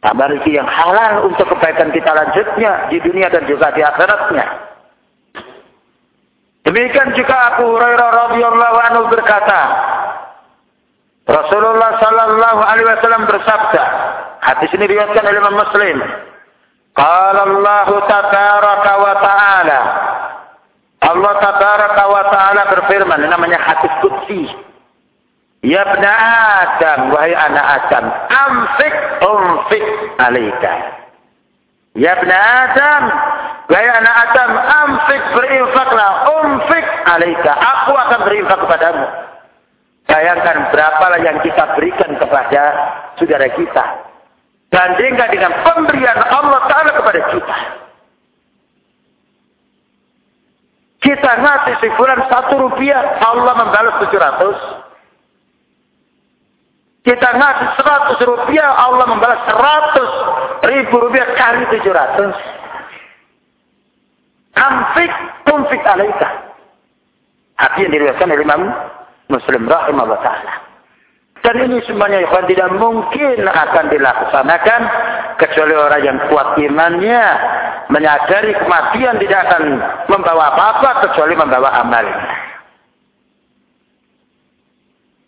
Tambah rezeki yang halal untuk kebaikan kita lanjutnya di dunia dan juga di akhiratnya. Demikian juga Abu Hurairah radhiyallahu anhu berkata, Rasulullah sallallahu alaihi wasallam bersabda, Hadis ini diriwayatkan oleh Imam Muslim. Qala Allah tabaraka wa ta'ala. Allah tabaraka wa ta'ala berfirman, namanya hadis qudsi. Ya ibn Adam, wahai anak Adam, amfik umfik alaika. Ya ibn Adam, wahai anak Adam, amfik berinfaklah, umfik alaika. Aku akan berinfak kepadamu. Bayangkan berapalah yang kita berikan kepada saudara kita. Bandingkan dengan pemberian Allah Ta'ala kepada kita. Kita ngasih sebulan satu rupiah, Allah membalas tujuh ratus. Kita ngasih seratus rupiah, Allah membalas seratus ribu rupiah kali tujuh ratus. Amfik, umfik alaika. Hati yang diriwayatkan oleh Imam Muslim rahimahullah ta'ala. Dan ini semuanya ikhwan tidak mungkin akan dilaksanakan kecuali orang yang kuat imannya menyadari kematian tidak akan membawa apa-apa kecuali membawa amalnya.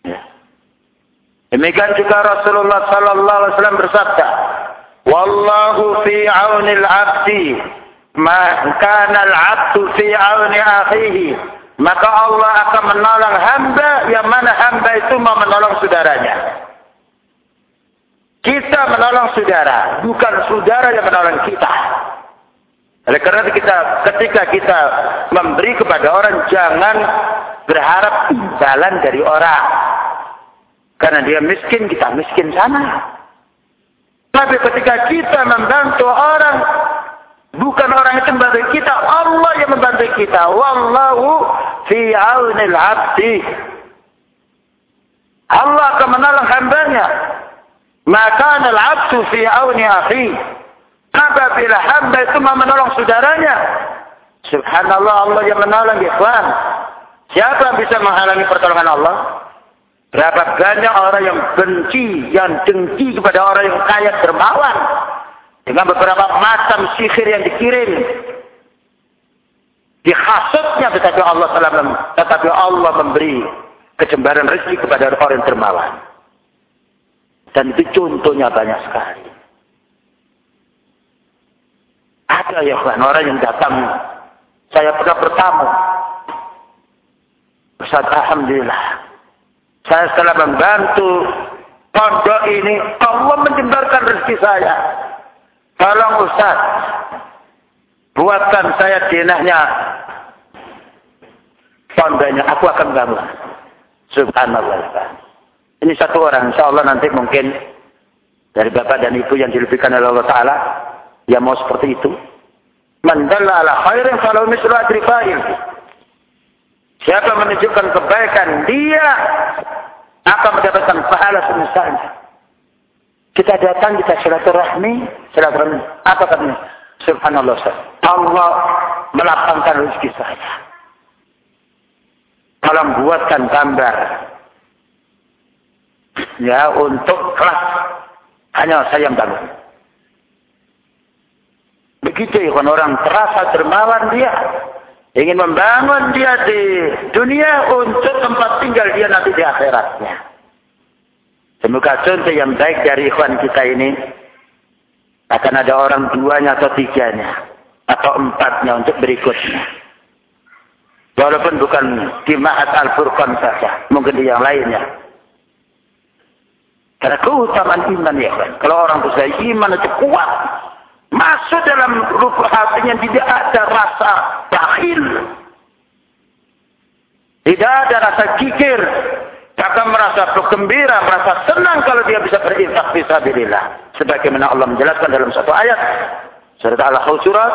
Ya. Demikian juga Rasulullah sallallahu alaihi wasallam bersabda, "Wallahu fi 'aunil 'abdi ma kana al-'abdu fi 'auni akhihi." Maka Allah akan menolong hamba yang mana hamba itu mau menolong saudaranya. Kita menolong saudara, bukan saudara yang menolong kita. Oleh karena kita, ketika kita memberi kepada orang, jangan berharap imbalan dari orang. Karena dia miskin, kita miskin sana. Tapi ketika kita membantu orang, Bukan orang itu membantu kita, Allah yang membantu kita. Wallahu fi aunil abdi. Allah akan menolong hambanya. Maka al-abdu fi auni akhi. Apabila hamba itu mau menolong saudaranya. Subhanallah Allah yang menolong ikhwan. Siapa yang bisa menghalangi pertolongan Allah? Berapa banyak orang yang benci, yang dengki kepada orang yang kaya dermawan dengan beberapa macam sihir yang dikirim. Dihasutnya tetapi Allah telah tetapi Allah memberi kecembaran rezeki kepada orang yang dermawan dan itu contohnya banyak sekali. Ada ya kan orang yang datang. Saya pernah bertamu. Ustaz Alhamdulillah. Saya setelah membantu pondok ini Allah menjembarkan rezeki saya Tolong Ustaz, buatkan saya dinahnya pondoknya, aku akan bangun. Subhanallah. Ini satu orang, insya Allah nanti mungkin dari bapak dan ibu yang dilebihkan oleh Allah Ta'ala, yang mau seperti itu. Mandalla ala khairin kalau misru adri Siapa menunjukkan kebaikan, dia akan mendapatkan pahala semisalnya. Kita datang, kita silaturahmi, silaturahmi. Apa katanya? Subhanallah. Allah melapangkan rezeki saya. Tolong buatkan gambar. Ya, untuk kelas. Hanya saya yang bangun. Begitu ya, orang terasa dermawan dia. Ingin membangun dia di dunia untuk tempat tinggal dia nanti di akhiratnya. Semoga contoh yang baik dari ikhwan kita ini akan ada orang duanya atau tiganya atau empatnya untuk berikutnya. Walaupun bukan di Ma'at Al-Furqan saja, mungkin di yang lainnya. Karena keutamaan iman ya kan. Kalau orang bisa iman itu kuat. Masuk dalam rupa hatinya tidak ada rasa bakhil. Tidak ada rasa kikir. Akan merasa bergembira, merasa senang kalau dia bisa berinfak fisabilillah. Sebagaimana Allah menjelaskan dalam satu ayat. Surat Al-Hujurat.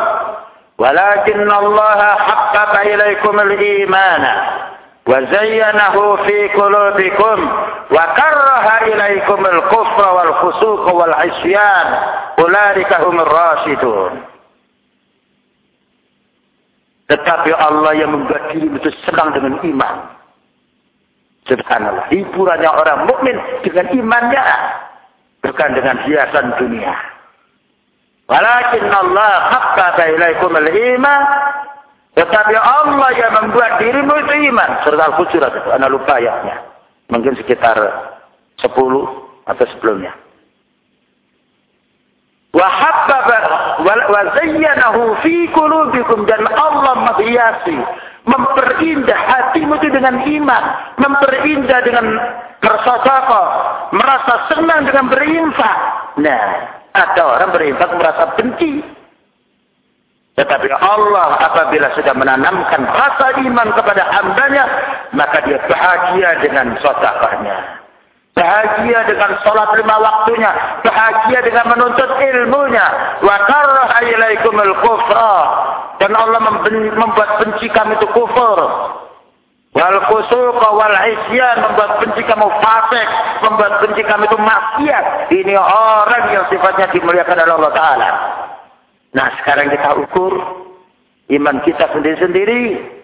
Walakin Allah haqqaba ilaikumul imana. وزينه في قلوبكم وكره إليكم الكفر والفسوق والعصيان أولئك هم الراشدون Tetapi Allah yang membuat diri itu senang dengan iman. Subhanallah. Hiburannya orang mukmin dengan imannya. Bukan dengan hiasan dunia. Walakin Allah haqqata ilaikum al-iman tetapi Allah yang membuat dirimu itu iman. Surat Al-Hujurat itu. Anda lupa ayatnya. Mungkin sekitar 10 atau sebelumnya. Wa zayyanahu fi qulubikum dan Allah menghiasi, memperindah hatimu itu dengan iman, memperindah dengan bersedekah, merasa senang dengan berinfak. Nah, ada orang berinfak merasa benci tetapi Allah apabila sudah menanamkan rasa iman kepada hambanya, maka dia bahagia dengan sodakahnya. Bahagia dengan sholat lima waktunya. Bahagia dengan menuntut ilmunya. Wa karraha ilaikumul kufra. Dan Allah membuat benci kami itu kufur. Wal fusuqa wal isyan membuat benci kamu fasik, membuat benci kami itu maksiat. Ini orang yang sifatnya dimuliakan oleh Allah Taala. Nah sekarang kita ukur iman kita sendiri-sendiri.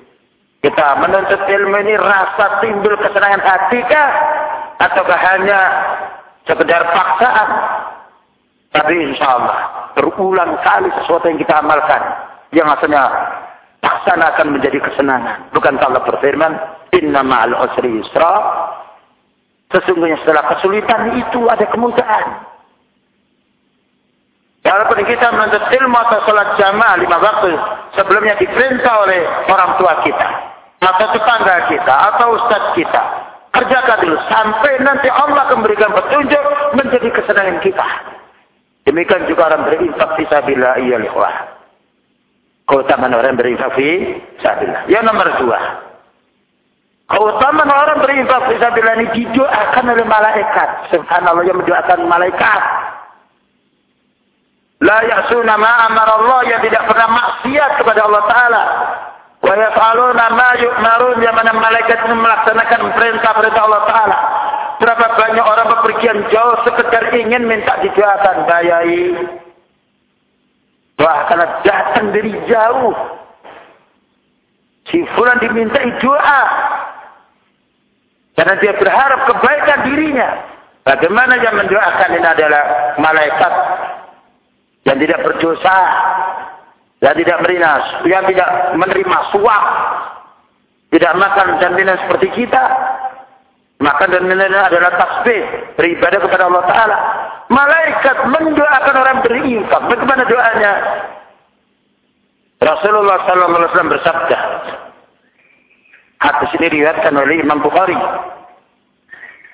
Kita menuntut ilmu ini rasa timbul kesenangan hati kah? Ataukah hanya sekedar paksaan? Tapi insya Allah berulang kali sesuatu yang kita amalkan. Yang asalnya paksaan akan menjadi kesenangan. Bukan Allah berfirman, Inna ma'al usri yusra. Sesungguhnya setelah kesulitan itu ada kemudahan. Walaupun kita menuntut ilmu atau sholat jamaah lima waktu sebelumnya diperintah oleh orang tua kita atau tetangga kita atau ustadz kita. Kerjakan dulu sampai nanti Allah memberikan petunjuk menjadi kesenangan kita. Demikian juga orang berinfak fisabilillah iya liwah. Keutamaan orang berinfak fisabilillah. Yang nomor dua. Keutamaan orang berinfak fisabilillah ini didoakan oleh malaikat. Subhanallah yang mendoakan malaikat. La ya'suna ma Allah yang tidak pernah maksiat kepada Allah Ta'ala. Wa yaf'aluna ma yang mana malaikat ini melaksanakan perintah-perintah Allah Ta'ala. Berapa banyak orang bepergian jauh sekedar ingin minta didoakan bayai. Bahkan datang dari jauh. Si fulan dimintai doa. Karena dia berharap kebaikan dirinya. Bagaimana yang mendoakan ini adalah malaikat yang tidak berdosa, yang tidak merinas, yang tidak menerima suap, tidak makan dan minum seperti kita. Makan dan minum adalah tasbih, beribadah kepada Allah Ta'ala. Malaikat mendoakan orang berinfak. Bagaimana doanya? Rasulullah Sallallahu Alaihi Wasallam bersabda. Hadis ini diriwayatkan oleh Imam Bukhari.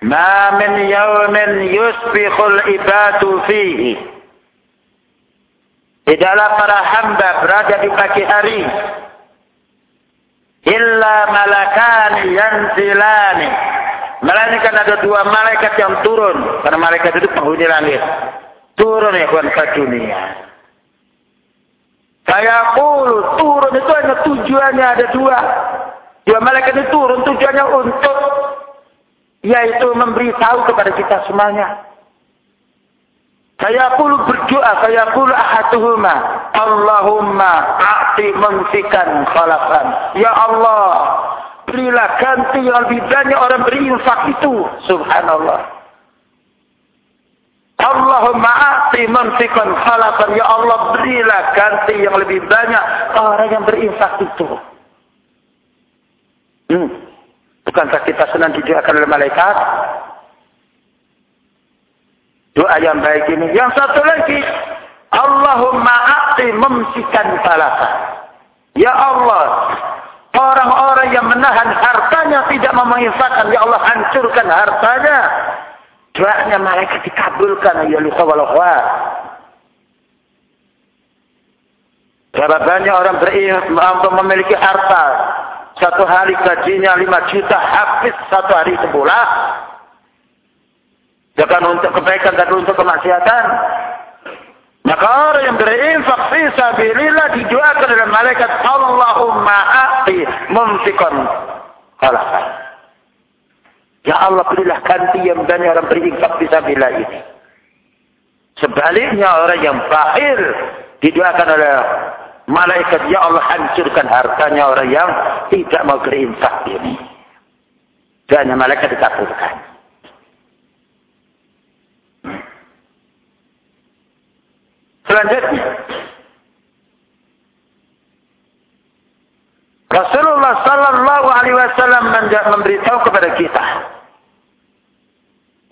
Ma min yawmin yusbihul ibadu fihi Tidaklah para hamba berada di pagi hari. Illa malakan yanzilani. Melainkan ada dua malaikat yang turun. Karena malaikat itu penghuni langit. Turun ya kawan ke dunia. Saya kulu turun itu hanya tujuannya ada dua. Dua malaikat itu turun tujuannya untuk yaitu memberitahu kepada kita semuanya saya puluh berdoa, saya puluh ahaduhuma. Allahumma a'ti munfikan khalafan. Ya Allah, berilah ganti yang lebih banyak orang berinfak itu. Subhanallah. Allahumma a'ti munfikan khalafan. Ya Allah, berilah ganti yang lebih banyak orang yang berinfak itu. Hmm. Bukankah kita senang didoakan oleh malaikat? Doa yang baik ini. Yang satu lagi. Allahumma a'ti memsikan salasa. Ya Allah. Orang-orang yang menahan hartanya tidak memanfaatkan. Ya Allah hancurkan hartanya. Doanya malaikat dikabulkan ya Allah. Berapa banyak orang mampu memiliki harta. Satu hari gajinya lima juta habis satu hari sebulan. Bukan untuk kebaikan dan untuk kemaksiatan. Maka orang yang berinfak fi sabilillah didoakan oleh malaikat Allahumma a'ti mumsikon khalafah. Ya Allah berilah ganti yang banyak orang berinfak fi sabilillah ini. Sebaliknya orang yang bakhil didoakan oleh malaikat ya Allah hancurkan hartanya orang yang tidak mau berinfak ini. Dan malaikat dikabulkan. Selanjutnya, Rasulullah Sallallahu Alaihi Wasallam memberitahu kepada kita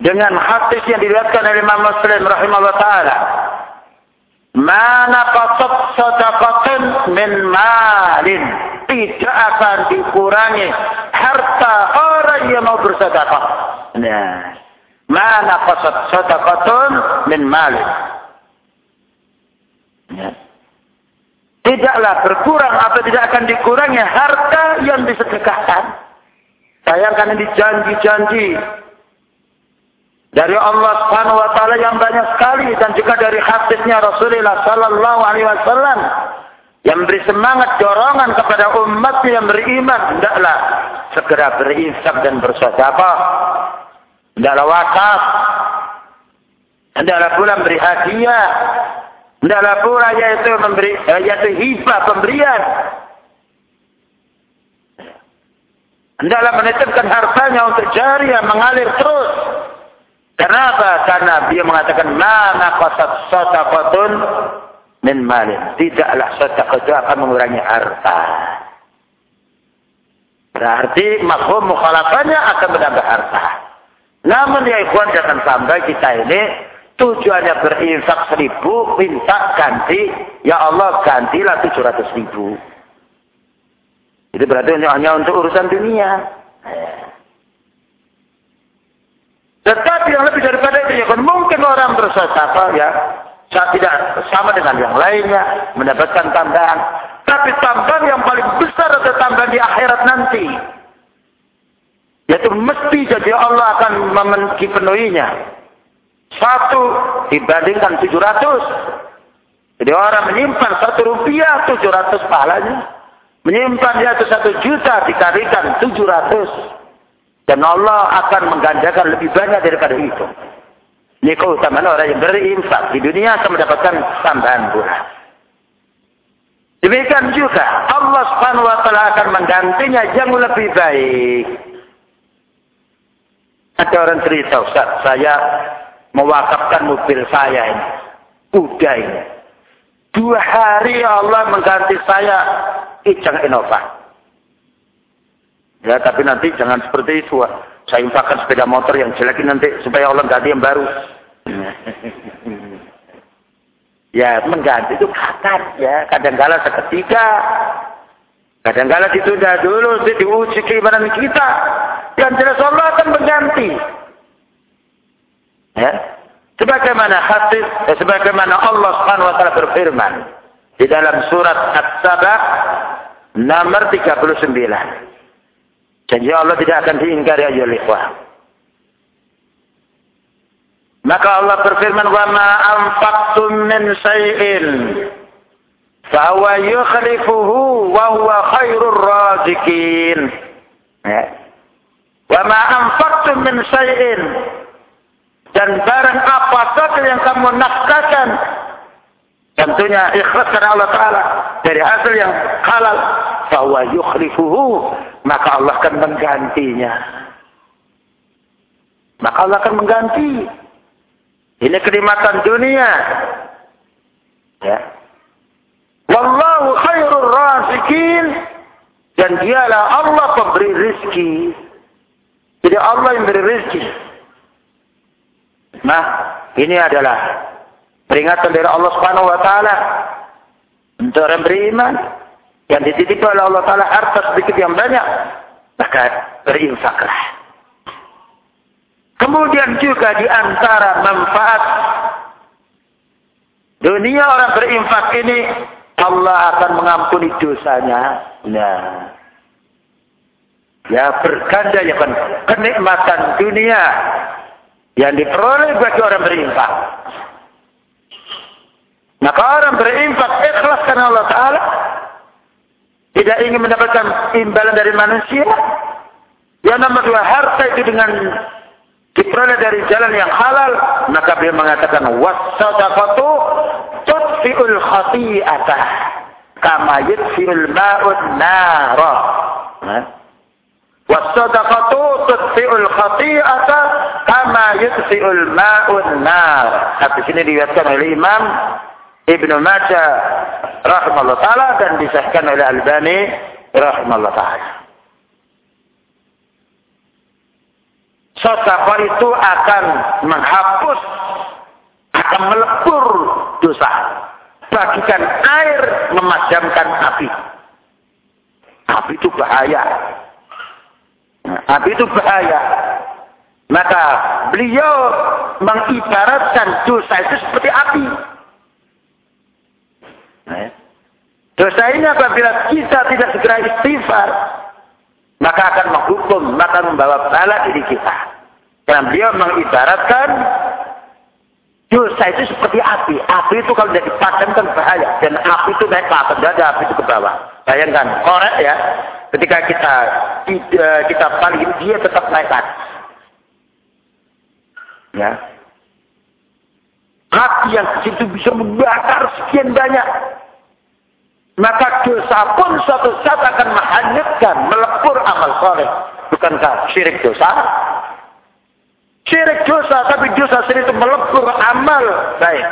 dengan hadis yang diriwayatkan oleh Imam Muslim rahimahullah taala mana qasat sadaqatan min malin tidak akan dikurangi harta orang yang mau bersedekah. Nah, mana qasat sadaqatan min malin Ya. Tidaklah berkurang atau tidak akan dikurangi harta yang disedekahkan. Sayangkan ini janji-janji dari Allah Subhanahu wa taala yang banyak sekali dan juga dari hadisnya Rasulullah sallallahu alaihi wasallam yang beri semangat dorongan kepada umat yang beriman. Hendaklah segera berinfak dan bersedekah. Hendaklah wakaf. Hendaklah pula beri hadiah Tidaklah pula yaitu memberi eh, yaitu hibah pemberian. Hendaklah menitipkan hartanya untuk jariah mengalir terus. Kenapa? Karena dia mengatakan mana qasat sadaqatun min malin. Tidaklah sedekah itu akan mengurangi harta. Berarti makhum mukhalafannya akan menambah harta. Namun ya ikhwan jangan sampai kita ini Tujuannya berinfak seribu, minta ganti. Ya Allah, gantilah tujuh ratus ribu. Itu berarti hanya untuk urusan dunia. Tetapi yang lebih daripada itu, ya kan mungkin orang apa ya, saya tidak sama dengan yang lainnya, mendapatkan tambahan. Tapi tambahan yang paling besar adalah tambahan di akhirat nanti. Yaitu mesti jadi Allah akan memenuhinya. Satu dibandingkan tujuh ratus. Jadi orang menyimpan satu rupiah tujuh ratus pahalanya. Menyimpan dia itu satu juta dikalikan tujuh ratus. Dan Allah akan menggandakan lebih banyak daripada itu. Ini keutamaan orang yang berinfak di dunia akan mendapatkan tambahan pula. Demikian juga Allah Subhanahu wa taala akan menggantinya yang lebih baik. Ada orang cerita, Ustaz, saya mewakafkan mobil saya ini. Kuda ini. Dua hari Allah mengganti saya Ijang Innova. Ya, tapi nanti jangan seperti itu. Saya infakkan sepeda motor yang jelek nanti supaya Allah ganti yang baru. ya, mengganti itu kapan ya. Kadang-kala seketika. Kadang-kala ditunda dulu, diuji keimanan kita. Yang jelas Allah akan mengganti. Ya. Sebagaimana hadis, ya, sebagaimana Allah Subhanahu wa taala berfirman di dalam surat At-Saba nomor 39. Janji Allah tidak akan diingkari ya ikhwah. Maka Allah berfirman, "Wa ma anfaqtum min syai'in fa huwa yukhlifuhu wa huwa khairur razikin." Ya. Wa ma anfaqtum min syai'in dan barang apa saja yang kamu nafkahkan? Tentunya ikhlas karena Allah Ta'ala. Dari hasil yang halal. Bahwa yukhlifuhu. Maka Allah akan menggantinya. Maka Allah akan mengganti. Ini kenikmatan dunia. Ya. Wallahu khairur razikin. Dan dialah Allah pemberi rizki. Jadi Allah yang beri rizki Nah, ini adalah peringatan dari Allah Subhanahu wa taala untuk orang beriman yang dititip oleh Allah taala harta sedikit yang banyak, maka berinfaklah. Kemudian juga di antara manfaat dunia orang berinfak ini Allah akan mengampuni dosanya. Nah, ya berganda ya kan kenikmatan dunia yang diperoleh bagi orang berinfak. Maka orang berinfak ikhlas karena Allah Ta'ala. Tidak ingin mendapatkan imbalan dari manusia. Yang nomor dua, harta itu dengan diperoleh dari jalan yang halal. Maka beliau mengatakan, Wassadaqatu tutfi'ul khati'atah. Kama yutfi'ul ma'ud nara. Wassadaqatu tutfi'ul khati'atah. Kama yutfi'ul ma'ud nar. Hadis ini diriwayatkan oleh Imam Ibnu Majah rahimahullah taala dan disahkan oleh Albani rahimahullah taala. Sedekah itu akan menghapus akan melebur dosa. Bagikan air memadamkan api. Api itu bahaya. Api itu bahaya. Maka beliau mengibaratkan dosa itu seperti api. Nah, dosa ini apabila kita tidak segera istighfar, maka akan menghukum, maka membawa bala diri kita. Karena beliau mengibaratkan dosa itu seperti api. Api itu kalau tidak dipadamkan bahaya. Dan api itu naik ke atas, ada api itu ke bawah. Bayangkan, korek ya, ketika kita kita paling dia tetap naik atas. Ya. Api yang kecil itu bisa membakar sekian banyak maka dosa pun suatu saat akan menghanyutkan, melepur amal soleh. Bukankah syirik dosa? Syirik dosa, tapi dosa sendiri itu melepur amal baik.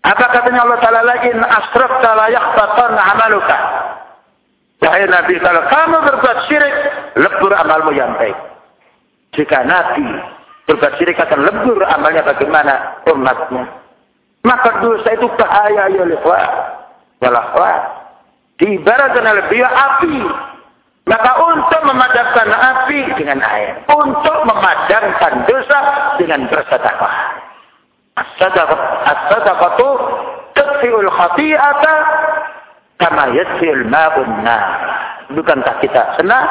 Apa katanya Allah Ta'ala lagi? Asrafta la yakhbatan amaluka. Wahai Nabi, kalau kamu berbuat syirik, lebur amalmu yang baik. Jika Nabi berbuat syirik akan lebur amalnya bagaimana umatnya. Maka dosa itu bahaya ya lewat wal Diibaratkan beliau api. Maka untuk memadamkan api dengan air. Untuk memadamkan dosa dengan bersedekah. As-sadaqatu tudfi'ul khati'ata kama yadfi'ul ma'un nar. Bukankah kita senang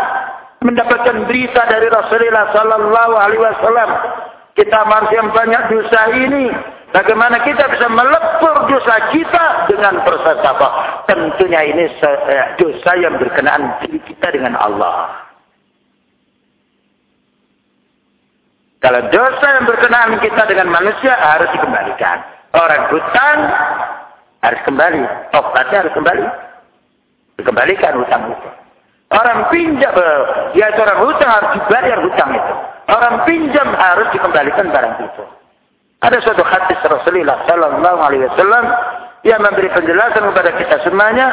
mendapatkan berita dari Rasulullah sallallahu alaihi wasallam kita manusia yang banyak dosa ini Bagaimana kita bisa melepur dosa kita dengan bersedekah? Tentunya ini eh, dosa yang berkenaan diri kita dengan Allah. Kalau dosa yang berkenaan kita dengan manusia harus dikembalikan. Orang hutang harus kembali. Tobatnya harus kembali. Dikembalikan hutang itu. Orang pinjam, ya orang hutang harus dibayar hutang itu. Orang pinjam harus dikembalikan barang itu. Ada suatu hadis Rasulullah Sallallahu Alaihi Wasallam yang memberi penjelasan kepada kita semuanya.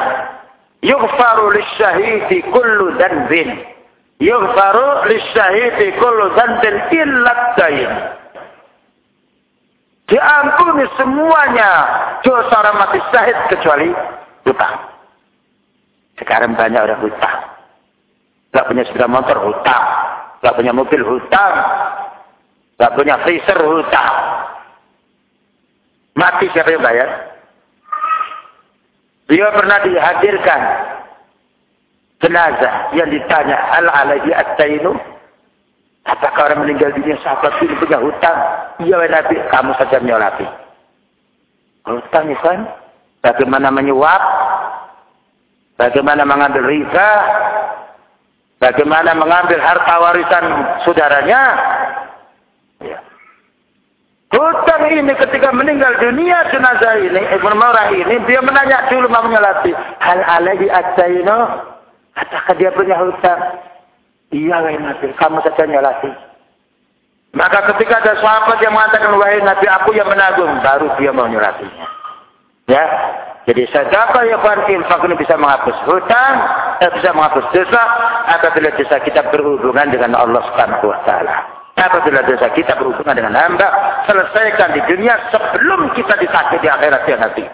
Yughfaru lisyahidi kullu danbin. Yughfaru lisyahidi kullu danbin illa dain. Diampuni semuanya dosa mati syahid kecuali hutang. Sekarang banyak orang hutang. Gak punya sepeda motor hutang. Gak punya mobil hutang. Gak punya freezer hutang. Mati siapa yang bayar? Dia pernah dihadirkan jenazah yang ditanya al alaihi at-tainu apakah orang meninggal dunia sahabat ini punya hutang? Iya Nabi. Kamu saja menyolati. Hutang ya kan bagaimana menyuap? Bagaimana mengambil riba? Bagaimana mengambil harta warisan saudaranya? Ya. Hutang ini ketika meninggal dunia jenazah ini, Ibn Marah ini, dia menanya dulu mamanya Lati, hal alaihi atayno, apakah dia punya hutang? Iya, wahai Nabi, kamu saja nyalati. Maka ketika ada sahabat yang mengatakan, wahai Nabi, aku yang menanggung, baru dia mau nyolatinya. Ya, jadi sedekah ya infak ini bisa menghapus hutang, eh, bisa menghapus dosa, apabila dosa kita berhubungan dengan Allah Subhanahu wa taala. Apabila dosa kita berhubungan dengan hamba, selesaikan di dunia sebelum kita ditagih di akhirat yang nanti.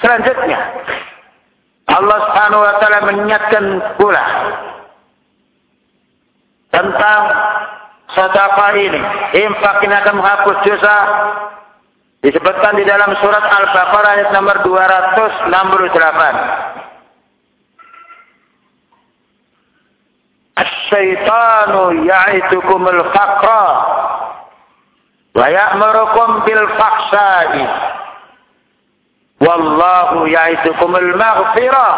Selanjutnya, Allah Subhanahu wa taala mengingatkan pula tentang sedekah ini. Infak ini akan menghapus dosa. Disebutkan di dalam surat Al-Baqarah ayat nomor 268. Asyaitanu ya'idukumul faqra wa ya'murukum bil fahsai. Wallahu ya'idukumul maghfirah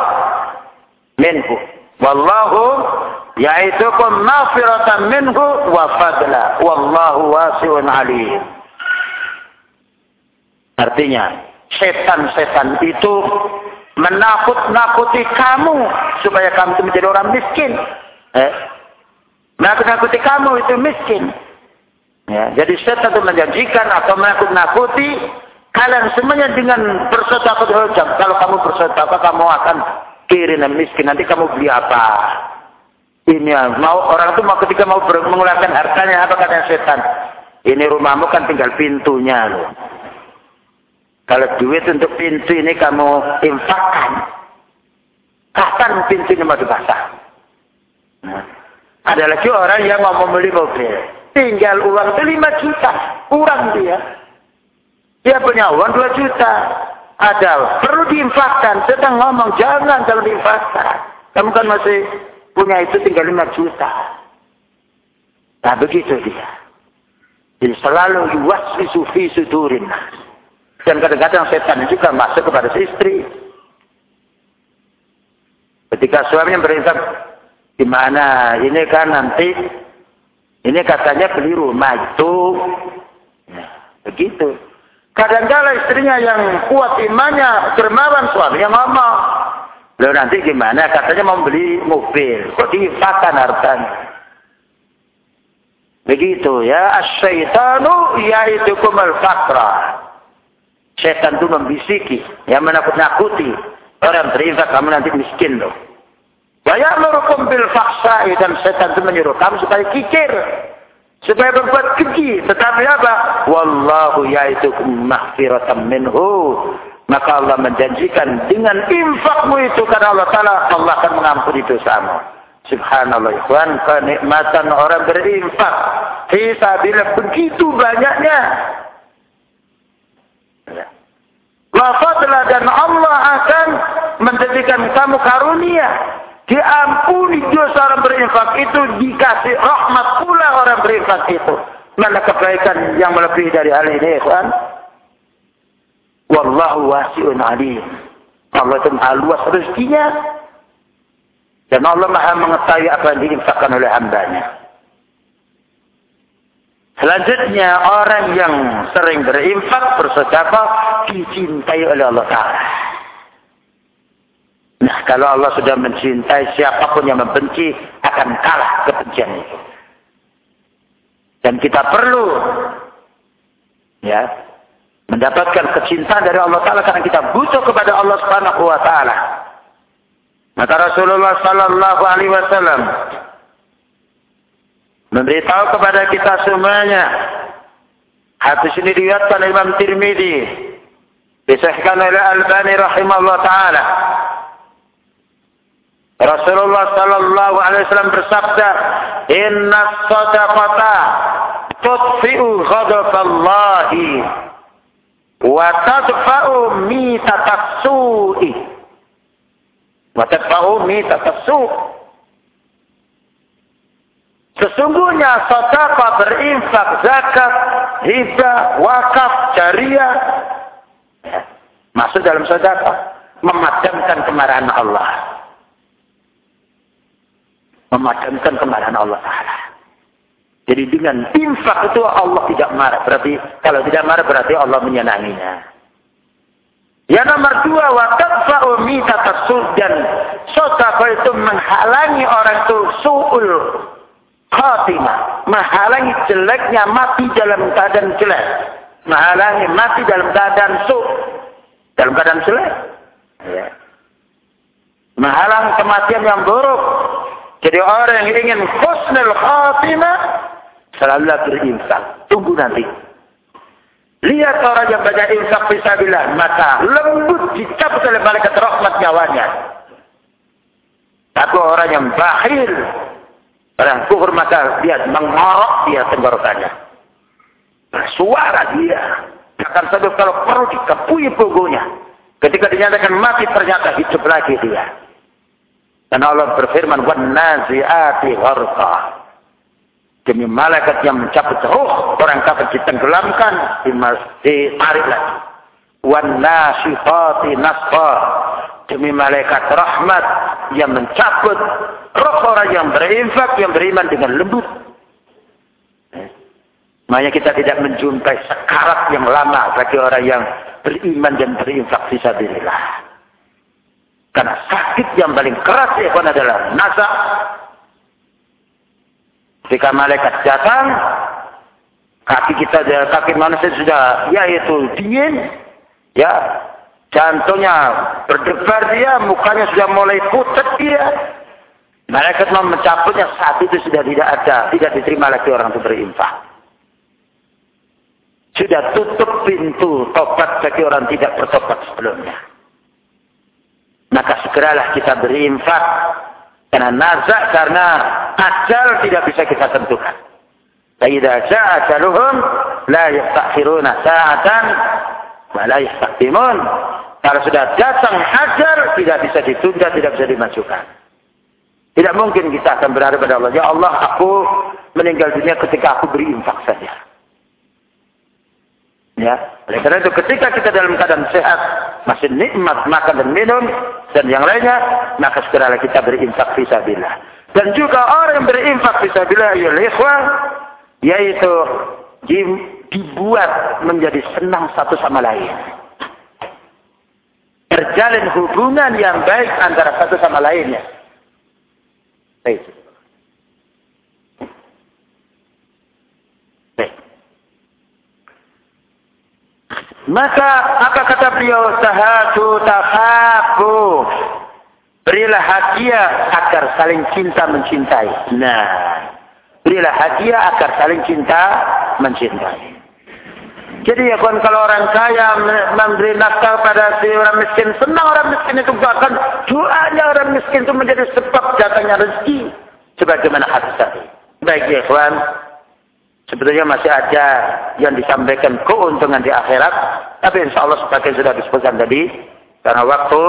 minhu. Wallahu ya'idukum maghfiratan minhu wa fadla. Wallahu wasi'un alim. Artinya, setan-setan itu menakut-nakuti kamu supaya kamu menjadi orang miskin. Eh? Menakut-nakuti kamu itu miskin. Ya, jadi setan itu menjanjikan atau menakut-nakuti kalian semuanya dengan bersedekah Kalau kamu bersedekah kamu akan kiri dan miskin. Nanti kamu beli apa? Ini mau orang itu mau ketika mau mengeluarkan hartanya apa kata setan? Ini rumahmu kan tinggal pintunya loh. Kalau duit untuk pintu ini kamu infakkan, kapan pintu ini mau dipasang? Nah, ada lagi orang yang mau membeli mobil. Tinggal uang 5 juta. Kurang dia. Dia punya uang 2 juta. Ada. Perlu diinfakkan. Sedang ngomong. Jangan kalau diinfakkan. Kamu kan masih punya itu tinggal 5 juta. Nah begitu dia. Jadi selalu yuwaswisu fi sudurin. Dan kadang-kadang setan juga masuk kepada istri. Ketika suaminya berinfak Gimana? Ini kan nanti ini katanya beli rumah itu. Nah, begitu. Kadang-kala istrinya yang kuat imannya, dermawan suaminya ngomong. Loh nanti gimana? Katanya mau beli mobil. Kok diinfakkan hartanya? Begitu ya. As-syaitanu kumal fakra. Setan itu membisiki. Yang menakut-nakuti. Orang berinfak kamu nanti miskin loh. Wa ya'murukum bil fahsai dan setan itu menyuruh kamu supaya kikir. Supaya berbuat keji. Tetapi apa? Wallahu yaitukum mahfiratan minhu. Maka Allah menjanjikan dengan infakmu itu karena Allah Ta'ala Allah akan mengampuni dosamu. Subhanallah ikhwan, kenikmatan orang berinfak. Fisabilillah begitu banyaknya. Ya. Dan Allah akan menjadikan kamu karunia Diampuni dosa orang berinfak itu dikasih rahmat pula orang berinfak itu. Mana kebaikan yang melebihi dari hal ini, kan? Wallahu wasi'un alim. Allah itu maha luas rezekinya. Dan Allah maha mengetahui apa yang diinfakkan oleh hambanya. Selanjutnya orang yang sering berinfak, bersedekah dicintai oleh Allah Ta'ala. Nah, kalau Allah sudah mencintai siapa pun yang membenci akan kalah kebencian itu. Dan kita perlu ya mendapatkan kecintaan dari Allah Taala karena kita butuh kepada Allah Subhanahu wa taala. Maka Rasulullah sallallahu alaihi wasallam memberitahu kepada kita semuanya hadis ini diriwayatkan Imam Tirmidzi disahkan oleh Al-Albani rahimahullah taala Rasulullah sallallahu alaihi wasallam bersabda, "Inna shadaqata tudfi'u ghadaballahi wa tadfa'u mitatas su'i." Wa tadfa'u mitatas Sesungguhnya sedekah berinfak, zakat, hibah, wakaf, jariah. Masuk dalam sedekah memadamkan kemarahan Allah memadamkan kemarahan Allah Ta'ala. Jadi dengan infak itu Allah tidak marah. Berarti kalau tidak marah berarti Allah menyenanginya. Yang nomor dua, watadfa'u mitatasul dan sodako itu menghalangi orang itu su'ul khatimah. Menghalangi jeleknya mati dalam keadaan jelek. Menghalangi mati dalam keadaan su' dalam keadaan jelek. Ya. Menghalang kematian yang buruk. Jadi orang yang ingin husnul khatimah selalu berinfak. Tunggu nanti. Lihat orang yang banyak infak fisabilillah, maka lembut dicabut oleh malaikat rahmat nyawanya. Tapi orang yang bakhil, Orang kufur maka dia mengorok dia tenggorokannya. Suara dia. Akan sampai kalau perlu dikepui punggungnya. Ketika dinyatakan mati ternyata hidup lagi dia. Dan Allah berfirman, "Wan-nazi'ati. Demi malaikat yang mencabut roh orang kafir ditenggelamkan di masjid lagi. "Wan-nasifati nasfa." Demi malaikat rahmat yang mencabut roh orang yang berinfak, yang beriman dengan lembut. Eh, makanya kita tidak menjumpai sekarat yang lama bagi orang yang beriman dan berinfak Bisa fisabilillah. Karena sakit yang paling keras ya adalah nasa. Ketika malaikat datang, kaki kita, kaki manusia sudah, yaitu dingin, ya, Jantungnya berdebar dia, mukanya sudah mulai pucat dia. Malaikat mau mencabutnya saat itu sudah tidak ada, tidak diterima lagi orang itu berinfak. Sudah tutup pintu tobat bagi orang tidak bertobat sebelumnya. Maka segeralah kita berinfak. Karena nazak, karena ajal tidak bisa kita tentukan. Fa'idha ja'ajaluhum la yastakhiruna sa'atan wa la yastaqdimun. Kalau sudah datang hajar, tidak bisa ditunda, tidak bisa dimajukan. Tidak mungkin kita akan berharap pada Allah. Ya Allah, aku meninggal dunia ketika aku beri infak saja. Ya, oleh karena itu ketika kita dalam keadaan sehat, masih nikmat makan dan minum dan yang lainnya, maka segeralah kita berinfak fisabilillah. Dan juga orang yang berinfak fisabilillah ya yaitu dibuat menjadi senang satu sama lain terjalin hubungan yang baik antara satu sama lainnya. Baik. Maka apa kata beliau sahatu tahabu berilah hadiah agar saling cinta mencintai. Nah, berilah hadiah agar saling cinta mencintai. Jadi ya kawan kalau orang kaya memberi nafkah pada si orang miskin, senang orang miskin itu bahkan doanya orang miskin itu menjadi sebab datangnya rezeki. Sebagaimana hadis tadi. Baik ya kawan, sebetulnya masih ada yang disampaikan keuntungan di akhirat, tapi insya Allah sebagai sudah disebutkan tadi, karena waktu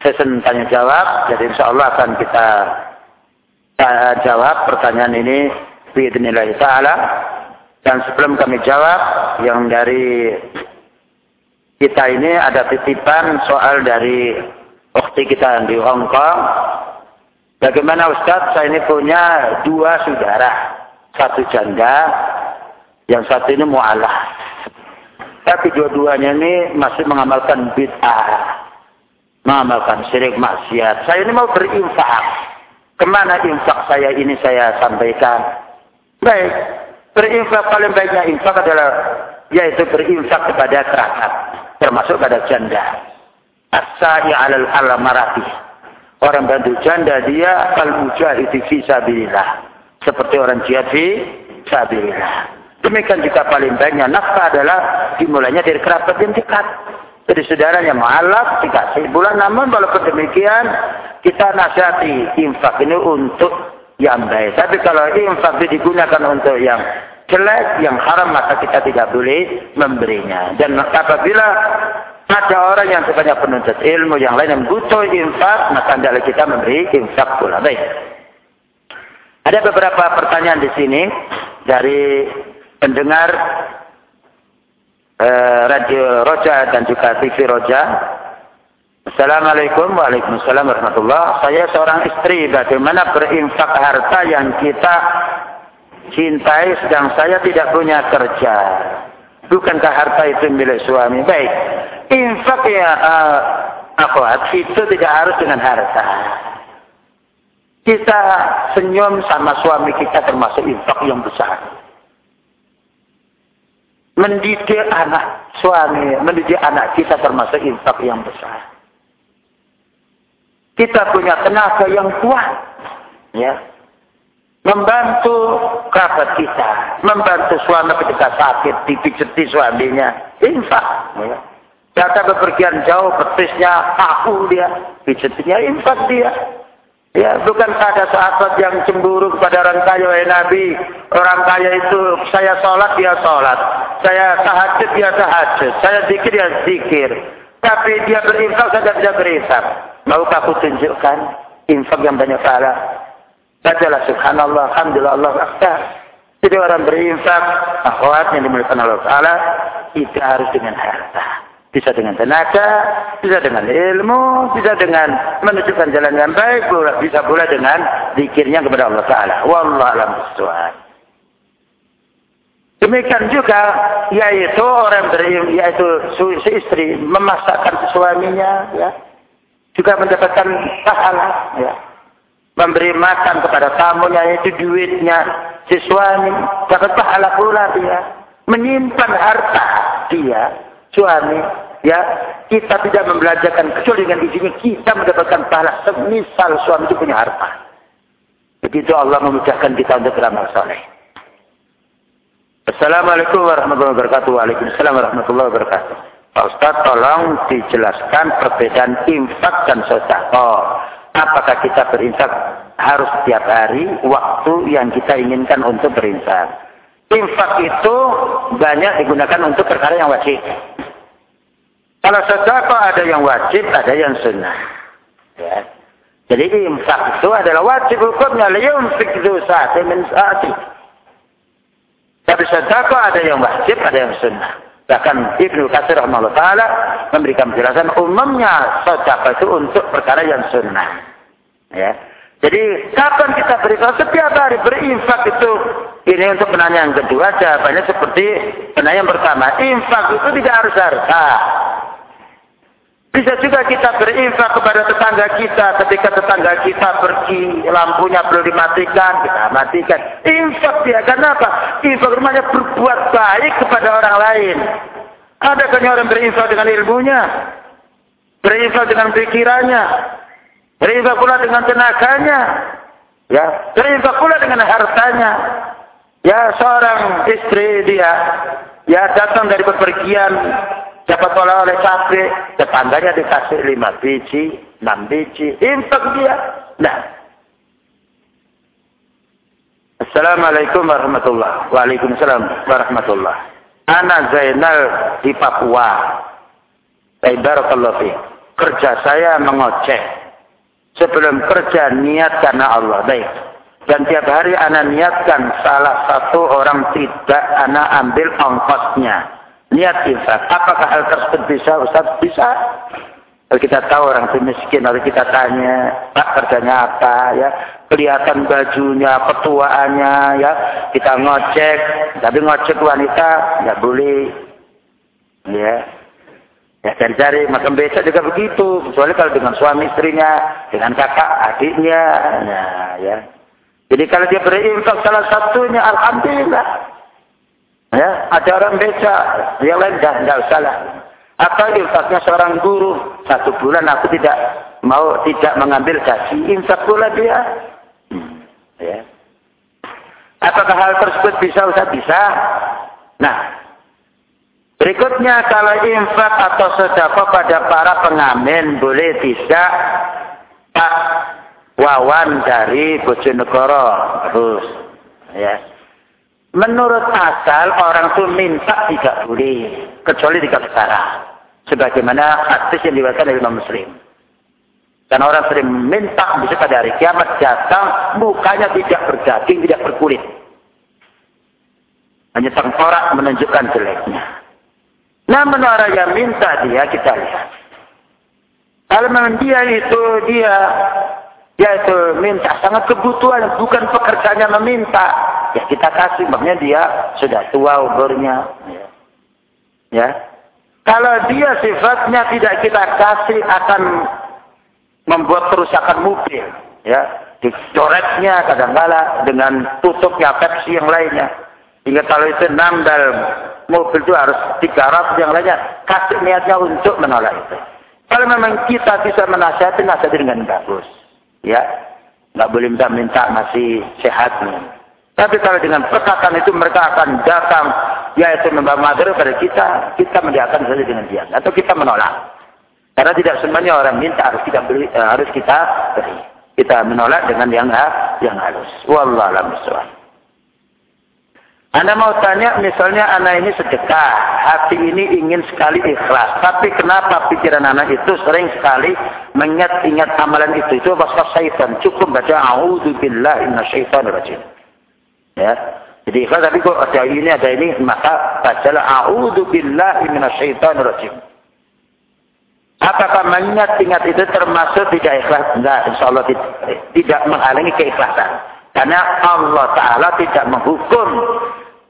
sesi tanya jawab, jadi insya Allah akan kita uh, jawab pertanyaan ini. Bismillahirrahmanirrahim. Ta'ala. Dan sebelum kami jawab, yang dari kita ini ada titipan soal dari waktu kita di Hong Kong. Bagaimana Ustaz, saya ini punya dua saudara. Satu janda, yang satu ini mu'alah. Tapi dua-duanya ini masih mengamalkan bid'ah. Mengamalkan syirik maksiat. Saya ini mau berinfak. Ke mana infak saya ini saya sampaikan? Baik, Berinfak paling baiknya infak adalah yaitu berinfak kepada kerabat, termasuk pada janda. As-sa'i 'alal alamarati. Orang bantu janda dia kal mujahid fi sabilillah. Seperti orang jihad fi sabilillah. Demikian juga paling baiknya nafkah adalah dimulainya dari kerabat yang dekat. Jadi saudaranya mu'alaf dikasih bulan. Namun walaupun demikian kita nasihati infak ini untuk yang baik. Tapi kalau infak digunakan untuk yang jelek, yang haram, maka kita tidak boleh memberinya. Dan apabila ada orang yang sebanyak penuntut ilmu yang lain yang butuh infak, maka hendaklah kita memberi infak pula. Baik. Ada beberapa pertanyaan di sini dari pendengar eh, Radio Roja dan juga TV Roja. Assalamualaikum Waalaikumsalam warahmatullah. Saya seorang istri, bagaimana berinfak harta yang kita cintai sedang saya tidak punya kerja. Bukankah harta itu milik suami? Baik. Infak ya uh, apa? Itu tidak harus dengan harta. Kita senyum sama suami kita termasuk infak yang besar. Mendidik anak suami, mendidik anak kita termasuk infak yang besar. Kita punya tenaga yang kuat. Ya. Membantu kerabat kita. Membantu suami ketika sakit. Dipijeti suaminya. Infak. Ya. Data bepergian jauh, betisnya aku dia. Pijetinya infak dia. Ya, bukan ada sahabat yang cemburu kepada orang kaya, wahai Nabi. Orang kaya itu saya sholat, dia sholat. Saya tahajud, dia tahajud. Saya zikir, dia zikir. Tapi dia berinfak, saya tidak berinfak. Maukah aku tunjukkan infak yang banyak pahala? Bacalah subhanallah, alhamdulillah, Allah akbar. Jadi orang berinfak, akhwat yang dimulakan Allah Ta'ala, tidak harus dengan harta. Bisa dengan tenaga, bisa dengan ilmu, bisa dengan menunjukkan jalan yang baik, bisa pula dengan zikirnya kepada Allah Ta'ala. Wallah alam. Demikian juga, yaitu orang berilmu, yaitu istri memasakkan suaminya, ya, juga mendapatkan pahala, ya. Memberi makan kepada tamunya, yaitu duitnya, si suami, dapat pahala pula dia. Menyimpan harta dia, suami, ya kita tidak membelajarkan kecuali dengan izinnya kita mendapatkan pahala semisal suami itu punya harta. Begitu Allah memudahkan kita untuk beramal soleh. Assalamualaikum warahmatullahi wabarakatuh. Waalaikumsalam warahmatullahi wabarakatuh. Pak Ustaz tolong dijelaskan perbedaan infak dan sedekah. Apakah kita berinfak harus setiap hari waktu yang kita inginkan untuk berinfak? Infak itu banyak digunakan untuk perkara yang wajib. Kalau sedekah ada yang wajib, ada yang sunnah. Ya. Jadi infak itu adalah wajib hukumnya. Liyumfik itu saati min saati. Tapi sedekah ada yang wajib, ada yang sunnah. Bahkan Ibnu Katsir rahimahullah taala memberikan penjelasan umumnya sedekah itu untuk perkara yang sunnah. Ya. Jadi kapan kita berinfak? Setiap hari berinfak itu ini untuk penanya yang kedua jawabannya seperti penanya yang pertama. Infak itu tidak harus harta. Bisa juga kita berinfak kepada tetangga kita ketika tetangga kita pergi, lampunya perlu dimatikan, kita matikan. Infak dia, karena apa? Infak rumahnya berbuat baik kepada orang lain. Ada kan orang berinfak dengan ilmunya, berinfak dengan pikirannya, berinfak pula dengan tenaganya, ya, berinfak pula dengan hartanya. Ya, seorang istri dia, ya datang dari bepergian dapat oleh-oleh cabai, tetangganya dikasih lima biji, enam biji, infak dia. Nah. Assalamualaikum warahmatullahi Waalaikumsalam warahmatullah. Anak Zainal di Papua. Barakallahu Kerja saya mengoceh. Sebelum kerja niat karena Allah. Baik. Dan tiap hari anak niatkan salah satu orang tidak anak ambil ongkosnya niat infak. Apakah hal tersebut bisa Ustaz? Bisa. Kalau kita tahu orang itu miskin, lalu kita tanya, Pak kerjanya apa ya? Kelihatan bajunya, petuaannya ya. Kita ngocek, tapi ngocek wanita nggak boleh. Ya. Ya cari-cari, makan beca juga begitu. Kecuali kalau dengan suami istrinya, dengan kakak adiknya, nah, ya. Jadi kalau dia berinfak salah satunya, alhamdulillah. Ya, ada orang beca, yang lain dah tidak salah. Apa infaknya seorang guru? Satu bulan aku tidak mau tidak mengambil gaji, infak pula dia. Hmm, ya. Apakah hal tersebut bisa Ustaz? Bisa. Nah, berikutnya kalau infak atau sedekah pada para pengamen boleh tidak Pak Wawan dari Bojonegoro terus ya Menurut asal orang itu minta tidak boleh. Kecuali di perkara. Sebagaimana hadis yang diwakilkan dari Imam Muslim. Dan orang sering minta bisa pada hari kiamat datang mukanya tidak berdaging, tidak berkulit. Hanya tengkorak menunjukkan jeleknya. Namun orang yang minta dia kita lihat. Kalau memang dia itu dia yaitu minta sangat kebutuhan bukan pekerjaannya meminta. Ya kita kasih makanya dia sudah tua umurnya. Ya. ya. Kalau dia sifatnya tidak kita kasih akan membuat kerusakan mobil. Ya. Dicoretnya kadang-kala dengan tutupnya Pepsi yang lainnya. Hingga kalau itu nambal mobil itu harus 300 yang lainnya. Kasih niatnya untuk menolak itu. Kalau memang kita bisa menasihati nasihati dengan bagus Ya, nggak boleh minta-minta masih sehat. Tapi kalau dengan perkataan itu mereka akan datang, yaitu membawa materi pada kita, kita mendiakan saja dengan diam. Atau kita menolak. Karena tidak semuanya orang minta harus kita beri, eh, harus kita beri. Kita menolak dengan yang yang halus. Wallahualam bishawab. Anda mau tanya, misalnya anak ini sedekah, hati ini ingin sekali ikhlas. Tapi kenapa pikiran anak itu sering sekali mengingat-ingat amalan itu? Itu bahasa syaitan. Cukup baca, A'udhu billah inna syaitan rajim. Ya. Jadi ikhlas, tapi kok ada ini, ada ini, maka bacalah, billah inna syaitan rajim. Apakah mengingat-ingat itu termasuk tidak ikhlas? Enggak, insya Allah tidak, tidak menghalangi keikhlasan. Karena Allah Ta'ala tidak menghukum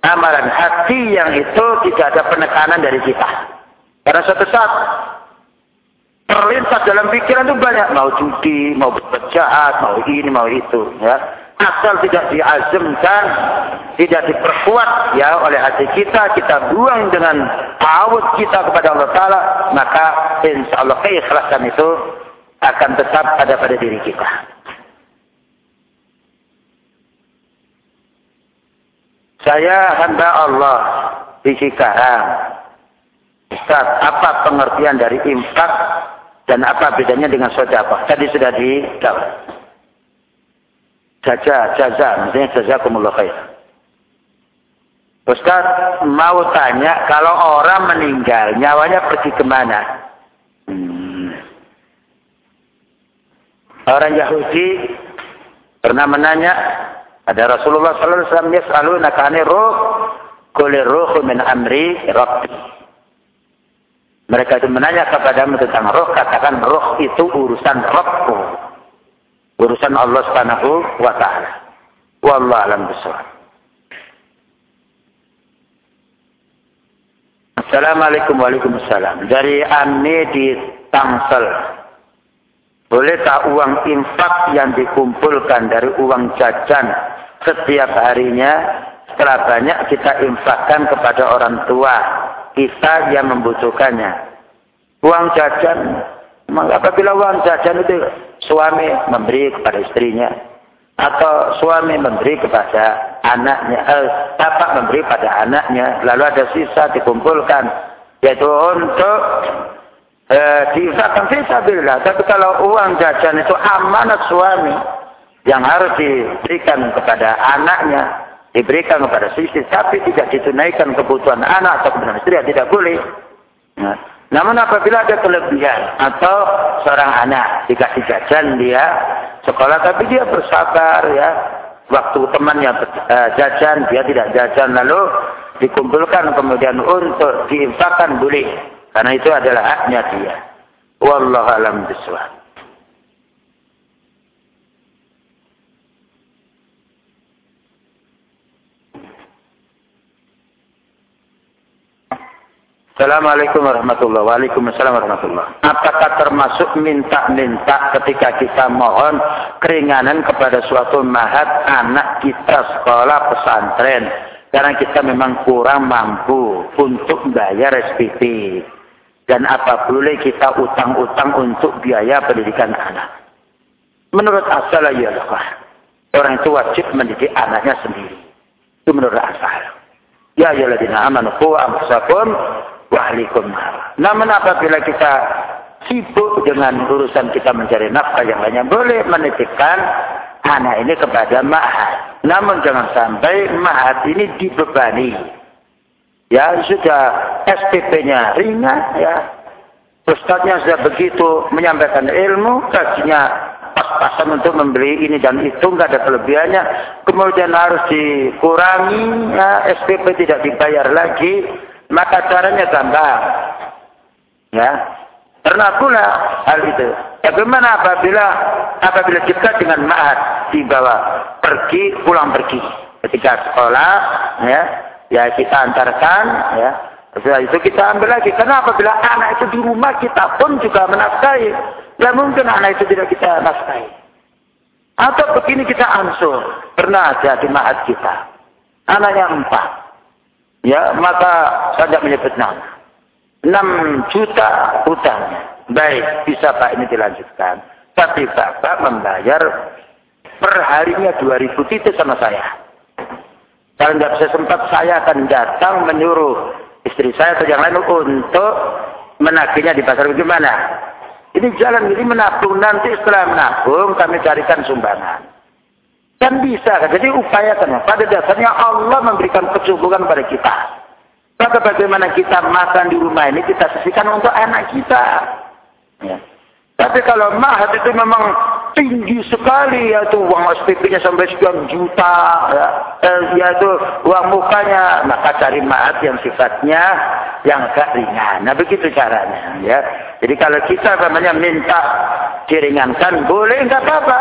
amalan hati yang itu tidak ada penekanan dari kita. Karena suatu saat terlintas dalam pikiran itu banyak mau judi, mau berjahat, mau ini, mau itu, ya. Asal tidak diazamkan, tidak diperkuat ya oleh hati kita, kita buang dengan awut kita kepada Allah Taala, maka insya Allah keikhlasan itu akan tetap ada pada diri kita. Saya hamba Allah di Cikarang. Ustaz, apa pengertian dari infak dan apa bedanya dengan sodapah? Tadi sudah dijawab. Jaja, jaza, maksudnya jazakumullah khair. Ustaz, mau tanya, kalau orang meninggal, nyawanya pergi ke mana? Hmm. Orang Yahudi pernah menanya, ada Rasulullah sallallahu alaihi wasallam yas'aluna kani ruh kulir ruh min amri rabbi. Mereka itu menanya kepada tentang roh, katakan roh itu urusan Rabbku. Urusan Allah Subhanahu wa taala. Wallahu alam bisawab. Assalamualaikum Waalaikumsalam. Dari Ami di Tangsel. Bolehkah uang infak yang dikumpulkan dari uang jajan setiap harinya? Setelah banyak kita infakkan kepada orang tua kita yang membutuhkannya. Uang jajan, apabila uang jajan itu suami memberi kepada istrinya atau suami memberi kepada anaknya, eh, bapak memberi pada anaknya, lalu ada sisa dikumpulkan. Yaitu untuk diinfakkan fisabilillah. Tapi kalau uang jajan itu amanat suami, yang harus diberikan kepada anaknya, diberikan kepada istri, tapi tidak ditunaikan kebutuhan anak atau kebutuhan istri, tidak boleh. Nah, namun apabila ada kelebihan atau seorang anak dikasih jajan dia sekolah, tapi dia bersabar ya, waktu temannya uh, jajan dia tidak jajan lalu dikumpulkan kemudian untuk diinfakkan boleh, karena itu adalah haknya dia. Wallahu alam bisawab. Assalamualaikum warahmatullahi wabarakatuh. Waalaikumsalam warahmatullahi Apakah termasuk minta-minta ketika kita mohon keringanan kepada suatu mahat anak kita sekolah pesantren. Karena kita memang kurang mampu untuk bayar SPP. Dan apa boleh kita utang-utang untuk biaya pendidikan anak. Menurut asal ya Orang itu wajib mendidik anaknya sendiri. Itu menurut asal. Ya ya ladina amanu ku amsakum wahlikum Namun apabila kita sibuk dengan urusan kita mencari nafkah yang lainnya, boleh menitipkan anak ini kepada mahat. Namun jangan sampai mahat ini dibebani. Ya sudah SPP-nya ringan ya. Ustadznya sudah begitu menyampaikan ilmu, gajinya pas-pasan untuk membeli ini dan itu nggak ada kelebihannya. Kemudian harus dikurangi, ya, SPP tidak dibayar lagi maka caranya gampang. Ya. Karena pula hal itu. Bagaimana apabila apabila kita dengan maat dibawa pergi pulang pergi ketika sekolah ya ya kita antarkan ya setelah itu kita ambil lagi karena apabila anak itu di rumah kita pun juga menafkahi tidak mungkin anak itu tidak kita nafkahi atau begini kita ansur pernah ada di maat kita anaknya empat ya maka saya menyebut nama. 6 juta hutangnya. Baik, bisa Pak ini dilanjutkan. Tapi Bapak membayar per harinya 2000 titik sama saya. Kalau tidak bisa sempat, saya akan datang menyuruh istri saya atau yang lain untuk menagihnya di pasar bagaimana? Ini jalan ini menabung nanti setelah menabung kami carikan sumbangan. Kan bisa kan? Jadi upayakan. Pada dasarnya Allah memberikan kecukupan pada kita. Maka bagaimana kita makan di rumah ini kita sisihkan untuk anak kita. Ya. Tapi kalau mahat itu memang tinggi sekali yaitu uang SPP-nya sampai sekian juta ya, eh, yaitu uang mukanya maka cari mahat yang sifatnya yang agak ringan. Nah begitu caranya ya. Jadi kalau kita namanya minta diringankan boleh enggak apa-apa.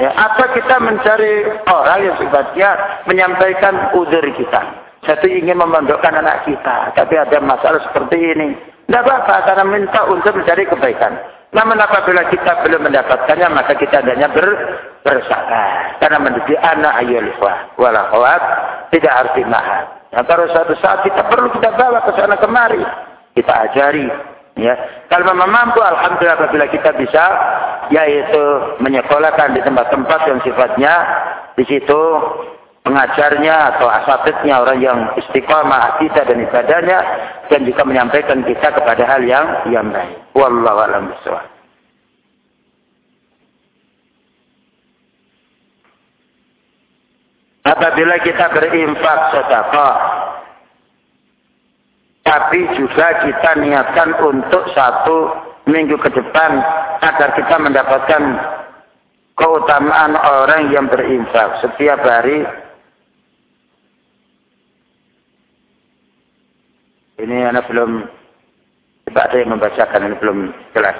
Ya, apa kita mencari orang yang sifatnya menyampaikan udur kita. Satu ingin memondokkan anak kita, tapi ada masalah seperti ini. Tidak apa-apa, karena minta untuk mencari kebaikan. Namun apabila kita belum mendapatkannya, maka kita adanya ber. Karena mendidik anak ayol walahwat tidak harus dimahat. Nah, kalau suatu saat kita perlu kita bawa ke sana kemari, kita ajari. Ya, kalau memang mampu, alhamdulillah apabila kita bisa, yaitu menyekolahkan di tempat-tempat yang sifatnya di situ pengajarnya atau asatidnya orang yang istiqamah akidah dan ibadahnya dan juga menyampaikan kita kepada hal yang yang baik. Wallahu a'lam bishawab. Apabila kita berinfak sedekah tapi juga kita niatkan untuk satu minggu ke depan agar kita mendapatkan keutamaan orang yang berinfak setiap hari Ini anak belum tidak ada yang membacakan ini belum jelas.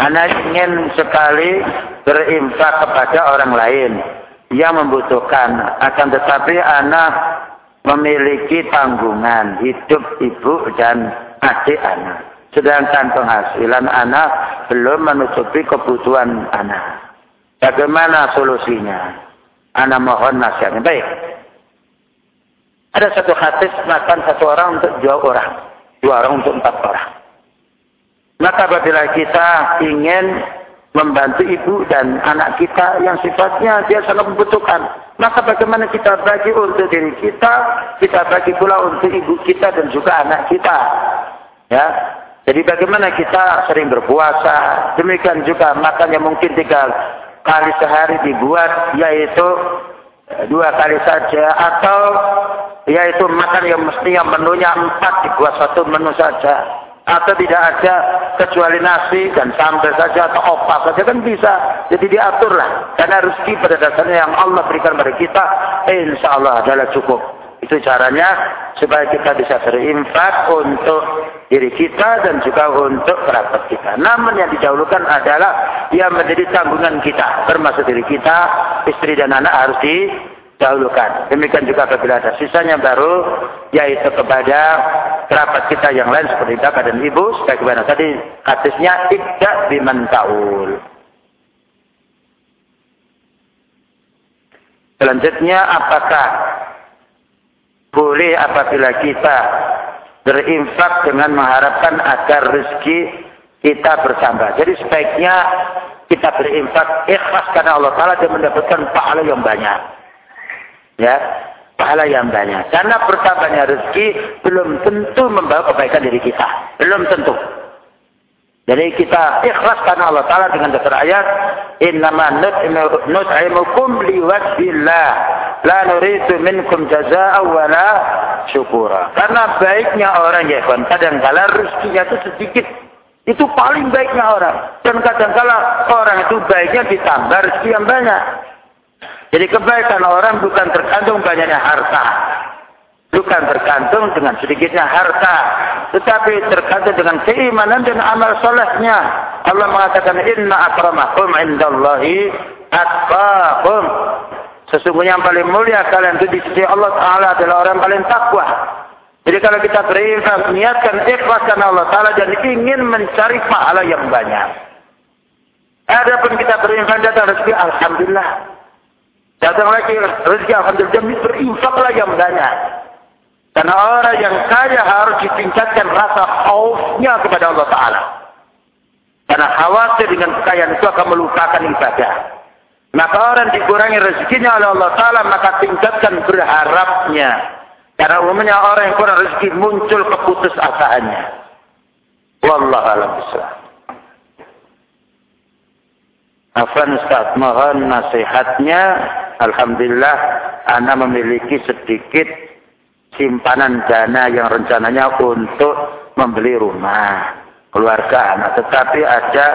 Anak ingin sekali berinfak kepada orang lain yang membutuhkan, akan tetapi anak memiliki tanggungan hidup ibu dan adik anak. Sedangkan penghasilan anak belum menutupi kebutuhan anak. Bagaimana solusinya? Anak mohon nasihatnya. Baik. Ada satu hadis makan satu orang untuk dua orang. Dua orang untuk empat orang. Maka apabila kita ingin membantu ibu dan anak kita yang sifatnya dia sangat membutuhkan. Maka bagaimana kita bagi untuk diri kita, kita bagi pula untuk ibu kita dan juga anak kita. Ya, jadi bagaimana kita sering berpuasa, demikian juga makan yang mungkin tiga kali sehari dibuat, yaitu dua kali saja, atau yaitu makan yang mestinya menunya empat dibuat satu menu saja. Atau tidak ada kecuali nasi dan sambal saja atau opak saja. Kan bisa. Jadi diaturlah. Karena rezeki pada dasarnya yang Allah berikan kepada kita insya Allah adalah cukup itu caranya supaya kita bisa berinfak untuk diri kita dan juga untuk kerabat kita. Namun yang didahulukan adalah yang menjadi tanggungan kita, termasuk diri kita, istri dan anak harus di dahulukan. Demikian juga apabila ada sisanya baru, yaitu kepada kerabat kita yang lain seperti kakak dan ibu, sebagaimana tadi hadisnya tidak taul. Selanjutnya, apakah boleh apabila kita berinfak dengan mengharapkan agar rezeki kita bersambah. Jadi sebaiknya kita berinfak ikhlas karena Allah Ta'ala dan mendapatkan pahala yang banyak ya pahala yang banyak. Karena bertambahnya rezeki belum tentu membawa kebaikan diri kita. Belum tentu. Jadi kita ikhlas karena Allah Ta'ala dengan dasar ayat Innama nut'imukum liwajillah La nuridu minkum jaza'a wa la syukura Karena baiknya orang ya kan Kadang-kala rezekinya itu sedikit Itu paling baiknya orang Dan kadang-kala orang itu baiknya ditambah rezeki yang banyak jadi kebaikan orang bukan tergantung banyaknya harta. Bukan tergantung dengan sedikitnya harta. Tetapi tergantung dengan keimanan dan amal solehnya. Allah mengatakan, Inna akramakum indallahi atfaqum. Sesungguhnya yang paling mulia kalian itu di sisi Allah Ta'ala adalah orang yang paling takwa. Jadi kalau kita berinfak, niatkan ikhlas karena Allah Ta'ala dan ingin mencari pahala yang banyak. Adapun kita berinfak datang rezeki, Alhamdulillah. Datang lagi rezeki alhamdulillah berinfaklah yang banyak. Karena orang yang kaya harus ditingkatkan rasa khaufnya kepada Allah Ta'ala. Karena khawatir dengan kekayaan itu akan melupakan ibadah. Maka orang dikurangi rezekinya oleh Allah Ta'ala, maka tingkatkan berharapnya. Karena umumnya orang yang kurang rezeki muncul keputus asaannya. Wallahu a'lam bishawab. Afan Ustaz, mohon nasihatnya. Alhamdulillah, Anda memiliki sedikit simpanan dana yang rencananya untuk membeli rumah keluarga anak. Tetapi ada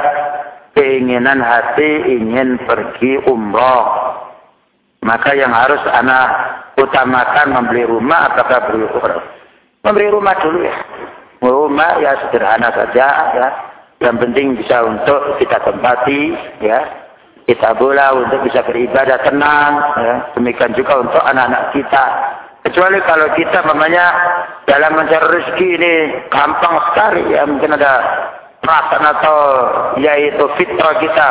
keinginan hati ingin pergi umroh. Maka yang harus anak utamakan membeli rumah apakah beli umroh? Membeli rumah dulu ya. Rumah ya sederhana saja ya yang penting bisa untuk kita tempati, ya. Kita bola untuk bisa beribadah tenang, ya. Demikian juga untuk anak-anak kita. Kecuali kalau kita namanya dalam mencari rezeki ini gampang sekali ya mungkin ada perasaan atau yaitu fitrah kita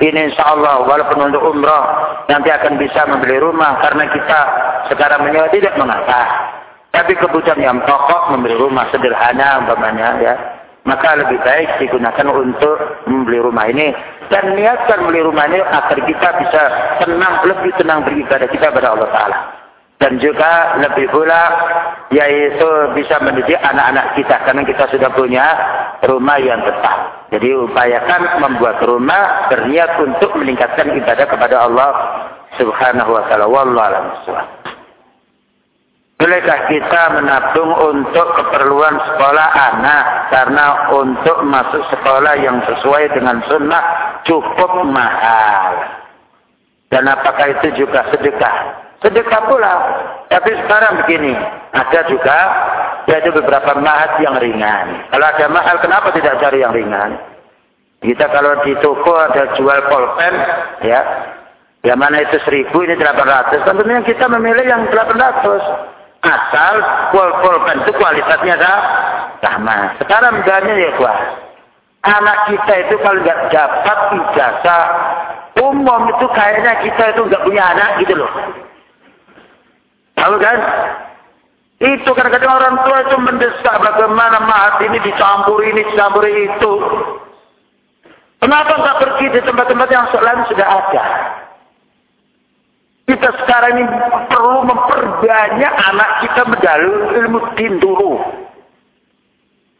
ini insya Allah walaupun untuk umrah nanti akan bisa membeli rumah karena kita sekarang menyewa tidak mengapa tapi kebutuhan yang pokok membeli rumah sederhana umpamanya ya. Maka lebih baik digunakan untuk membeli rumah ini. Dan niatkan membeli rumah ini agar kita bisa tenang lebih tenang beribadah kita kepada Allah Taala dan juga lebih pula yaitu bisa mendidik anak-anak kita karena kita sudah punya rumah yang tetap. Jadi upayakan membuat rumah berniat untuk meningkatkan ibadah kepada Allah Subhanahu wa taala. Wallahu a'lam Bolehkah kita menabung untuk keperluan sekolah anak karena untuk masuk sekolah yang sesuai dengan sunnah cukup mahal? Dan apakah itu juga sedekah? Sedekah pula. Tapi sekarang begini, ada juga yaitu beberapa mahat yang ringan. Kalau ada mahal, kenapa tidak cari yang ringan? Kita kalau di toko ada jual pulpen, ya, yang mana itu seribu, ini delapan ratus. Tentunya kita memilih yang delapan ratus. Asal pulpen itu kualitasnya sama. Sekarang misalnya ya kuat. Anak kita itu kalau nggak dapat ijazah umum itu kayaknya kita itu nggak punya anak gitu loh. Tahu kan? Itu kadang-kadang orang tua itu mendesak bagaimana mahat ini dicampur ini, dicampur itu. Kenapa nggak pergi di tempat-tempat yang lain sudah ada? Kita sekarang ini perlu memperbanyak anak kita mendalui ilmu din dulu.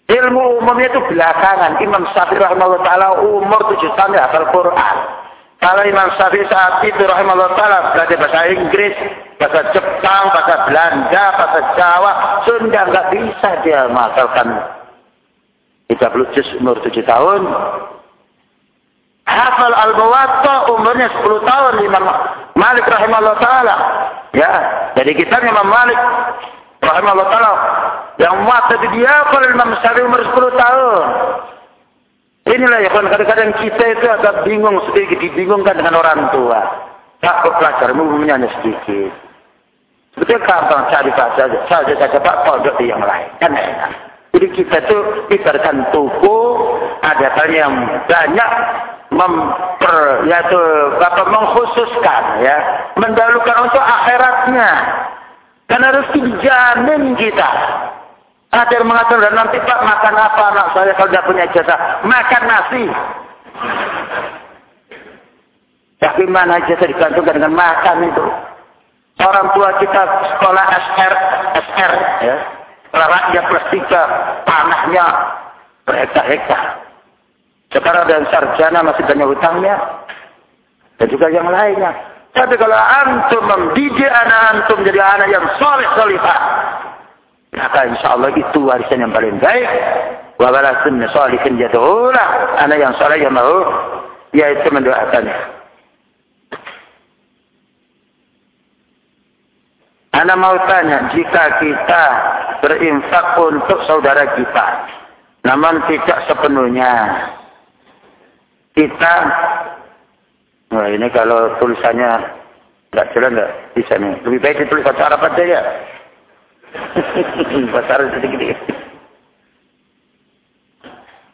Ilmu umumnya itu belakangan. Imam Syafi'i rahimahullah ta'ala umur tujuh tahun ya hafal Quran. Kalau Imam Syafi'i saat itu rahimahullah ta'ala belajar bahasa Inggris, bahasa Jepang, bahasa Belanda, bahasa Jawa, Sunda nggak bisa dia menghafalkan 30 juz umur 7 tahun. Hafal al-Muwatta umurnya 10 tahun Imam Malik rahimahullah taala. Ya, jadi kita Imam Malik rahimahullah taala yang mati dia kalau Imam Syafi'i umur 10 tahun. Inilah ya kadang-kadang kita itu agak bingung sedikit dibingungkan dengan orang tua. Tak kok pelajar umumnya hanya sedikit. Sebetulnya gampang cari saja, saja saja Pak pondok di yang lain. Kan enak. Jadi kita itu ibaratkan toko, ada yang banyak memper yaitu apa mengkhususkan ya mendahulukan untuk akhiratnya dan harus dijamin kita ada yang mengatakan nanti pak makan apa anak saya kalau tidak punya jasa makan nasi tapi mana jasa digantungkan dengan makan itu orang tua kita sekolah SR SR ya rakyat plus tiga tanahnya berhektar-hektar sekarang ada sarjana masih banyak hutangnya. Dan juga yang lainnya. Tapi kalau antum mendidik anak antum jadi anak yang soleh solihah. Maka insya Allah itu warisan yang paling baik. Wa walasun solihin jatuhulah. Anak yang soleh yang mau. Yaitu mendoakannya. Anda mau tanya, jika kita berinfak untuk saudara kita, namun tidak sepenuhnya, kita Nah ini kalau tulisannya nggak jelas nggak bisa nih. Lebih baik ditulis bahasa Arab aja ya. Arab sedikit.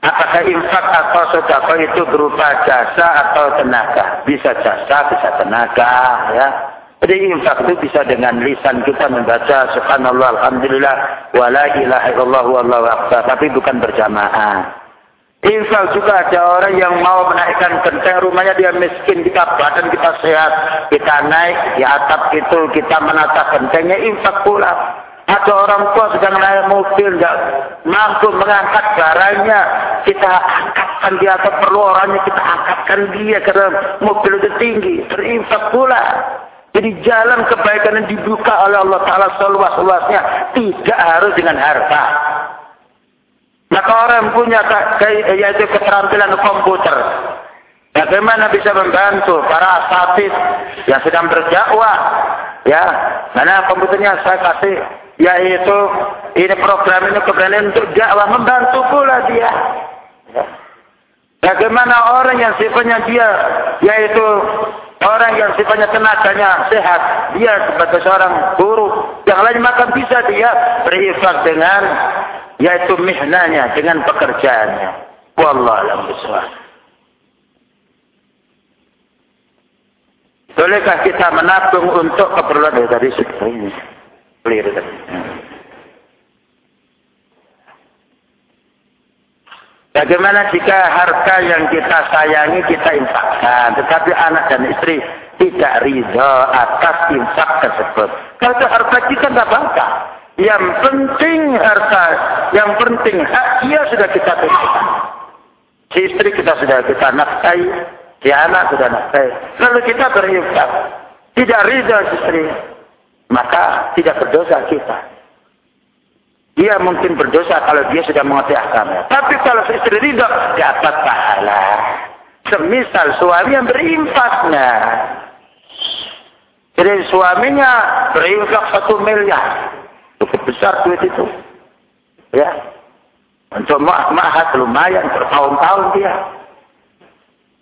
Apakah infak atau sedekah itu berupa jasa atau tenaga? Bisa jasa, bisa tenaga, ya. Jadi infak itu bisa dengan lisan kita membaca subhanallah alhamdulillah wala ilaha illallah wallahu akbar, tapi bukan berjamaah. Infak juga ada orang yang mau menaikkan genteng rumahnya dia miskin kita badan kita sehat kita naik di atap itu kita menata gentengnya infak pula Ada orang tua sedang naik mobil, nggak mampu mengangkat barangnya. Kita angkatkan dia atau perlu orangnya kita angkatkan dia karena mobil itu tinggi. Berinfak pula. Jadi jalan kebaikan yang dibuka oleh Allah Ta'ala seluas-luasnya tidak harus dengan harta. Maka orang punya yaitu keterampilan komputer. Bagaimana bisa membantu para asatid yang sedang berdakwah. Ya, mana komputernya saya kasih yaitu ini program ini keberanian untuk dakwah membantu pula dia. Ya. Bagaimana orang yang sifatnya dia yaitu orang yang sifatnya tenaganya sehat, dia sebagai seorang guru yang lain maka bisa dia berinfak dengan yaitu mihnanya dengan pekerjaannya. Wallahu a'lam Bolehkah kita menabung untuk keperluan dari ini? Clear tadi. Bagaimana jika harta yang kita sayangi kita infakkan, tetapi anak dan istri tidak ridho atas infak tersebut. Kalau harta kita tidak bangga. Yang penting harta, yang penting hak dia sudah kita berikan. Si istri kita sudah kita nafkahi, si anak sudah nafkahi. Lalu kita berinfak, tidak ridho istri, maka tidak berdosa kita. Dia mungkin berdosa kalau dia sudah mengerti agama. Tapi kalau istri ridho, dapat pahala. Semisal suami yang berinfaknya. Jadi suaminya berinfak satu miliar. Cukup besar duit itu. Ya. Untuk mahat lumayan bertahun-tahun dia.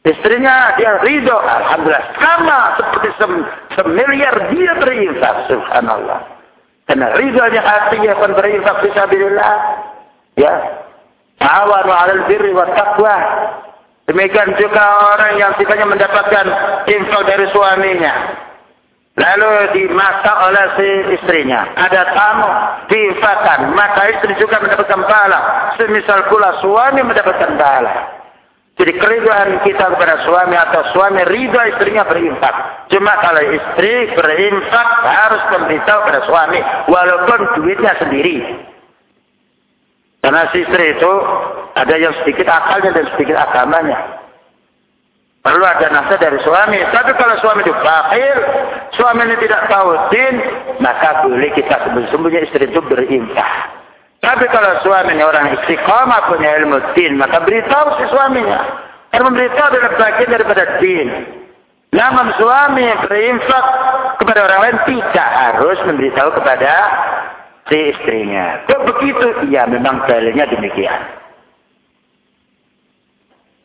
Istrinya dia ridho. Alhamdulillah. Sama seperti sem semiliar dia berinfak. Subhanallah. Karena ridhonya hati akan berinfak fisabilillah. Ya. Ta'awanu 'alal birri wa taqwa. Demikian juga orang yang sifatnya mendapatkan infak dari suaminya. Lalu dimasak oleh si istrinya. Ada tamu, diinfakkan. Maka istri juga mendapatkan pahala. Semisal pula suami mendapatkan pahala. Jadi keriduan kita kepada suami atau suami ridho istrinya berinfak. Cuma kalau istri berinfak harus memberitahu kepada suami. Walaupun duitnya sendiri. Karena si istri itu ada yang sedikit akalnya dan sedikit agamanya. Perlu ada nasihat dari suami. Tapi kalau suami itu fakir, suami ini tidak tahu din, maka boleh kita sembunyi-sembunyi istri itu berinfak. Tapi kalau suaminya orang istiqamah punya ilmu din, maka beritahu si suaminya. Karena memberitahu adalah bagian daripada din. Namun suami berinfak kepada orang lain tidak harus memberitahu kepada si istrinya. Kok begitu? Ya memang dalilnya demikian.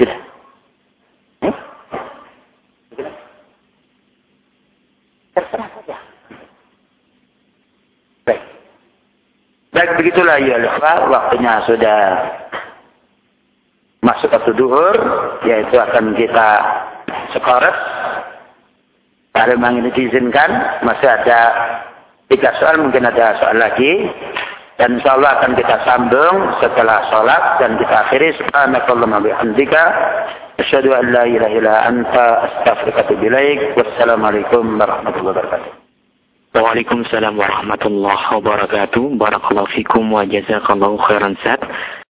Tidak. Hmm? Terserah saja. Baik begitulah ya lupa waktunya sudah masuk ke duhur, yaitu akan kita sekoret. Kalau memang ini diizinkan, masih ada tiga soal, mungkin ada soal lagi. Dan insya Allah akan kita sambung setelah sholat dan kita akhiri. Subhanakallahumma bihamdika. Asyhadu an la ilaha illa anta astaghfiruka wa Wassalamualaikum warahmatullahi wabarakatuh. Waalaikumsalam warahmatullahi wabarakatuh. Barakallahu fikum wa jazakallahu khairan sat.